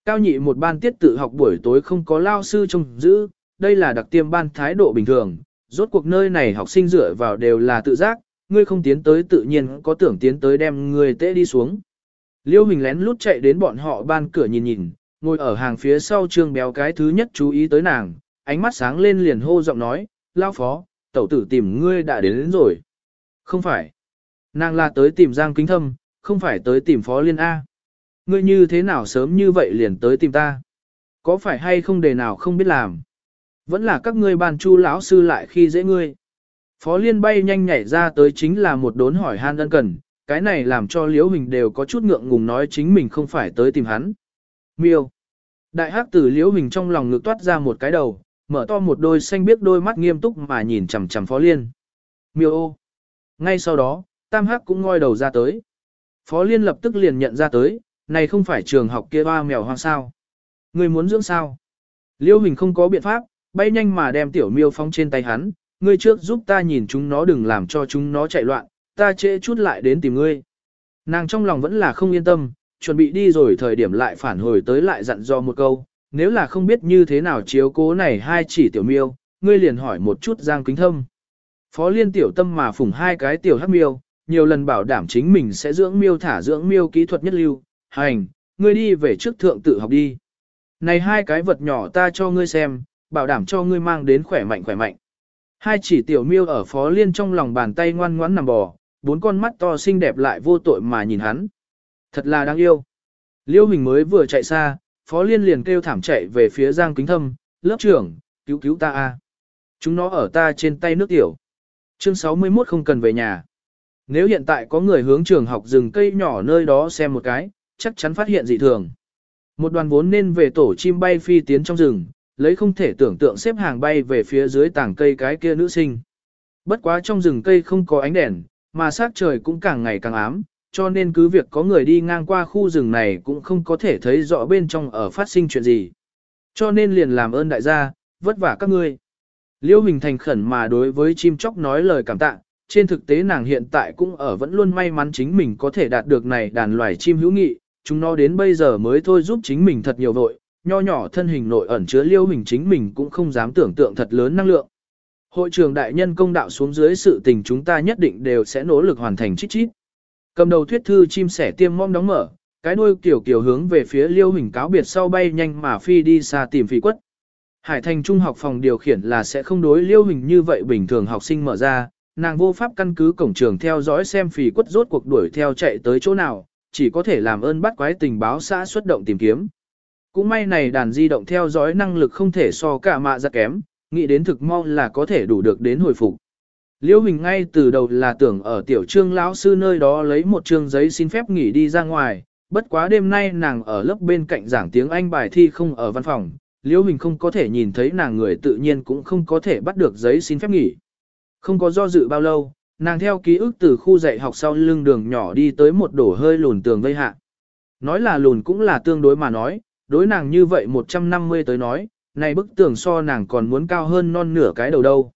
Cao nhị một ban tiết tự học buổi tối không có lao sư trông giữ, đây là đặc tiêm ban thái độ bình thường, rốt cuộc nơi này học sinh dựa vào đều là tự giác, ngươi không tiến tới tự nhiên có tưởng tiến tới đem ngươi tệ đi xuống. Liêu Hình lén lút chạy đến bọn họ ban cửa nhìn nhìn, ngồi ở hàng phía sau trương béo cái thứ nhất chú ý tới nàng, ánh mắt sáng lên liền hô giọng nói, lao phó, tẩu tử tìm ngươi đã đến, đến rồi. Không phải. Nàng là tới tìm Giang Kính Thâm, không phải tới tìm phó liên A. Ngươi như thế nào sớm như vậy liền tới tìm ta? Có phải hay không đề nào không biết làm? Vẫn là các ngươi bàn chu lão sư lại khi dễ ngươi. Phó liên bay nhanh nhảy ra tới chính là một đốn hỏi han ân cần, cái này làm cho liễu hình đều có chút ngượng ngùng nói chính mình không phải tới tìm hắn. Miêu. Đại hắc tử liễu hình trong lòng ngực toát ra một cái đầu, mở to một đôi xanh biếc đôi mắt nghiêm túc mà nhìn chằm chằm Phó Liên. Miêu ô. Ngay sau đó, Tam Hắc cũng ngoi đầu ra tới. Phó Liên lập tức liền nhận ra tới, này không phải trường học kia ba mèo hoang sao. Người muốn dưỡng sao? liễu Hình không có biện pháp, bay nhanh mà đem tiểu miêu phóng trên tay hắn, ngươi trước giúp ta nhìn chúng nó đừng làm cho chúng nó chạy loạn, ta trễ chút lại đến tìm ngươi. Nàng trong lòng vẫn là không yên tâm, chuẩn bị đi rồi thời điểm lại phản hồi tới lại dặn dò một câu, nếu là không biết như thế nào chiếu cố này hai chỉ tiểu miêu, ngươi liền hỏi một chút Giang Kính Thâm. Phó Liên tiểu tâm mà phủng hai cái tiểu hắc miêu, nhiều lần bảo đảm chính mình sẽ dưỡng miêu thả dưỡng miêu kỹ thuật nhất lưu, hành, ngươi đi về trước thượng tự học đi. Này hai cái vật nhỏ ta cho ngươi xem, bảo đảm cho ngươi mang đến khỏe mạnh khỏe mạnh. Hai chỉ tiểu miêu ở Phó Liên trong lòng bàn tay ngoan ngoãn nằm bò, bốn con mắt to xinh đẹp lại vô tội mà nhìn hắn. Thật là đáng yêu. Liêu Hình mới vừa chạy xa, Phó Liên liền kêu thảm chạy về phía Giang Kính Thâm, lớp trưởng, cứu cứu ta a. Chúng nó ở ta trên tay nước tiểu. Chương 61 không cần về nhà. Nếu hiện tại có người hướng trường học rừng cây nhỏ nơi đó xem một cái, chắc chắn phát hiện dị thường. Một đoàn vốn nên về tổ chim bay phi tiến trong rừng, lấy không thể tưởng tượng xếp hàng bay về phía dưới tảng cây cái kia nữ sinh. Bất quá trong rừng cây không có ánh đèn, mà sát trời cũng càng ngày càng ám, cho nên cứ việc có người đi ngang qua khu rừng này cũng không có thể thấy rõ bên trong ở phát sinh chuyện gì. Cho nên liền làm ơn đại gia, vất vả các ngươi. Liêu Hình thành khẩn mà đối với chim chóc nói lời cảm tạ, trên thực tế nàng hiện tại cũng ở vẫn luôn may mắn chính mình có thể đạt được này đàn loài chim hữu nghị, chúng nó đến bây giờ mới thôi giúp chính mình thật nhiều vội, nho nhỏ thân hình nội ẩn chứa liêu hình chính mình cũng không dám tưởng tượng thật lớn năng lượng. Hội trường đại nhân công đạo xuống dưới sự tình chúng ta nhất định đều sẽ nỗ lực hoàn thành chít chít. Cầm đầu thuyết thư chim sẻ tiêm mom đóng mở, cái đuôi kiểu kiểu hướng về phía liêu hình cáo biệt sau bay nhanh mà phi đi xa tìm phi quất. Hải thành trung học phòng điều khiển là sẽ không đối liêu hình như vậy bình thường học sinh mở ra, nàng vô pháp căn cứ cổng trường theo dõi xem phì quất rốt cuộc đuổi theo chạy tới chỗ nào, chỉ có thể làm ơn bắt quái tình báo xã xuất động tìm kiếm. Cũng may này đàn di động theo dõi năng lực không thể so cả mạ ra kém, nghĩ đến thực mong là có thể đủ được đến hồi phục. Liễu Hình ngay từ đầu là tưởng ở tiểu trương lão sư nơi đó lấy một trương giấy xin phép nghỉ đi ra ngoài, bất quá đêm nay nàng ở lớp bên cạnh giảng tiếng Anh bài thi không ở văn phòng, Liễu Hình không có thể nhìn thấy nàng người tự nhiên cũng không có thể bắt được giấy xin phép nghỉ. Không có do dự bao lâu, nàng theo ký ức từ khu dạy học sau lưng đường nhỏ đi tới một đổ hơi lùn tường vây hạ. Nói là lùn cũng là tương đối mà nói, đối nàng như vậy 150 tới nói, này bức tường so nàng còn muốn cao hơn non nửa cái đầu đâu.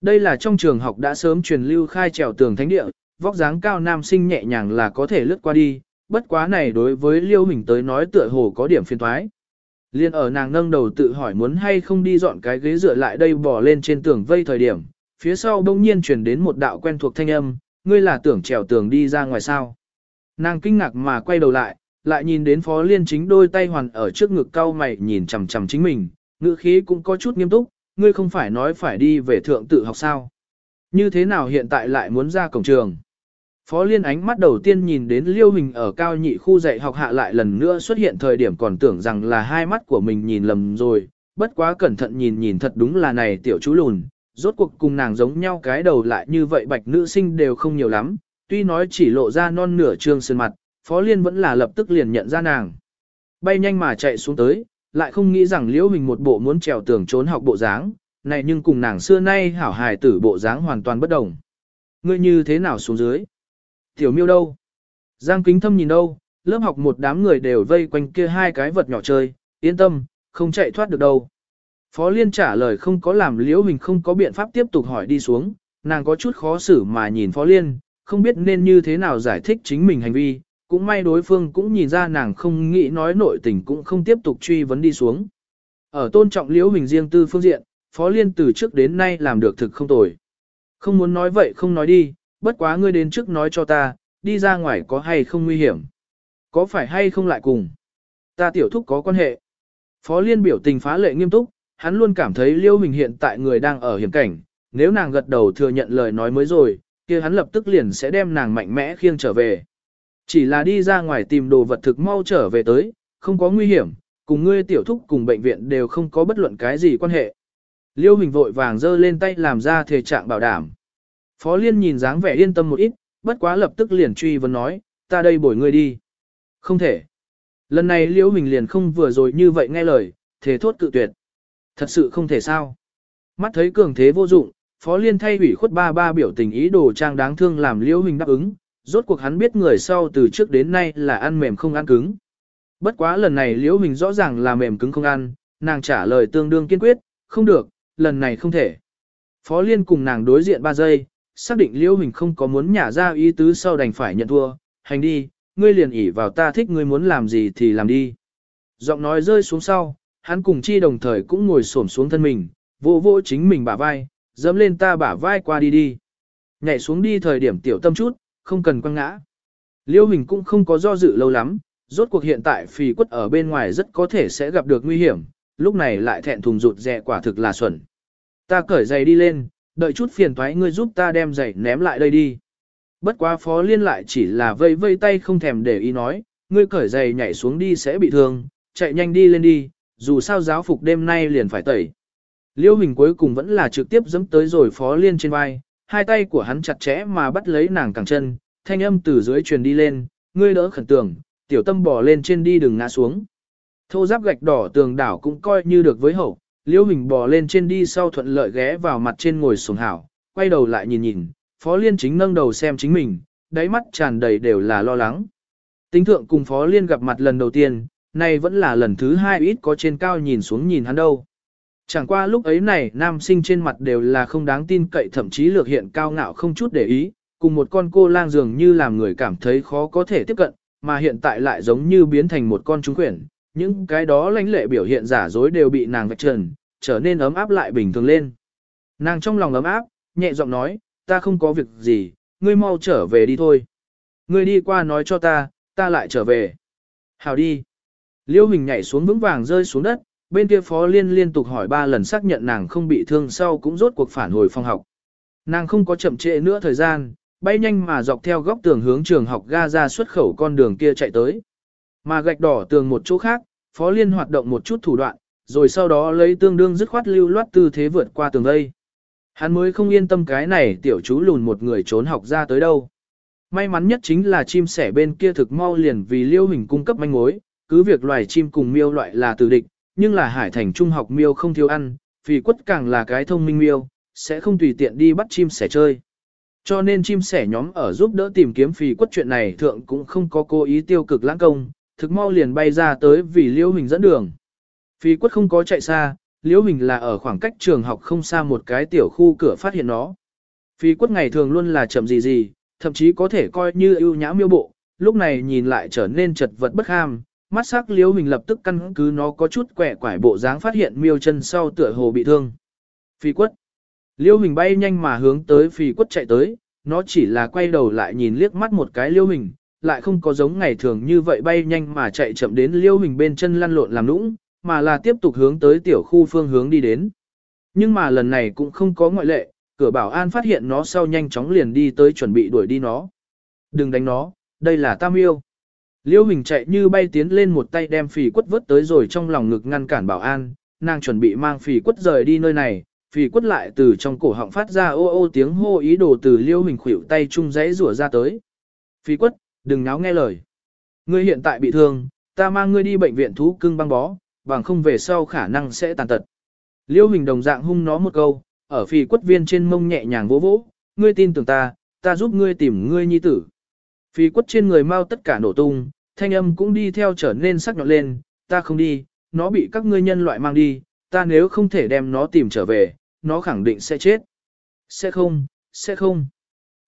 Đây là trong trường học đã sớm truyền lưu khai trèo tường thánh địa, vóc dáng cao nam sinh nhẹ nhàng là có thể lướt qua đi, bất quá này đối với liêu mình tới nói tựa hồ có điểm phiền thoái. Liên ở nàng nâng đầu tự hỏi muốn hay không đi dọn cái ghế dựa lại đây bỏ lên trên tường vây thời điểm, phía sau bỗng nhiên truyền đến một đạo quen thuộc thanh âm, ngươi là tưởng trèo tường đi ra ngoài sao. Nàng kinh ngạc mà quay đầu lại, lại nhìn đến phó liên chính đôi tay hoàn ở trước ngực cao mày nhìn chằm chằm chính mình, ngữ khí cũng có chút nghiêm túc, ngươi không phải nói phải đi về thượng tự học sao. Như thế nào hiện tại lại muốn ra cổng trường? Phó Liên ánh mắt đầu tiên nhìn đến Liêu Hình ở cao nhị khu dạy học hạ lại lần nữa xuất hiện thời điểm còn tưởng rằng là hai mắt của mình nhìn lầm rồi, bất quá cẩn thận nhìn nhìn thật đúng là này tiểu chú lùn, rốt cuộc cùng nàng giống nhau cái đầu lại như vậy bạch nữ sinh đều không nhiều lắm, tuy nói chỉ lộ ra non nửa trương sơn mặt, Phó Liên vẫn là lập tức liền nhận ra nàng. Bay nhanh mà chạy xuống tới, lại không nghĩ rằng Liễu Hình một bộ muốn trèo tường trốn học bộ dáng, này nhưng cùng nàng xưa nay hảo hài tử bộ dáng hoàn toàn bất đồng. Ngươi như thế nào xuống dưới? Tiểu miêu đâu? Giang kính thâm nhìn đâu? Lớp học một đám người đều vây quanh kia hai cái vật nhỏ chơi, yên tâm, không chạy thoát được đâu. Phó Liên trả lời không có làm Liễu Hình không có biện pháp tiếp tục hỏi đi xuống, nàng có chút khó xử mà nhìn Phó Liên, không biết nên như thế nào giải thích chính mình hành vi, cũng may đối phương cũng nhìn ra nàng không nghĩ nói nội tình cũng không tiếp tục truy vấn đi xuống. Ở tôn trọng Liễu Hình riêng tư phương diện, Phó Liên từ trước đến nay làm được thực không tồi. Không muốn nói vậy không nói đi, bất quá ngươi đến trước nói cho ta, đi ra ngoài có hay không nguy hiểm. Có phải hay không lại cùng. Ta tiểu thúc có quan hệ. Phó Liên biểu tình phá lệ nghiêm túc, hắn luôn cảm thấy Liêu Hình hiện tại người đang ở hiểm cảnh, nếu nàng gật đầu thừa nhận lời nói mới rồi, kia hắn lập tức liền sẽ đem nàng mạnh mẽ khiêng trở về. Chỉ là đi ra ngoài tìm đồ vật thực mau trở về tới, không có nguy hiểm, cùng ngươi tiểu thúc cùng bệnh viện đều không có bất luận cái gì quan hệ. Liêu Hình vội vàng giơ lên tay làm ra thể trạng bảo đảm. Phó Liên nhìn dáng vẻ yên tâm một ít, bất quá lập tức liền truy vấn nói, ta đây bổi ngươi đi. Không thể. Lần này Liêu Hình liền không vừa rồi như vậy nghe lời, thế thốt cự tuyệt. Thật sự không thể sao. Mắt thấy cường thế vô dụng, Phó Liên thay ủy khuất ba ba biểu tình ý đồ trang đáng thương làm Liễu Hình đáp ứng, rốt cuộc hắn biết người sau từ trước đến nay là ăn mềm không ăn cứng. Bất quá lần này Liễu Hình rõ ràng là mềm cứng không ăn, nàng trả lời tương đương kiên quyết, không được, lần này không thể. Phó Liên cùng nàng đối diện 3 giây, xác định Liễu Hình không có muốn nhả ra ý tứ sau đành phải nhận thua, hành đi, ngươi liền ỉ vào ta thích ngươi muốn làm gì thì làm đi. Giọng nói rơi xuống sau, hắn cùng chi đồng thời cũng ngồi xổm xuống thân mình, vỗ vỗ chính mình bả vai, dẫm lên ta bả vai qua đi đi. Nhảy xuống đi thời điểm tiểu tâm chút, không cần quăng ngã. Liêu hình cũng không có do dự lâu lắm, rốt cuộc hiện tại phì quất ở bên ngoài rất có thể sẽ gặp được nguy hiểm, lúc này lại thẹn thùng rụt rẹ quả thực là xuẩn. Ta cởi giày đi lên, đợi chút phiền thoái ngươi giúp ta đem giày ném lại đây đi. Bất quá phó liên lại chỉ là vây vây tay không thèm để ý nói, ngươi cởi giày nhảy xuống đi sẽ bị thương, chạy nhanh đi lên đi, dù sao giáo phục đêm nay liền phải tẩy. Liêu hình cuối cùng vẫn là trực tiếp dẫm tới rồi phó liên trên vai, hai tay của hắn chặt chẽ mà bắt lấy nàng cẳng chân, thanh âm từ dưới truyền đi lên, ngươi đỡ khẩn tường, tiểu tâm bỏ lên trên đi đừng ngã xuống. Thô giáp gạch đỏ tường đảo cũng coi như được với hậu, liễu hình bò lên trên đi sau thuận lợi ghé vào mặt trên ngồi xuống hảo, quay đầu lại nhìn nhìn, phó liên chính nâng đầu xem chính mình, đáy mắt tràn đầy đều là lo lắng. Tính thượng cùng phó liên gặp mặt lần đầu tiên, nay vẫn là lần thứ hai ít có trên cao nhìn xuống nhìn hắn đâu. Chẳng qua lúc ấy này nam sinh trên mặt đều là không đáng tin cậy thậm chí lược hiện cao ngạo không chút để ý, cùng một con cô lang dường như làm người cảm thấy khó có thể tiếp cận, mà hiện tại lại giống như biến thành một con trúng quyển, những cái đó lãnh lệ biểu hiện giả dối đều bị nàng vạch trần, trở nên ấm áp lại bình thường lên. Nàng trong lòng ấm áp, nhẹ giọng nói, ta không có việc gì, ngươi mau trở về đi thôi. Ngươi đi qua nói cho ta, ta lại trở về. Hào đi. Liêu Hình nhảy xuống vững vàng rơi xuống đất, bên kia Phó Liên liên tục hỏi ba lần xác nhận nàng không bị thương sau cũng rốt cuộc phản hồi phòng học. Nàng không có chậm trễ nữa thời gian, bay nhanh mà dọc theo góc tường hướng trường học ga ra xuất khẩu con đường kia chạy tới. Mà gạch đỏ tường một chỗ khác, Phó Liên hoạt động một chút thủ đoạn, rồi sau đó lấy tương đương dứt khoát lưu loát tư thế vượt qua tường đây. Hắn mới không yên tâm cái này tiểu chú lùn một người trốn học ra tới đâu. May mắn nhất chính là chim sẻ bên kia thực mau liền vì liêu hình cung cấp manh mối, cứ việc loài chim cùng miêu loại là từ địch, nhưng là hải thành trung học miêu không thiếu ăn, vì quất càng là cái thông minh miêu, sẽ không tùy tiện đi bắt chim sẻ chơi. Cho nên chim sẻ nhóm ở giúp đỡ tìm kiếm phì quất chuyện này thượng cũng không có cố ý tiêu cực lãng công, thực mau liền bay ra tới vì Liễu hình dẫn đường. Phi quất không có chạy xa, Liễu hình là ở khoảng cách trường học không xa một cái tiểu khu cửa phát hiện nó. Phi quất ngày thường luôn là chậm gì gì, thậm chí có thể coi như ưu nhã miêu bộ, lúc này nhìn lại trở nên chật vật bất ham, mắt sắc liêu hình lập tức căn cứ nó có chút quẻ quải bộ dáng phát hiện miêu chân sau tựa hồ bị thương. Phi quất. Liêu hình bay nhanh mà hướng tới phi quất chạy tới, nó chỉ là quay đầu lại nhìn liếc mắt một cái liêu hình, lại không có giống ngày thường như vậy bay nhanh mà chạy chậm đến liêu hình bên chân lăn lộn làm nũng, mà là tiếp tục hướng tới tiểu khu phương hướng đi đến. Nhưng mà lần này cũng không có ngoại lệ, cửa bảo an phát hiện nó sau nhanh chóng liền đi tới chuẩn bị đuổi đi nó. Đừng đánh nó, đây là tam yêu. Liêu hình chạy như bay tiến lên một tay đem phỉ quất vớt tới rồi trong lòng ngực ngăn cản bảo an, nàng chuẩn bị mang phỉ quất rời đi nơi này, phỉ quất lại từ trong cổ họng phát ra ô ô tiếng hô ý đồ từ liêu hình khuỷu tay chung giấy rủa ra tới. Phỉ quất, đừng náo nghe lời. Ngươi hiện tại bị thương, ta mang ngươi đi bệnh viện thú cưng băng bó, bằng không về sau khả năng sẽ tàn tật. Liêu hình đồng dạng hung nó một câu, ở phỉ quất viên trên mông nhẹ nhàng vỗ vỗ, ngươi tin tưởng ta, ta giúp ngươi tìm ngươi nhi tử. Phi quất trên người mau tất cả nổ tung, thanh âm cũng đi theo trở nên sắc nhọn lên, ta không đi, nó bị các ngươi nhân loại mang đi, ta nếu không thể đem nó tìm trở về, nó khẳng định sẽ chết. Sẽ không, sẽ không.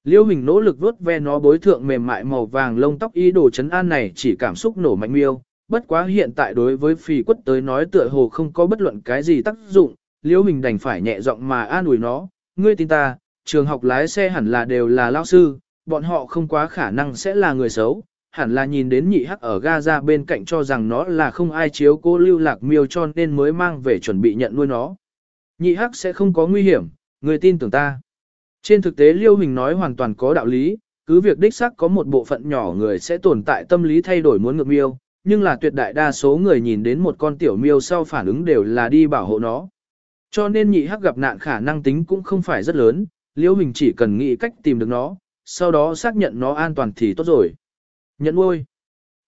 Liêu hình nỗ lực vuốt ve nó bối thượng mềm mại màu vàng lông tóc ý đồ chấn an này chỉ cảm xúc nổ mạnh miêu, bất quá hiện tại đối với phi quất tới nói tựa hồ không có bất luận cái gì tác dụng, liêu hình đành phải nhẹ giọng mà an ủi nó, ngươi tin ta, trường học lái xe hẳn là đều là lao sư, bọn họ không quá khả năng sẽ là người xấu, hẳn là nhìn đến nhị hắc ở Gaza bên cạnh cho rằng nó là không ai chiếu cố lưu lạc miêu cho nên mới mang về chuẩn bị nhận nuôi nó. Nhị hắc sẽ không có nguy hiểm, người tin tưởng ta. Trên thực tế Liêu Hình nói hoàn toàn có đạo lý, cứ việc đích xác có một bộ phận nhỏ người sẽ tồn tại tâm lý thay đổi muốn ngược miêu, nhưng là tuyệt đại đa số người nhìn đến một con tiểu miêu sau phản ứng đều là đi bảo hộ nó. Cho nên nhị hắc gặp nạn khả năng tính cũng không phải rất lớn, Liêu Hình chỉ cần nghĩ cách tìm được nó, sau đó xác nhận nó an toàn thì tốt rồi. Nhận nuôi.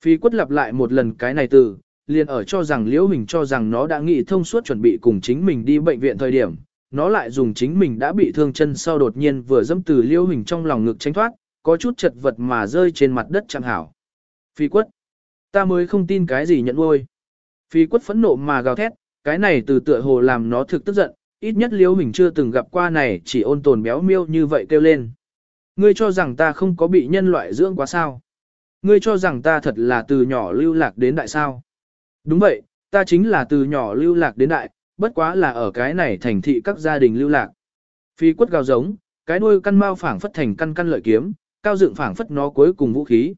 Phi quất lặp lại một lần cái này từ, liền ở cho rằng Liễu Hình cho rằng nó đã nghĩ thông suốt chuẩn bị cùng chính mình đi bệnh viện thời điểm, nó lại dùng chính mình đã bị thương chân sau đột nhiên vừa dẫm từ Liễu Hình trong lòng ngực tránh thoát, có chút chật vật mà rơi trên mặt đất chẳng hảo. Phi quất. Ta mới không tin cái gì nhận nuôi. Phi quất phẫn nộ mà gào thét, cái này từ tựa hồ làm nó thực tức giận, ít nhất Liễu Hình chưa từng gặp qua này chỉ ôn tồn béo miêu như vậy kêu lên. Ngươi cho rằng ta không có bị nhân loại dưỡng quá sao? Ngươi cho rằng ta thật là từ nhỏ lưu lạc đến đại sao? Đúng vậy, ta chính là từ nhỏ lưu lạc đến đại, bất quá là ở cái này thành thị các gia đình lưu lạc. Phi quất gào giống, cái đuôi căn mau phảng phất thành căn căn lợi kiếm, cao dựng phảng phất nó cuối cùng vũ khí.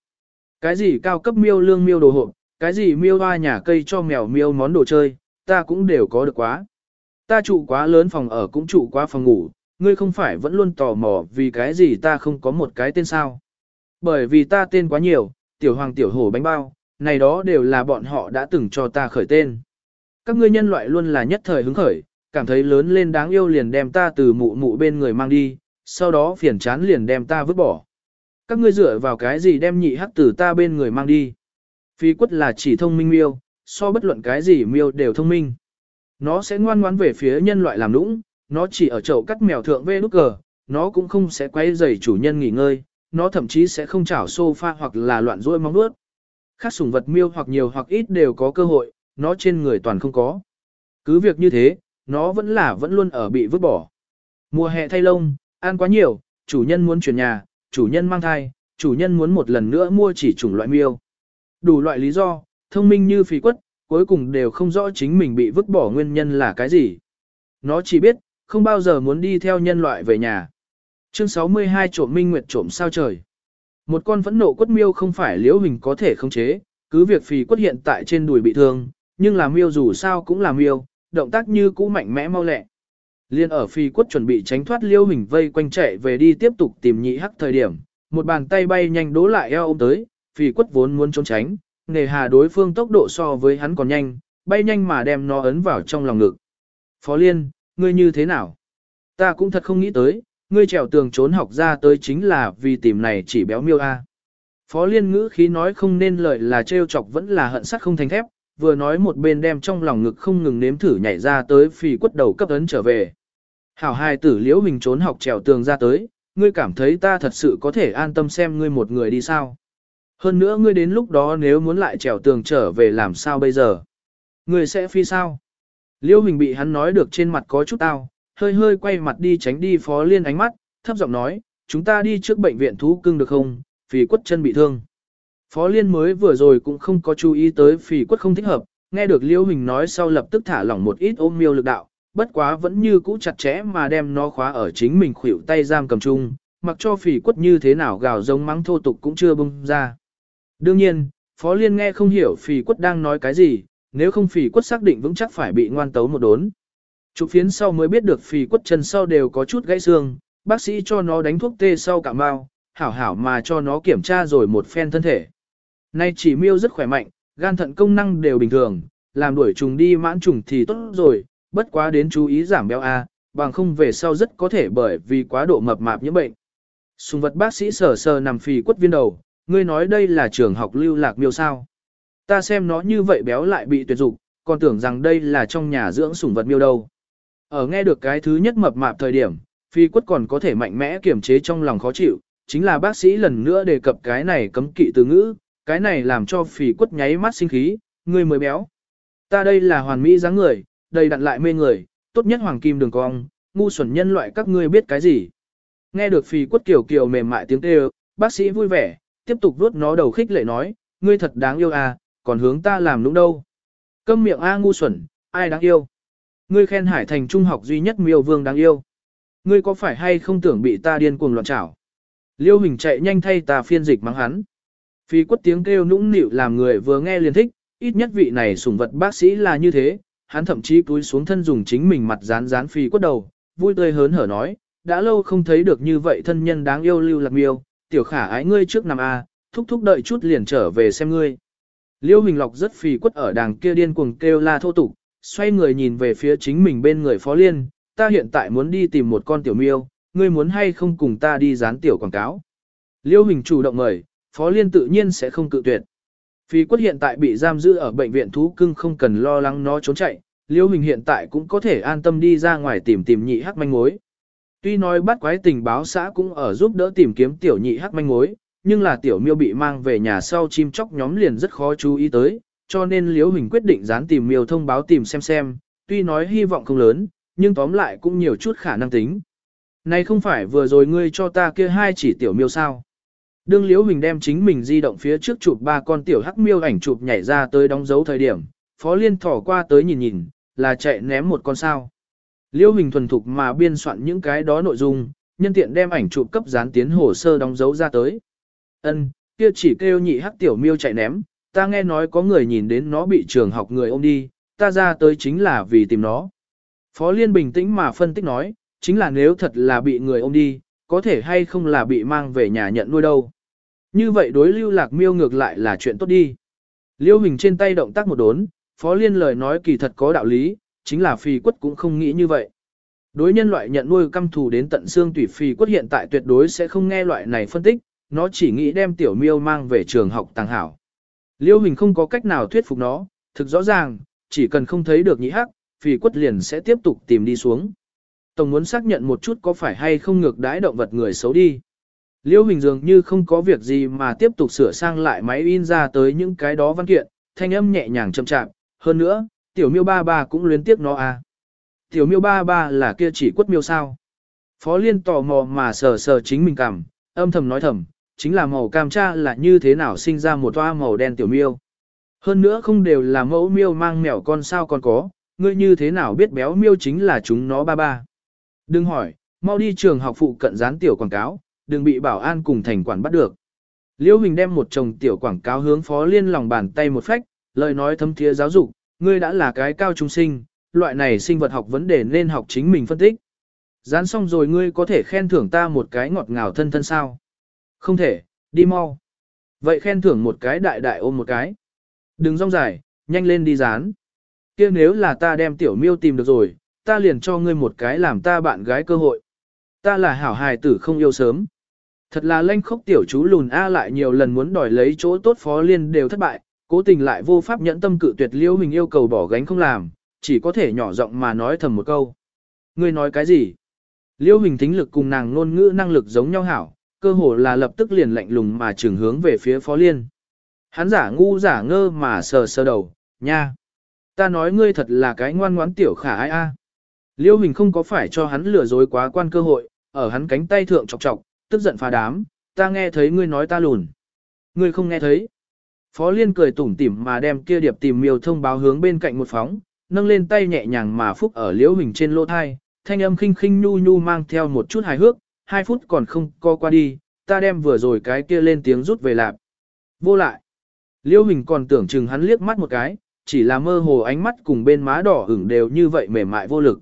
Cái gì cao cấp miêu lương miêu đồ hộp, cái gì miêu hoa nhà cây cho mèo miêu món đồ chơi, ta cũng đều có được quá. Ta trụ quá lớn phòng ở cũng trụ quá phòng ngủ, ngươi không phải vẫn luôn tò mò vì cái gì ta không có một cái tên sao. Bởi vì ta tên quá nhiều, tiểu hoàng tiểu hổ bánh bao, này đó đều là bọn họ đã từng cho ta khởi tên. Các ngươi nhân loại luôn là nhất thời hứng khởi, cảm thấy lớn lên đáng yêu liền đem ta từ mụ mụ bên người mang đi, sau đó phiền chán liền đem ta vứt bỏ. Các ngươi dựa vào cái gì đem nhị hắc tử ta bên người mang đi. Phi quất là chỉ thông minh miêu, so bất luận cái gì miêu đều thông minh. Nó sẽ ngoan ngoãn về phía nhân loại làm nũng, nó chỉ ở chậu cắt mèo thượng vê nút cờ, nó cũng không sẽ quay giày chủ nhân nghỉ ngơi, nó thậm chí sẽ không chảo sofa hoặc là loạn rỗi móng nuốt. Khác sủng vật miêu hoặc nhiều hoặc ít đều có cơ hội, nó trên người toàn không có. Cứ việc như thế, nó vẫn là vẫn luôn ở bị vứt bỏ. Mùa hè thay lông, ăn quá nhiều, chủ nhân muốn chuyển nhà, chủ nhân mang thai, chủ nhân muốn một lần nữa mua chỉ chủng loại miêu. Đủ loại lý do, thông minh như phí quất, cuối cùng đều không rõ chính mình bị vứt bỏ nguyên nhân là cái gì. Nó chỉ biết, không bao giờ muốn đi theo nhân loại về nhà. Chương 62 trộm minh nguyệt trộm sao trời. Một con phẫn nộ quất miêu không phải liễu hình có thể khống chế, cứ việc phì quất hiện tại trên đùi bị thương, nhưng là miêu dù sao cũng là miêu, động tác như cũ mạnh mẽ mau lẹ. Liên ở phi quất chuẩn bị tránh thoát liêu hình vây quanh chạy về đi tiếp tục tìm nhị hắc thời điểm, một bàn tay bay nhanh đố lại eo ôm tới, phi quất vốn muốn trốn tránh, nề hà đối phương tốc độ so với hắn còn nhanh, bay nhanh mà đem nó ấn vào trong lòng ngực. Phó Liên, ngươi như thế nào? Ta cũng thật không nghĩ tới, ngươi trèo tường trốn học ra tới chính là vì tìm này chỉ béo miêu a. Phó Liên ngữ khí nói không nên lời là trêu chọc vẫn là hận sắt không thành thép, vừa nói một bên đem trong lòng ngực không ngừng nếm thử nhảy ra tới phì quất đầu cấp ấn trở về. Hảo hai tử liễu mình trốn học trèo tường ra tới, ngươi cảm thấy ta thật sự có thể an tâm xem ngươi một người đi sao. Hơn nữa ngươi đến lúc đó nếu muốn lại trèo tường trở về làm sao bây giờ? Ngươi sẽ phi sao? Liễu hình bị hắn nói được trên mặt có chút tao, hơi hơi quay mặt đi tránh đi phó liên ánh mắt, thấp giọng nói, chúng ta đi trước bệnh viện thú cưng được không? Vì quất chân bị thương. Phó Liên mới vừa rồi cũng không có chú ý tới phì quất không thích hợp, nghe được Liêu Hình nói sau lập tức thả lỏng một ít ôm miêu lực đạo, bất quá vẫn như cũ chặt chẽ mà đem nó khóa ở chính mình khuỷu tay giam cầm chung, mặc cho phì quất như thế nào gào giống mắng thô tục cũng chưa bung ra. Đương nhiên, Phó Liên nghe không hiểu phì quất đang nói cái gì, nếu không phì quất xác định vững chắc phải bị ngoan tấu một đốn. Chụp phiến sau mới biết được phì quất chân sau đều có chút gãy xương, bác sĩ cho nó đánh thuốc tê sau cảm mau, hảo hảo mà cho nó kiểm tra rồi một phen thân thể. Nay chỉ miêu rất khỏe mạnh, gan thận công năng đều bình thường, làm đuổi trùng đi mãn trùng thì tốt rồi, bất quá đến chú ý giảm béo A, bằng không về sau rất có thể bởi vì quá độ mập mạp nhiễm bệnh. Sùng vật bác sĩ sờ sờ nằm phì quất viên đầu, ngươi nói đây là trường học lưu lạc miêu sao. Ta xem nó như vậy béo lại bị tuyệt dục, còn tưởng rằng đây là trong nhà dưỡng sủng vật miêu đâu. Ở nghe được cái thứ nhất mập mạp thời điểm, phi quất còn có thể mạnh mẽ kiểm chế trong lòng khó chịu, chính là bác sĩ lần nữa đề cập cái này cấm kỵ từ ngữ, cái này làm cho phi quất nháy mắt sinh khí, người mới béo. Ta đây là hoàn mỹ dáng người, đầy đặn lại mê người, tốt nhất hoàng kim đường cong, ngu xuẩn nhân loại các ngươi biết cái gì. Nghe được phi quất kiểu kiểu mềm mại tiếng kêu, bác sĩ vui vẻ, tiếp tục vuốt nó đầu khích lệ nói, ngươi thật đáng yêu à, còn hướng ta làm đúng đâu. Câm miệng A ngu xuẩn, ai đáng yêu. Ngươi khen hải thành trung học duy nhất miêu vương đáng yêu. Ngươi có phải hay không tưởng bị ta điên cuồng loạn trảo? Liêu Hình chạy nhanh thay ta phiên dịch mắng hắn. Phi quất tiếng kêu nũng nịu làm người vừa nghe liền thích, ít nhất vị này sủng vật bác sĩ là như thế, hắn thậm chí cúi xuống thân dùng chính mình mặt dán dán phi quất đầu, vui tươi hớn hở nói, đã lâu không thấy được như vậy thân nhân đáng yêu lưu lạc miêu, tiểu khả ái ngươi trước nằm A, thúc thúc đợi chút liền trở về xem ngươi. Liêu Hình Lộc rất phi quất ở đàng kia điên cuồng kêu la thô tục, xoay người nhìn về phía chính mình bên người Phó Liên, ta hiện tại muốn đi tìm một con tiểu miêu, ngươi muốn hay không cùng ta đi dán tiểu quảng cáo. Liêu Hình chủ động mời, Phó Liên tự nhiên sẽ không cự tuyệt. Phi quất hiện tại bị giam giữ ở bệnh viện thú cưng không cần lo lắng nó trốn chạy, Liêu Hình hiện tại cũng có thể an tâm đi ra ngoài tìm tìm nhị hắc manh mối. Tuy nói bắt quái tình báo xã cũng ở giúp đỡ tìm kiếm tiểu nhị hắc manh mối, nhưng là tiểu miêu bị mang về nhà sau chim chóc nhóm liền rất khó chú ý tới, cho nên liễu Hình quyết định dán tìm miêu thông báo tìm xem xem, tuy nói hy vọng không lớn, nhưng tóm lại cũng nhiều chút khả năng tính. Này không phải vừa rồi ngươi cho ta kia hai chỉ tiểu miêu sao? Đương Liễu Huỳnh đem chính mình di động phía trước chụp ba con tiểu hắc miêu ảnh chụp nhảy ra tới đóng dấu thời điểm, Phó Liên thỏ qua tới nhìn nhìn, là chạy ném một con sao. Liễu Huỳnh thuần thục mà biên soạn những cái đó nội dung, nhân tiện đem ảnh chụp cấp dán tiến hồ sơ đóng dấu ra tới. Ân, kia chỉ kêu nhị hắc tiểu miêu chạy ném, ta nghe nói có người nhìn đến nó bị trường học người ôm đi, ta ra tới chính là vì tìm nó. Phó Liên bình tĩnh mà phân tích nói, chính là nếu thật là bị người ôm đi, có thể hay không là bị mang về nhà nhận nuôi đâu. Như vậy đối lưu lạc miêu ngược lại là chuyện tốt đi. Liêu hình trên tay động tác một đốn, Phó Liên lời nói kỳ thật có đạo lý, chính là phi quất cũng không nghĩ như vậy. Đối nhân loại nhận nuôi căm thù đến tận xương tủy, phi quất hiện tại tuyệt đối sẽ không nghe loại này phân tích, nó chỉ nghĩ đem tiểu miêu mang về trường học tàng hảo. Liêu hình không có cách nào thuyết phục nó, thực rõ ràng, chỉ cần không thấy được nhị hắc, phi quất liền sẽ tiếp tục tìm đi xuống. Tổng muốn xác nhận một chút có phải hay không ngược đãi động vật người xấu đi. Liêu Hình dường như không có việc gì mà tiếp tục sửa sang lại máy in ra tới những cái đó văn kiện, thanh âm nhẹ nhàng chậm chạm, hơn nữa, tiểu miêu ba ba cũng luyến tiếc nó à. Tiểu miêu ba ba là kia chỉ quất miêu sao. Phó Liên tò mò mà sờ sờ chính mình cảm, âm thầm nói thầm, chính là màu cam cha là như thế nào sinh ra một toa màu đen tiểu miêu. Hơn nữa không đều là mẫu miêu mang mèo con sao còn có, ngươi như thế nào biết béo miêu chính là chúng nó ba ba. Đừng hỏi, mau đi trường học phụ cận dán tiểu quảng cáo, đừng bị bảo an cùng thành quản bắt được. Liễu Hình đem một chồng tiểu quảng cáo hướng Phó Liên lòng bàn tay một phách, lời nói thâm thiế giáo dục, ngươi đã là cái cao trung sinh, loại này sinh vật học vấn đề nên học chính mình phân tích. Dán xong rồi ngươi có thể khen thưởng ta một cái ngọt ngào thân thân sao? Không thể, đi mau. Vậy khen thưởng một cái đại đại ôm một cái. Đừng rong dài, nhanh lên đi dán. kia nếu là ta đem tiểu miêu tìm được rồi, ta liền cho ngươi một cái làm ta bạn gái cơ hội. Ta là hảo hài tử không yêu sớm. Thật là lanh khốc tiểu chú lùn A lại nhiều lần muốn đòi lấy chỗ tốt phó liên đều thất bại, cố tình lại vô pháp nhẫn tâm cự tuyệt liêu mình yêu cầu bỏ gánh không làm, chỉ có thể nhỏ giọng mà nói thầm một câu. Ngươi nói cái gì? Liêu hình thính lực cùng nàng ngôn ngữ năng lực giống nhau hảo, cơ hồ là lập tức liền lạnh lùng mà trường hướng về phía phó liên. Hắn giả ngu giả ngơ mà sờ sờ đầu, nha. Ta nói ngươi thật là cái ngoan ngoãn tiểu khả ai a. Liêu hình không có phải cho hắn lừa dối quá quan cơ hội, ở hắn cánh tay thượng chọc chọc, tức giận phá đám, ta nghe thấy ngươi nói ta lùn. Ngươi không nghe thấy. Phó Liên cười tủm tỉm mà đem kia điệp tìm miêu thông báo hướng bên cạnh một phóng, nâng lên tay nhẹ nhàng mà phúc ở liễu hình trên lỗ thai, thanh âm khinh khinh nhu nhu mang theo một chút hài hước, hai phút còn không co qua đi, ta đem vừa rồi cái kia lên tiếng rút về lạp. Vô lại. liêu hình còn tưởng chừng hắn liếc mắt một cái, chỉ là mơ hồ ánh mắt cùng bên má đỏ hửng đều như vậy mềm mại vô lực.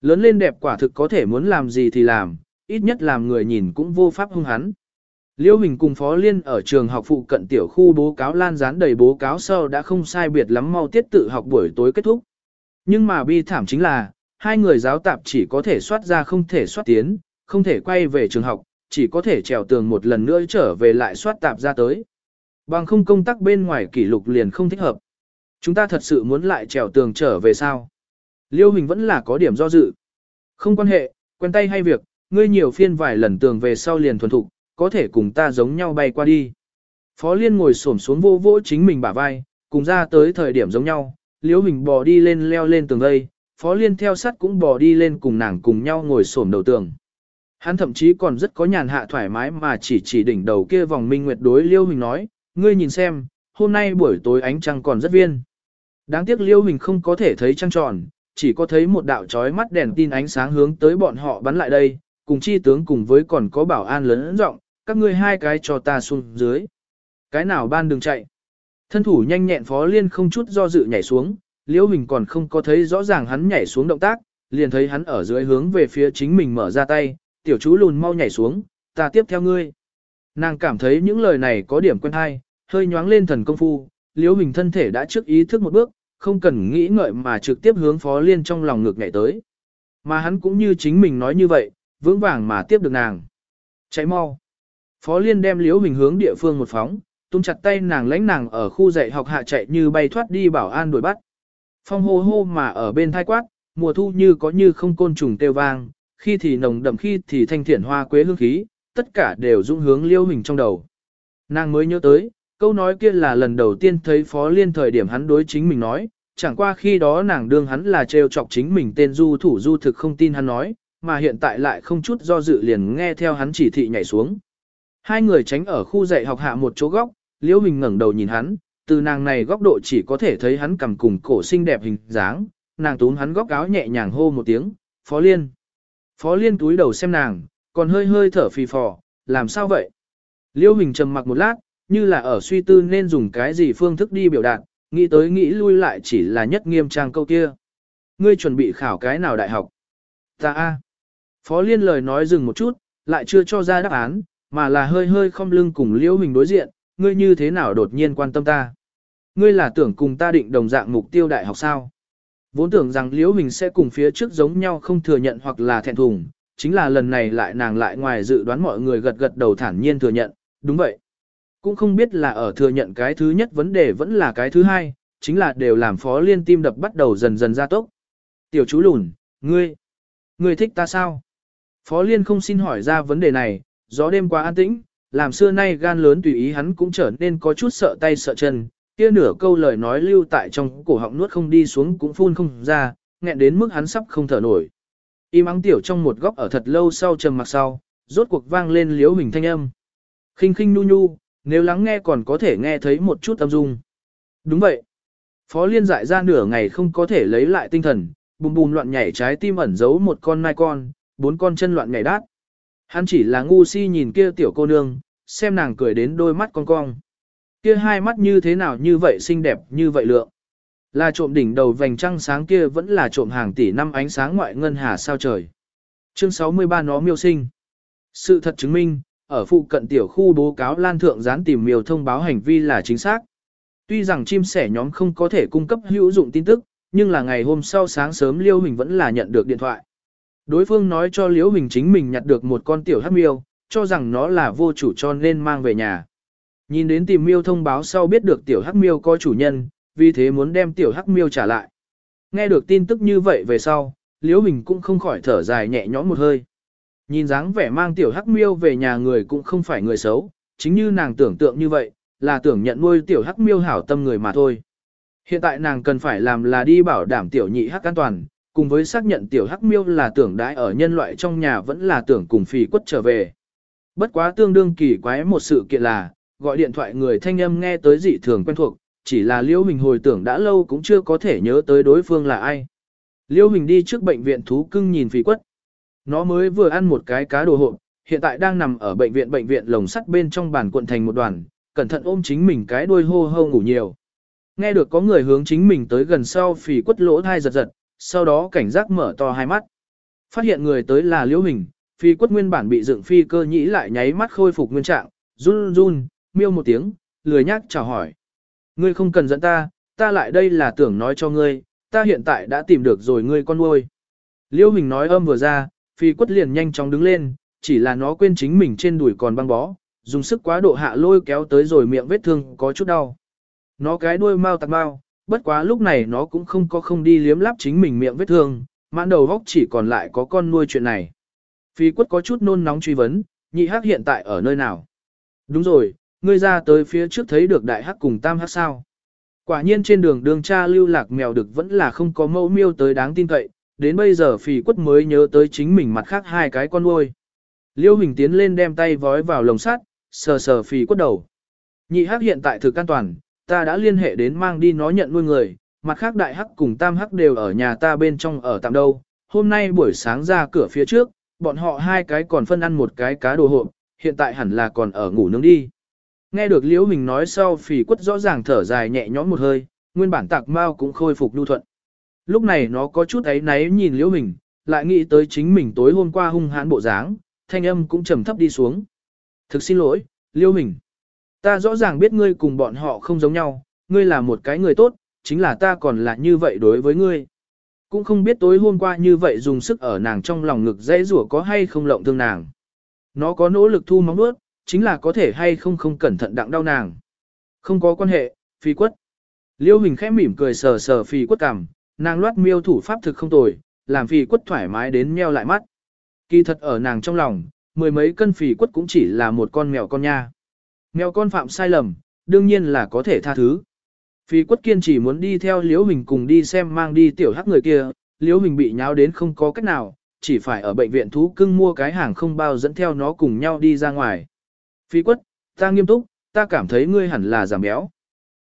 Lớn lên đẹp quả thực có thể muốn làm gì thì làm, ít nhất làm người nhìn cũng vô pháp hung hắn. Liêu Hình cùng Phó Liên ở trường học phụ cận tiểu khu bố cáo lan dán đầy bố cáo sau đã không sai biệt lắm mau tiết tự học buổi tối kết thúc. Nhưng mà bi thảm chính là, hai người giáo tạp chỉ có thể soát ra không thể soát tiến, không thể quay về trường học, chỉ có thể trèo tường một lần nữa trở về lại soát tạp ra tới. Bằng không công tác bên ngoài kỷ lục liền không thích hợp. Chúng ta thật sự muốn lại trèo tường trở về sao? Liêu Hình vẫn là có điểm do dự. Không quan hệ, quen tay hay việc, ngươi nhiều phiên vài lần tường về sau liền thuần thục, có thể cùng ta giống nhau bay qua đi. Phó Liên ngồi xổm xuống vô vỗ chính mình bả vai, cùng ra tới thời điểm giống nhau, liêu Hình bò đi lên leo lên tường đây, Phó Liên theo sát cũng bò đi lên cùng nàng cùng nhau ngồi xổm đầu tường. Hắn thậm chí còn rất có nhàn hạ thoải mái mà chỉ chỉ đỉnh đầu kia vòng minh nguyệt đối Liễu Hình nói, ngươi nhìn xem, hôm nay buổi tối ánh trăng còn rất viên. Đáng tiếc Liễu Hình không có thể thấy trăng tròn, chỉ có thấy một đạo chói mắt đèn tin ánh sáng hướng tới bọn họ bắn lại đây, cùng chi tướng cùng với còn có bảo an lớn rộng, các ngươi hai cái cho ta xuống dưới. Cái nào ban đừng chạy. Thân thủ nhanh nhẹn phó liên không chút do dự nhảy xuống, liễu hình còn không có thấy rõ ràng hắn nhảy xuống động tác, liền thấy hắn ở dưới hướng về phía chính mình mở ra tay, tiểu chú lùn mau nhảy xuống, ta tiếp theo ngươi. Nàng cảm thấy những lời này có điểm quen hay, hơi nhoáng lên thần công phu, liễu hình thân thể đã trước ý thức một bước, không cần nghĩ ngợi mà trực tiếp hướng phó liên trong lòng ngược nhảy tới. Mà hắn cũng như chính mình nói như vậy, vững vàng mà tiếp được nàng. Chạy mau. Phó Liên đem Liễu hình hướng địa phương một phóng, tung chặt tay nàng lãnh nàng ở khu dạy học hạ chạy như bay thoát đi bảo an đuổi bắt. Phong hô hô mà ở bên thai quát, mùa thu như có như không côn trùng tiêu vang, khi thì nồng đậm khi thì thanh thiện hoa quế hương khí, tất cả đều dũng hướng Liễu hình trong đầu. Nàng mới nhớ tới, câu nói kia là lần đầu tiên thấy Phó Liên thời điểm hắn đối chính mình nói, chẳng qua khi đó nàng đương hắn là trêu chọc chính mình tên du thủ du thực không tin hắn nói, mà hiện tại lại không chút do dự liền nghe theo hắn chỉ thị nhảy xuống. Hai người tránh ở khu dạy học hạ một chỗ góc, Liễu Hình ngẩng đầu nhìn hắn, từ nàng này góc độ chỉ có thể thấy hắn cầm cùng cổ xinh đẹp hình dáng, nàng túm hắn góc áo nhẹ nhàng hô một tiếng, Phó Liên. Phó Liên túi đầu xem nàng, còn hơi hơi thở phì phò, làm sao vậy? Liêu Hình trầm mặc một lát, như là ở suy tư nên dùng cái gì phương thức đi biểu đạt, nghĩ tới nghĩ lui lại chỉ là nhất nghiêm trang câu kia. Ngươi chuẩn bị khảo cái nào đại học? Ta a. Phó Liên lời nói dừng một chút, lại chưa cho ra đáp án, mà là hơi hơi không lưng cùng Liêu Hình đối diện, ngươi như thế nào đột nhiên quan tâm ta? Ngươi là tưởng cùng ta định đồng dạng mục tiêu đại học sao? Vốn tưởng rằng Liễu Hình sẽ cùng phía trước giống nhau không thừa nhận hoặc là thẹn thùng, chính là lần này lại nàng lại ngoài dự đoán mọi người gật gật đầu thản nhiên thừa nhận, đúng vậy. Cũng không biết là ở thừa nhận cái thứ nhất vấn đề vẫn là cái thứ hai, chính là đều làm phó liên tim đập bắt đầu dần dần gia tốc. Tiểu chú lùn, ngươi, ngươi thích ta sao? Phó liên không xin hỏi ra vấn đề này, gió đêm quá an tĩnh, làm xưa nay gan lớn tùy ý hắn cũng trở nên có chút sợ tay sợ chân, kia nửa câu lời nói lưu tại trong cổ họng nuốt không đi xuống cũng phun không ra, nghẹn đến mức hắn sắp không thở nổi. Im ắng tiểu trong một góc ở thật lâu sau trầm mặc sau, rốt cuộc vang lên liếu hình thanh âm. khinh khinh nu nhu, nếu lắng nghe còn có thể nghe thấy một chút âm dung. Đúng vậy. Phó liên dại ra nửa ngày không có thể lấy lại tinh thần, bùm bùm loạn nhảy trái tim ẩn giấu một con nai con, bốn con chân loạn nhảy đát. Hắn chỉ là ngu si nhìn kia tiểu cô nương, xem nàng cười đến đôi mắt con cong. Kia hai mắt như thế nào như vậy xinh đẹp như vậy lượng. Là trộm đỉnh đầu vành trăng sáng kia vẫn là trộm hàng tỷ năm ánh sáng ngoại ngân hà sao trời. Chương 63 nó miêu sinh. Sự thật chứng minh, ở phụ cận tiểu khu bố cáo lan thượng gián tìm miêu thông báo hành vi là chính xác. Tuy rằng chim sẻ nhóm không có thể cung cấp hữu dụng tin tức, nhưng là ngày hôm sau sáng sớm Liêu Huỳnh vẫn là nhận được điện thoại. Đối phương nói cho Liêu Huỳnh chính mình nhặt được một con tiểu hắc miêu, cho rằng nó là vô chủ cho nên mang về nhà. Nhìn đến tìm miêu thông báo sau biết được tiểu hắc miêu có chủ nhân, vì thế muốn đem tiểu hắc miêu trả lại. Nghe được tin tức như vậy về sau, Liễu Bình cũng không khỏi thở dài nhẹ nhõm một hơi. Nhìn dáng vẻ mang tiểu hắc miêu về nhà người cũng không phải người xấu, chính như nàng tưởng tượng như vậy, là tưởng nhận nuôi tiểu hắc miêu hảo tâm người mà thôi. Hiện tại nàng cần phải làm là đi bảo đảm tiểu nhị hắc an toàn, cùng với xác nhận tiểu hắc miêu là tưởng đãi ở nhân loại trong nhà vẫn là tưởng cùng phì quất trở về. Bất quá tương đương kỳ quái một sự kiện là, gọi điện thoại người thanh âm nghe tới dị thường quen thuộc, chỉ là Liễu Hình hồi tưởng đã lâu cũng chưa có thể nhớ tới đối phương là ai. Liễu Hình đi trước bệnh viện thú cưng nhìn phì quất. Nó mới vừa ăn một cái cá đồ hộp, hiện tại đang nằm ở bệnh viện bệnh viện lồng sắt bên trong bàn cuộn thành một đoàn, cẩn thận ôm chính mình cái đuôi hô hô ngủ nhiều. Nghe được có người hướng chính mình tới gần sau phì quất lỗ thai giật giật, sau đó cảnh giác mở to hai mắt. Phát hiện người tới là Liễu Hình, phi quất nguyên bản bị dựng phi cơ nhĩ lại nháy mắt khôi phục nguyên trạng, run run, miêu một tiếng, lười nhác chào hỏi. Ngươi không cần dẫn ta, ta lại đây là tưởng nói cho ngươi, ta hiện tại đã tìm được rồi ngươi con nuôi. Liêu Hình nói âm vừa ra, phi quất liền nhanh chóng đứng lên, chỉ là nó quên chính mình trên đùi còn băng bó, dùng sức quá độ hạ lôi kéo tới rồi miệng vết thương có chút đau. Nó cái đuôi mau tạc mau, bất quá lúc này nó cũng không có không đi liếm lắp chính mình miệng vết thương, mãn đầu góc chỉ còn lại có con nuôi chuyện này. Phi quất có chút nôn nóng truy vấn, nhị hắc hiện tại ở nơi nào? Đúng rồi, ngươi ra tới phía trước thấy được đại hắc cùng tam hắc sao. Quả nhiên trên đường đường cha lưu lạc mèo được vẫn là không có mẫu miêu tới đáng tin cậy, đến bây giờ phì quất mới nhớ tới chính mình mặt khác hai cái con nuôi. Liêu Hình tiến lên đem tay vói vào lồng sắt, sờ sờ phì quất đầu. Nhị hắc hiện tại thực an toàn, ta đã liên hệ đến mang đi nó nhận nuôi người, mặt khác đại hắc cùng tam hắc đều ở nhà ta bên trong ở tạm đâu. Hôm nay buổi sáng ra cửa phía trước, bọn họ hai cái còn phân ăn một cái cá đồ hộp, hiện tại hẳn là còn ở ngủ nướng đi. Nghe được Liễu Hình nói sau phỉ quất rõ ràng thở dài nhẹ nhõm một hơi, nguyên bản tạc mao cũng khôi phục lưu thuận. Lúc này nó có chút ấy náy nhìn Liễu Hình, lại nghĩ tới chính mình tối hôm qua hung hãn bộ dáng, thanh âm cũng trầm thấp đi xuống. Thực xin lỗi, Liễu Hình. Ta rõ ràng biết ngươi cùng bọn họ không giống nhau, ngươi là một cái người tốt, chính là ta còn là như vậy đối với ngươi. Cũng không biết tối hôm qua như vậy dùng sức ở nàng trong lòng ngực dễ rủa có hay không lộng thương nàng. Nó có nỗ lực thu móng nuốt, chính là có thể hay không không cẩn thận đặng đau nàng. Không có quan hệ, phi quất. Liêu hình khẽ mỉm cười sờ sờ phi quất cằm, nàng loát miêu thủ pháp thực không tồi, làm phi quất thoải mái đến meo lại mắt. Kỳ thật ở nàng trong lòng, mười mấy cân phi quất cũng chỉ là một con mèo con nha. Mèo con phạm sai lầm, đương nhiên là có thể tha thứ. Phi quất kiên chỉ muốn đi theo Liễu Hình cùng đi xem mang đi tiểu hắc người kia, Liễu Hình bị nháo đến không có cách nào, chỉ phải ở bệnh viện thú cưng mua cái hàng không bao dẫn theo nó cùng nhau đi ra ngoài. Phi quất, ta nghiêm túc, ta cảm thấy ngươi hẳn là giảm béo.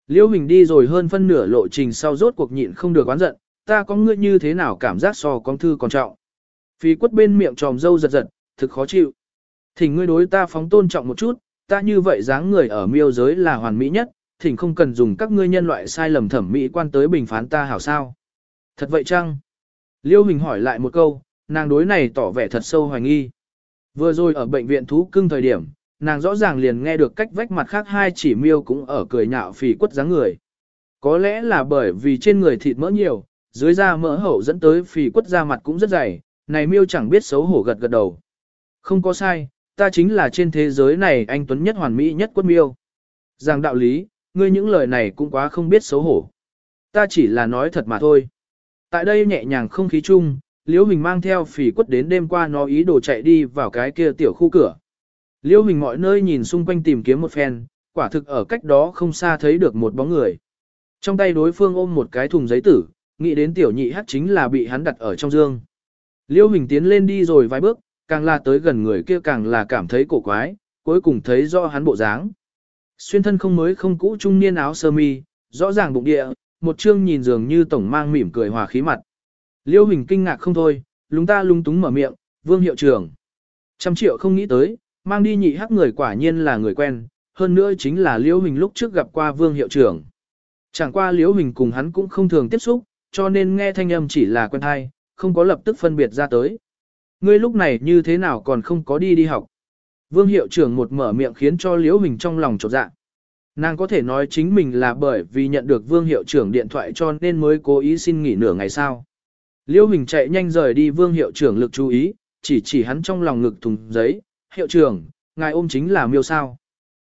Liêu Hình đi rồi hơn phân nửa lộ trình sau rốt cuộc nhịn không được oán giận, ta có ngươi như thế nào cảm giác so con thư còn trọng. Phi quất bên miệng tròm dâu giật giật, thực khó chịu. Thỉnh ngươi đối ta phóng tôn trọng một chút, ta như vậy dáng người ở miêu giới là hoàn mỹ nhất, thỉnh không cần dùng các ngươi nhân loại sai lầm thẩm mỹ quan tới bình phán ta hảo sao. Thật vậy chăng? Liêu Hình hỏi lại một câu, nàng đối này tỏ vẻ thật sâu hoài nghi. Vừa rồi ở bệnh viện thú cưng thời điểm, nàng rõ ràng liền nghe được cách vách mặt khác hai chỉ miêu cũng ở cười nhạo phì quất dáng người. Có lẽ là bởi vì trên người thịt mỡ nhiều, dưới da mỡ hậu dẫn tới phì quất da mặt cũng rất dày, này miêu chẳng biết xấu hổ gật gật đầu. Không có sai, ta chính là trên thế giới này anh Tuấn nhất hoàn mỹ nhất quất miêu. Rằng đạo lý, ngươi những lời này cũng quá không biết xấu hổ. Ta chỉ là nói thật mà thôi. Tại đây nhẹ nhàng không khí chung, Liễu Hình mang theo phỉ quất đến đêm qua nó ý đồ chạy đi vào cái kia tiểu khu cửa. Liễu Hình mọi nơi nhìn xung quanh tìm kiếm một phen, quả thực ở cách đó không xa thấy được một bóng người. Trong tay đối phương ôm một cái thùng giấy tử, nghĩ đến tiểu nhị hắc chính là bị hắn đặt ở trong dương. Liêu Hình tiến lên đi rồi vài bước, càng là tới gần người kia càng là cảm thấy cổ quái, cuối cùng thấy rõ hắn bộ dáng. Xuyên thân không mới không cũ trung niên áo sơ mi, rõ ràng bụng địa, một chương nhìn dường như tổng mang mỉm cười hòa khí mặt. Liêu Hình kinh ngạc không thôi, lúng ta lung túng mở miệng, vương hiệu trưởng. Trăm triệu không nghĩ tới, mang đi nhị hắc người quả nhiên là người quen, hơn nữa chính là Liễu Hình lúc trước gặp qua vương hiệu trưởng. Chẳng qua Liễu Hình cùng hắn cũng không thường tiếp xúc, cho nên nghe thanh âm chỉ là quen hay, không có lập tức phân biệt ra tới. Ngươi lúc này như thế nào còn không có đi đi học. Vương hiệu trưởng một mở miệng khiến cho Liễu Hình trong lòng chột dạ. Nàng có thể nói chính mình là bởi vì nhận được vương hiệu trưởng điện thoại cho nên mới cố ý xin nghỉ nửa ngày sau. Liễu Hình chạy nhanh rời đi vương hiệu trưởng lực chú ý, chỉ chỉ hắn trong lòng ngực thùng giấy, hiệu trưởng, ngài ôm chính là miêu sao.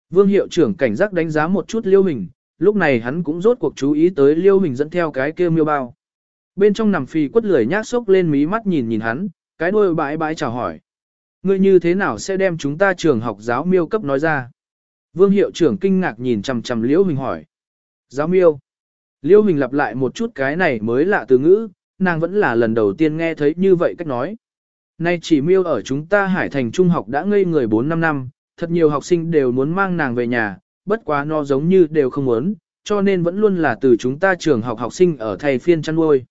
Vương hiệu trưởng cảnh giác đánh giá một chút liêu Hình, lúc này hắn cũng rốt cuộc chú ý tới liêu Hình dẫn theo cái kia miêu bao. Bên trong nằm phì quất lười nhác sốc lên mí mắt nhìn nhìn hắn, cái đuôi bãi bãi chào hỏi. Ngươi như thế nào sẽ đem chúng ta trường học giáo miêu cấp nói ra? Vương hiệu trưởng kinh ngạc nhìn chằm chằm Liễu hình hỏi. Giáo miêu. Liễu hình lặp lại một chút cái này mới lạ từ ngữ, nàng vẫn là lần đầu tiên nghe thấy như vậy cách nói. Nay chỉ miêu ở chúng ta Hải Thành Trung học đã ngây người 4-5 năm, thật nhiều học sinh đều muốn mang nàng về nhà, bất quá nó giống như đều không muốn, cho nên vẫn luôn là từ chúng ta trường học học sinh ở thầy phiên chăn nuôi.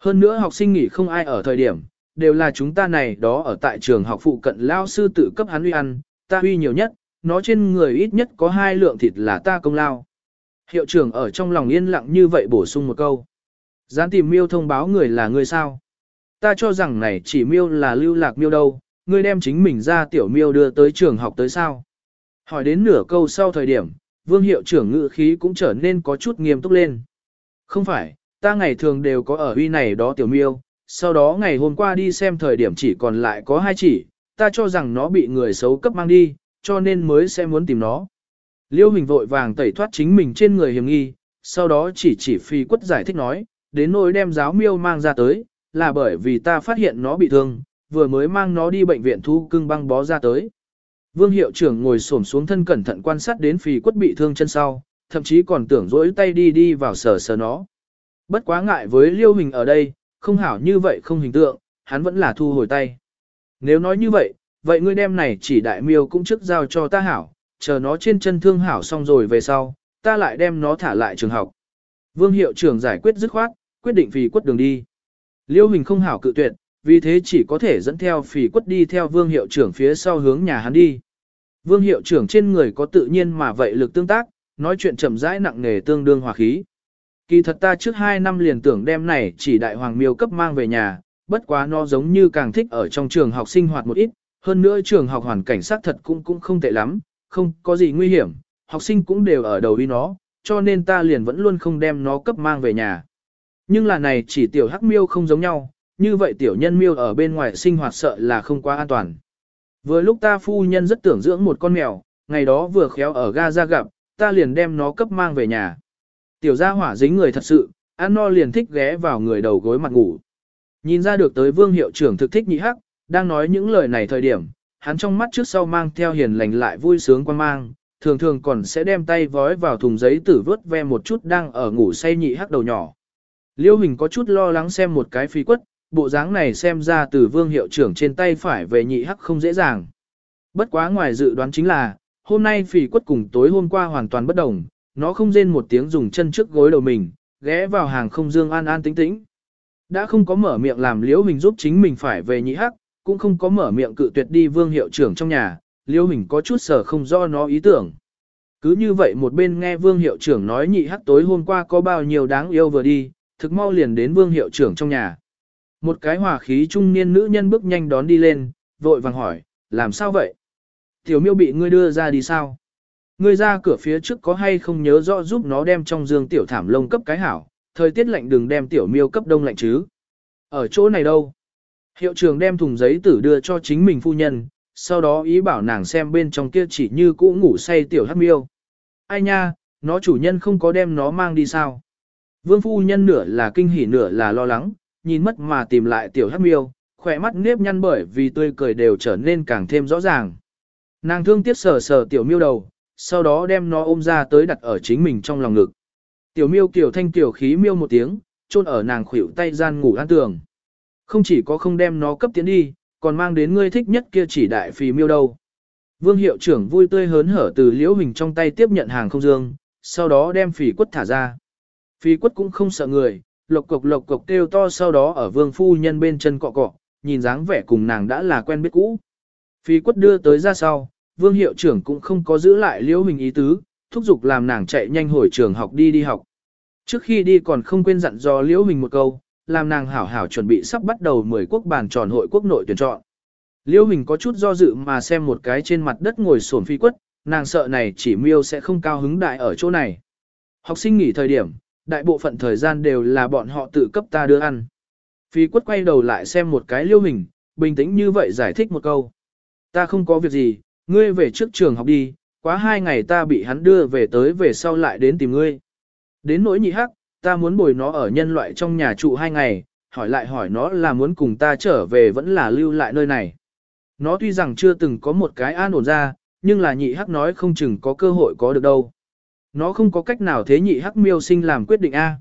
Hơn nữa học sinh nghỉ không ai ở thời điểm, đều là chúng ta này đó ở tại trường học phụ cận lao sư tự cấp hắn uy ăn, ta uy nhiều nhất, nó trên người ít nhất có hai lượng thịt là ta công lao. Hiệu trưởng ở trong lòng yên lặng như vậy bổ sung một câu. Gián tìm miêu thông báo người là người sao? Ta cho rằng này chỉ miêu là lưu lạc miêu đâu, ngươi đem chính mình ra tiểu miêu đưa tới trường học tới sao? Hỏi đến nửa câu sau thời điểm, vương hiệu trưởng ngự khí cũng trở nên có chút nghiêm túc lên. Không phải, ta ngày thường đều có ở uy này đó tiểu miêu, sau đó ngày hôm qua đi xem thời điểm chỉ còn lại có hai chỉ, ta cho rằng nó bị người xấu cấp mang đi, cho nên mới sẽ muốn tìm nó. Liêu Hình vội vàng tẩy thoát chính mình trên người hiểm nghi, sau đó chỉ chỉ phi quất giải thích nói, đến nỗi đem giáo miêu mang ra tới, là bởi vì ta phát hiện nó bị thương, vừa mới mang nó đi bệnh viện thu cưng băng bó ra tới. Vương hiệu trưởng ngồi xổm xuống thân cẩn thận quan sát đến phi quất bị thương chân sau, thậm chí còn tưởng rỗi tay đi đi vào sờ sờ nó. Bất quá ngại với Liêu Hình ở đây, không hảo như vậy không hình tượng, hắn vẫn là thu hồi tay. Nếu nói như vậy, vậy ngươi đem này chỉ đại miêu cũng trước giao cho ta hảo, chờ nó trên chân thương hảo xong rồi về sau, ta lại đem nó thả lại trường học. Vương hiệu trưởng giải quyết dứt khoát, quyết định phì quất đường đi. Liêu Hình không hảo cự tuyệt, vì thế chỉ có thể dẫn theo Phỉ quất đi theo vương hiệu trưởng phía sau hướng nhà hắn đi. Vương hiệu trưởng trên người có tự nhiên mà vậy lực tương tác, nói chuyện chậm rãi nặng nề tương đương hòa khí. Kỳ thật ta trước 2 năm liền tưởng đem này chỉ đại hoàng miêu cấp mang về nhà, bất quá nó giống như càng thích ở trong trường học sinh hoạt một ít, hơn nữa trường học hoàn cảnh xác thật cũng cũng không tệ lắm, không có gì nguy hiểm, học sinh cũng đều ở đầu đi nó, cho nên ta liền vẫn luôn không đem nó cấp mang về nhà. Nhưng là này chỉ tiểu hắc miêu không giống nhau, như vậy tiểu nhân miêu ở bên ngoài sinh hoạt sợ là không quá an toàn. Vừa lúc ta phu nhân rất tưởng dưỡng một con mèo, ngày đó vừa khéo ở ga ra gặp, ta liền đem nó cấp mang về nhà. Tiểu gia hỏa dính người thật sự, ăn no liền thích ghé vào người đầu gối mặt ngủ. Nhìn ra được tới vương hiệu trưởng thực thích nhị hắc, đang nói những lời này thời điểm, hắn trong mắt trước sau mang theo hiền lành lại vui sướng quan mang, thường thường còn sẽ đem tay vói vào thùng giấy tử vớt ve một chút đang ở ngủ say nhị hắc đầu nhỏ. Liêu Hình có chút lo lắng xem một cái phi quất, bộ dáng này xem ra từ vương hiệu trưởng trên tay phải về nhị hắc không dễ dàng. Bất quá ngoài dự đoán chính là, hôm nay phỉ quất cùng tối hôm qua hoàn toàn bất đồng, nó không rên một tiếng dùng chân trước gối đầu mình, ghé vào hàng không dương an an tĩnh tĩnh. Đã không có mở miệng làm liễu hình giúp chính mình phải về nhị hắc, cũng không có mở miệng cự tuyệt đi vương hiệu trưởng trong nhà, liễu hình có chút sở không do nó ý tưởng. Cứ như vậy một bên nghe vương hiệu trưởng nói nhị hắc tối hôm qua có bao nhiêu đáng yêu vừa đi, thực mau liền đến vương hiệu trưởng trong nhà. Một cái hòa khí trung niên nữ nhân bước nhanh đón đi lên, vội vàng hỏi, làm sao vậy? Tiểu miêu bị ngươi đưa ra đi sao? Ngươi ra cửa phía trước có hay không nhớ rõ giúp nó đem trong giường tiểu thảm lông cấp cái hảo, thời tiết lạnh đừng đem tiểu miêu cấp đông lạnh chứ. Ở chỗ này đâu? Hiệu trưởng đem thùng giấy tử đưa cho chính mình phu nhân, sau đó ý bảo nàng xem bên trong kia chỉ như cũ ngủ say tiểu hắc miêu. Ai nha, nó chủ nhân không có đem nó mang đi sao? Vương phu nhân nửa là kinh hỉ nửa là lo lắng, nhìn mất mà tìm lại tiểu hắc miêu, khỏe mắt nếp nhăn bởi vì tươi cười đều trở nên càng thêm rõ ràng. Nàng thương tiếc sờ sờ tiểu miêu đầu, sau đó đem nó ôm ra tới đặt ở chính mình trong lòng ngực. Tiểu miêu kiểu thanh tiểu khí miêu một tiếng, chôn ở nàng khuỷu tay gian ngủ an tường. Không chỉ có không đem nó cấp tiến đi, còn mang đến ngươi thích nhất kia chỉ đại phì miêu đâu. Vương hiệu trưởng vui tươi hớn hở từ liễu hình trong tay tiếp nhận hàng không dương, sau đó đem phì quất thả ra. Phi quất cũng không sợ người, lộc cộc lộc cộc kêu to sau đó ở vương phu nhân bên chân cọ cọ, nhìn dáng vẻ cùng nàng đã là quen biết cũ. Phi quất đưa tới ra sau, vương hiệu trưởng cũng không có giữ lại liễu hình ý tứ, thúc giục làm nàng chạy nhanh hồi trường học đi đi học. Trước khi đi còn không quên dặn dò liễu hình một câu, làm nàng hảo hảo chuẩn bị sắp bắt đầu 10 quốc bàn tròn hội quốc nội tuyển chọn. Liễu hình có chút do dự mà xem một cái trên mặt đất ngồi sổn phi quất, nàng sợ này chỉ miêu sẽ không cao hứng đại ở chỗ này. Học sinh nghỉ thời điểm, đại bộ phận thời gian đều là bọn họ tự cấp ta đưa ăn. Phi quất quay đầu lại xem một cái liêu hình, bình tĩnh như vậy giải thích một câu. Ta không có việc gì, ngươi về trước trường học đi, quá hai ngày ta bị hắn đưa về tới về sau lại đến tìm ngươi. Đến nỗi nhị hắc, ta muốn bồi nó ở nhân loại trong nhà trụ hai ngày, hỏi lại hỏi nó là muốn cùng ta trở về vẫn là lưu lại nơi này. Nó tuy rằng chưa từng có một cái an ổn ra, nhưng là nhị hắc nói không chừng có cơ hội có được đâu. Nó không có cách nào thế nhị hắc miêu sinh làm quyết định A.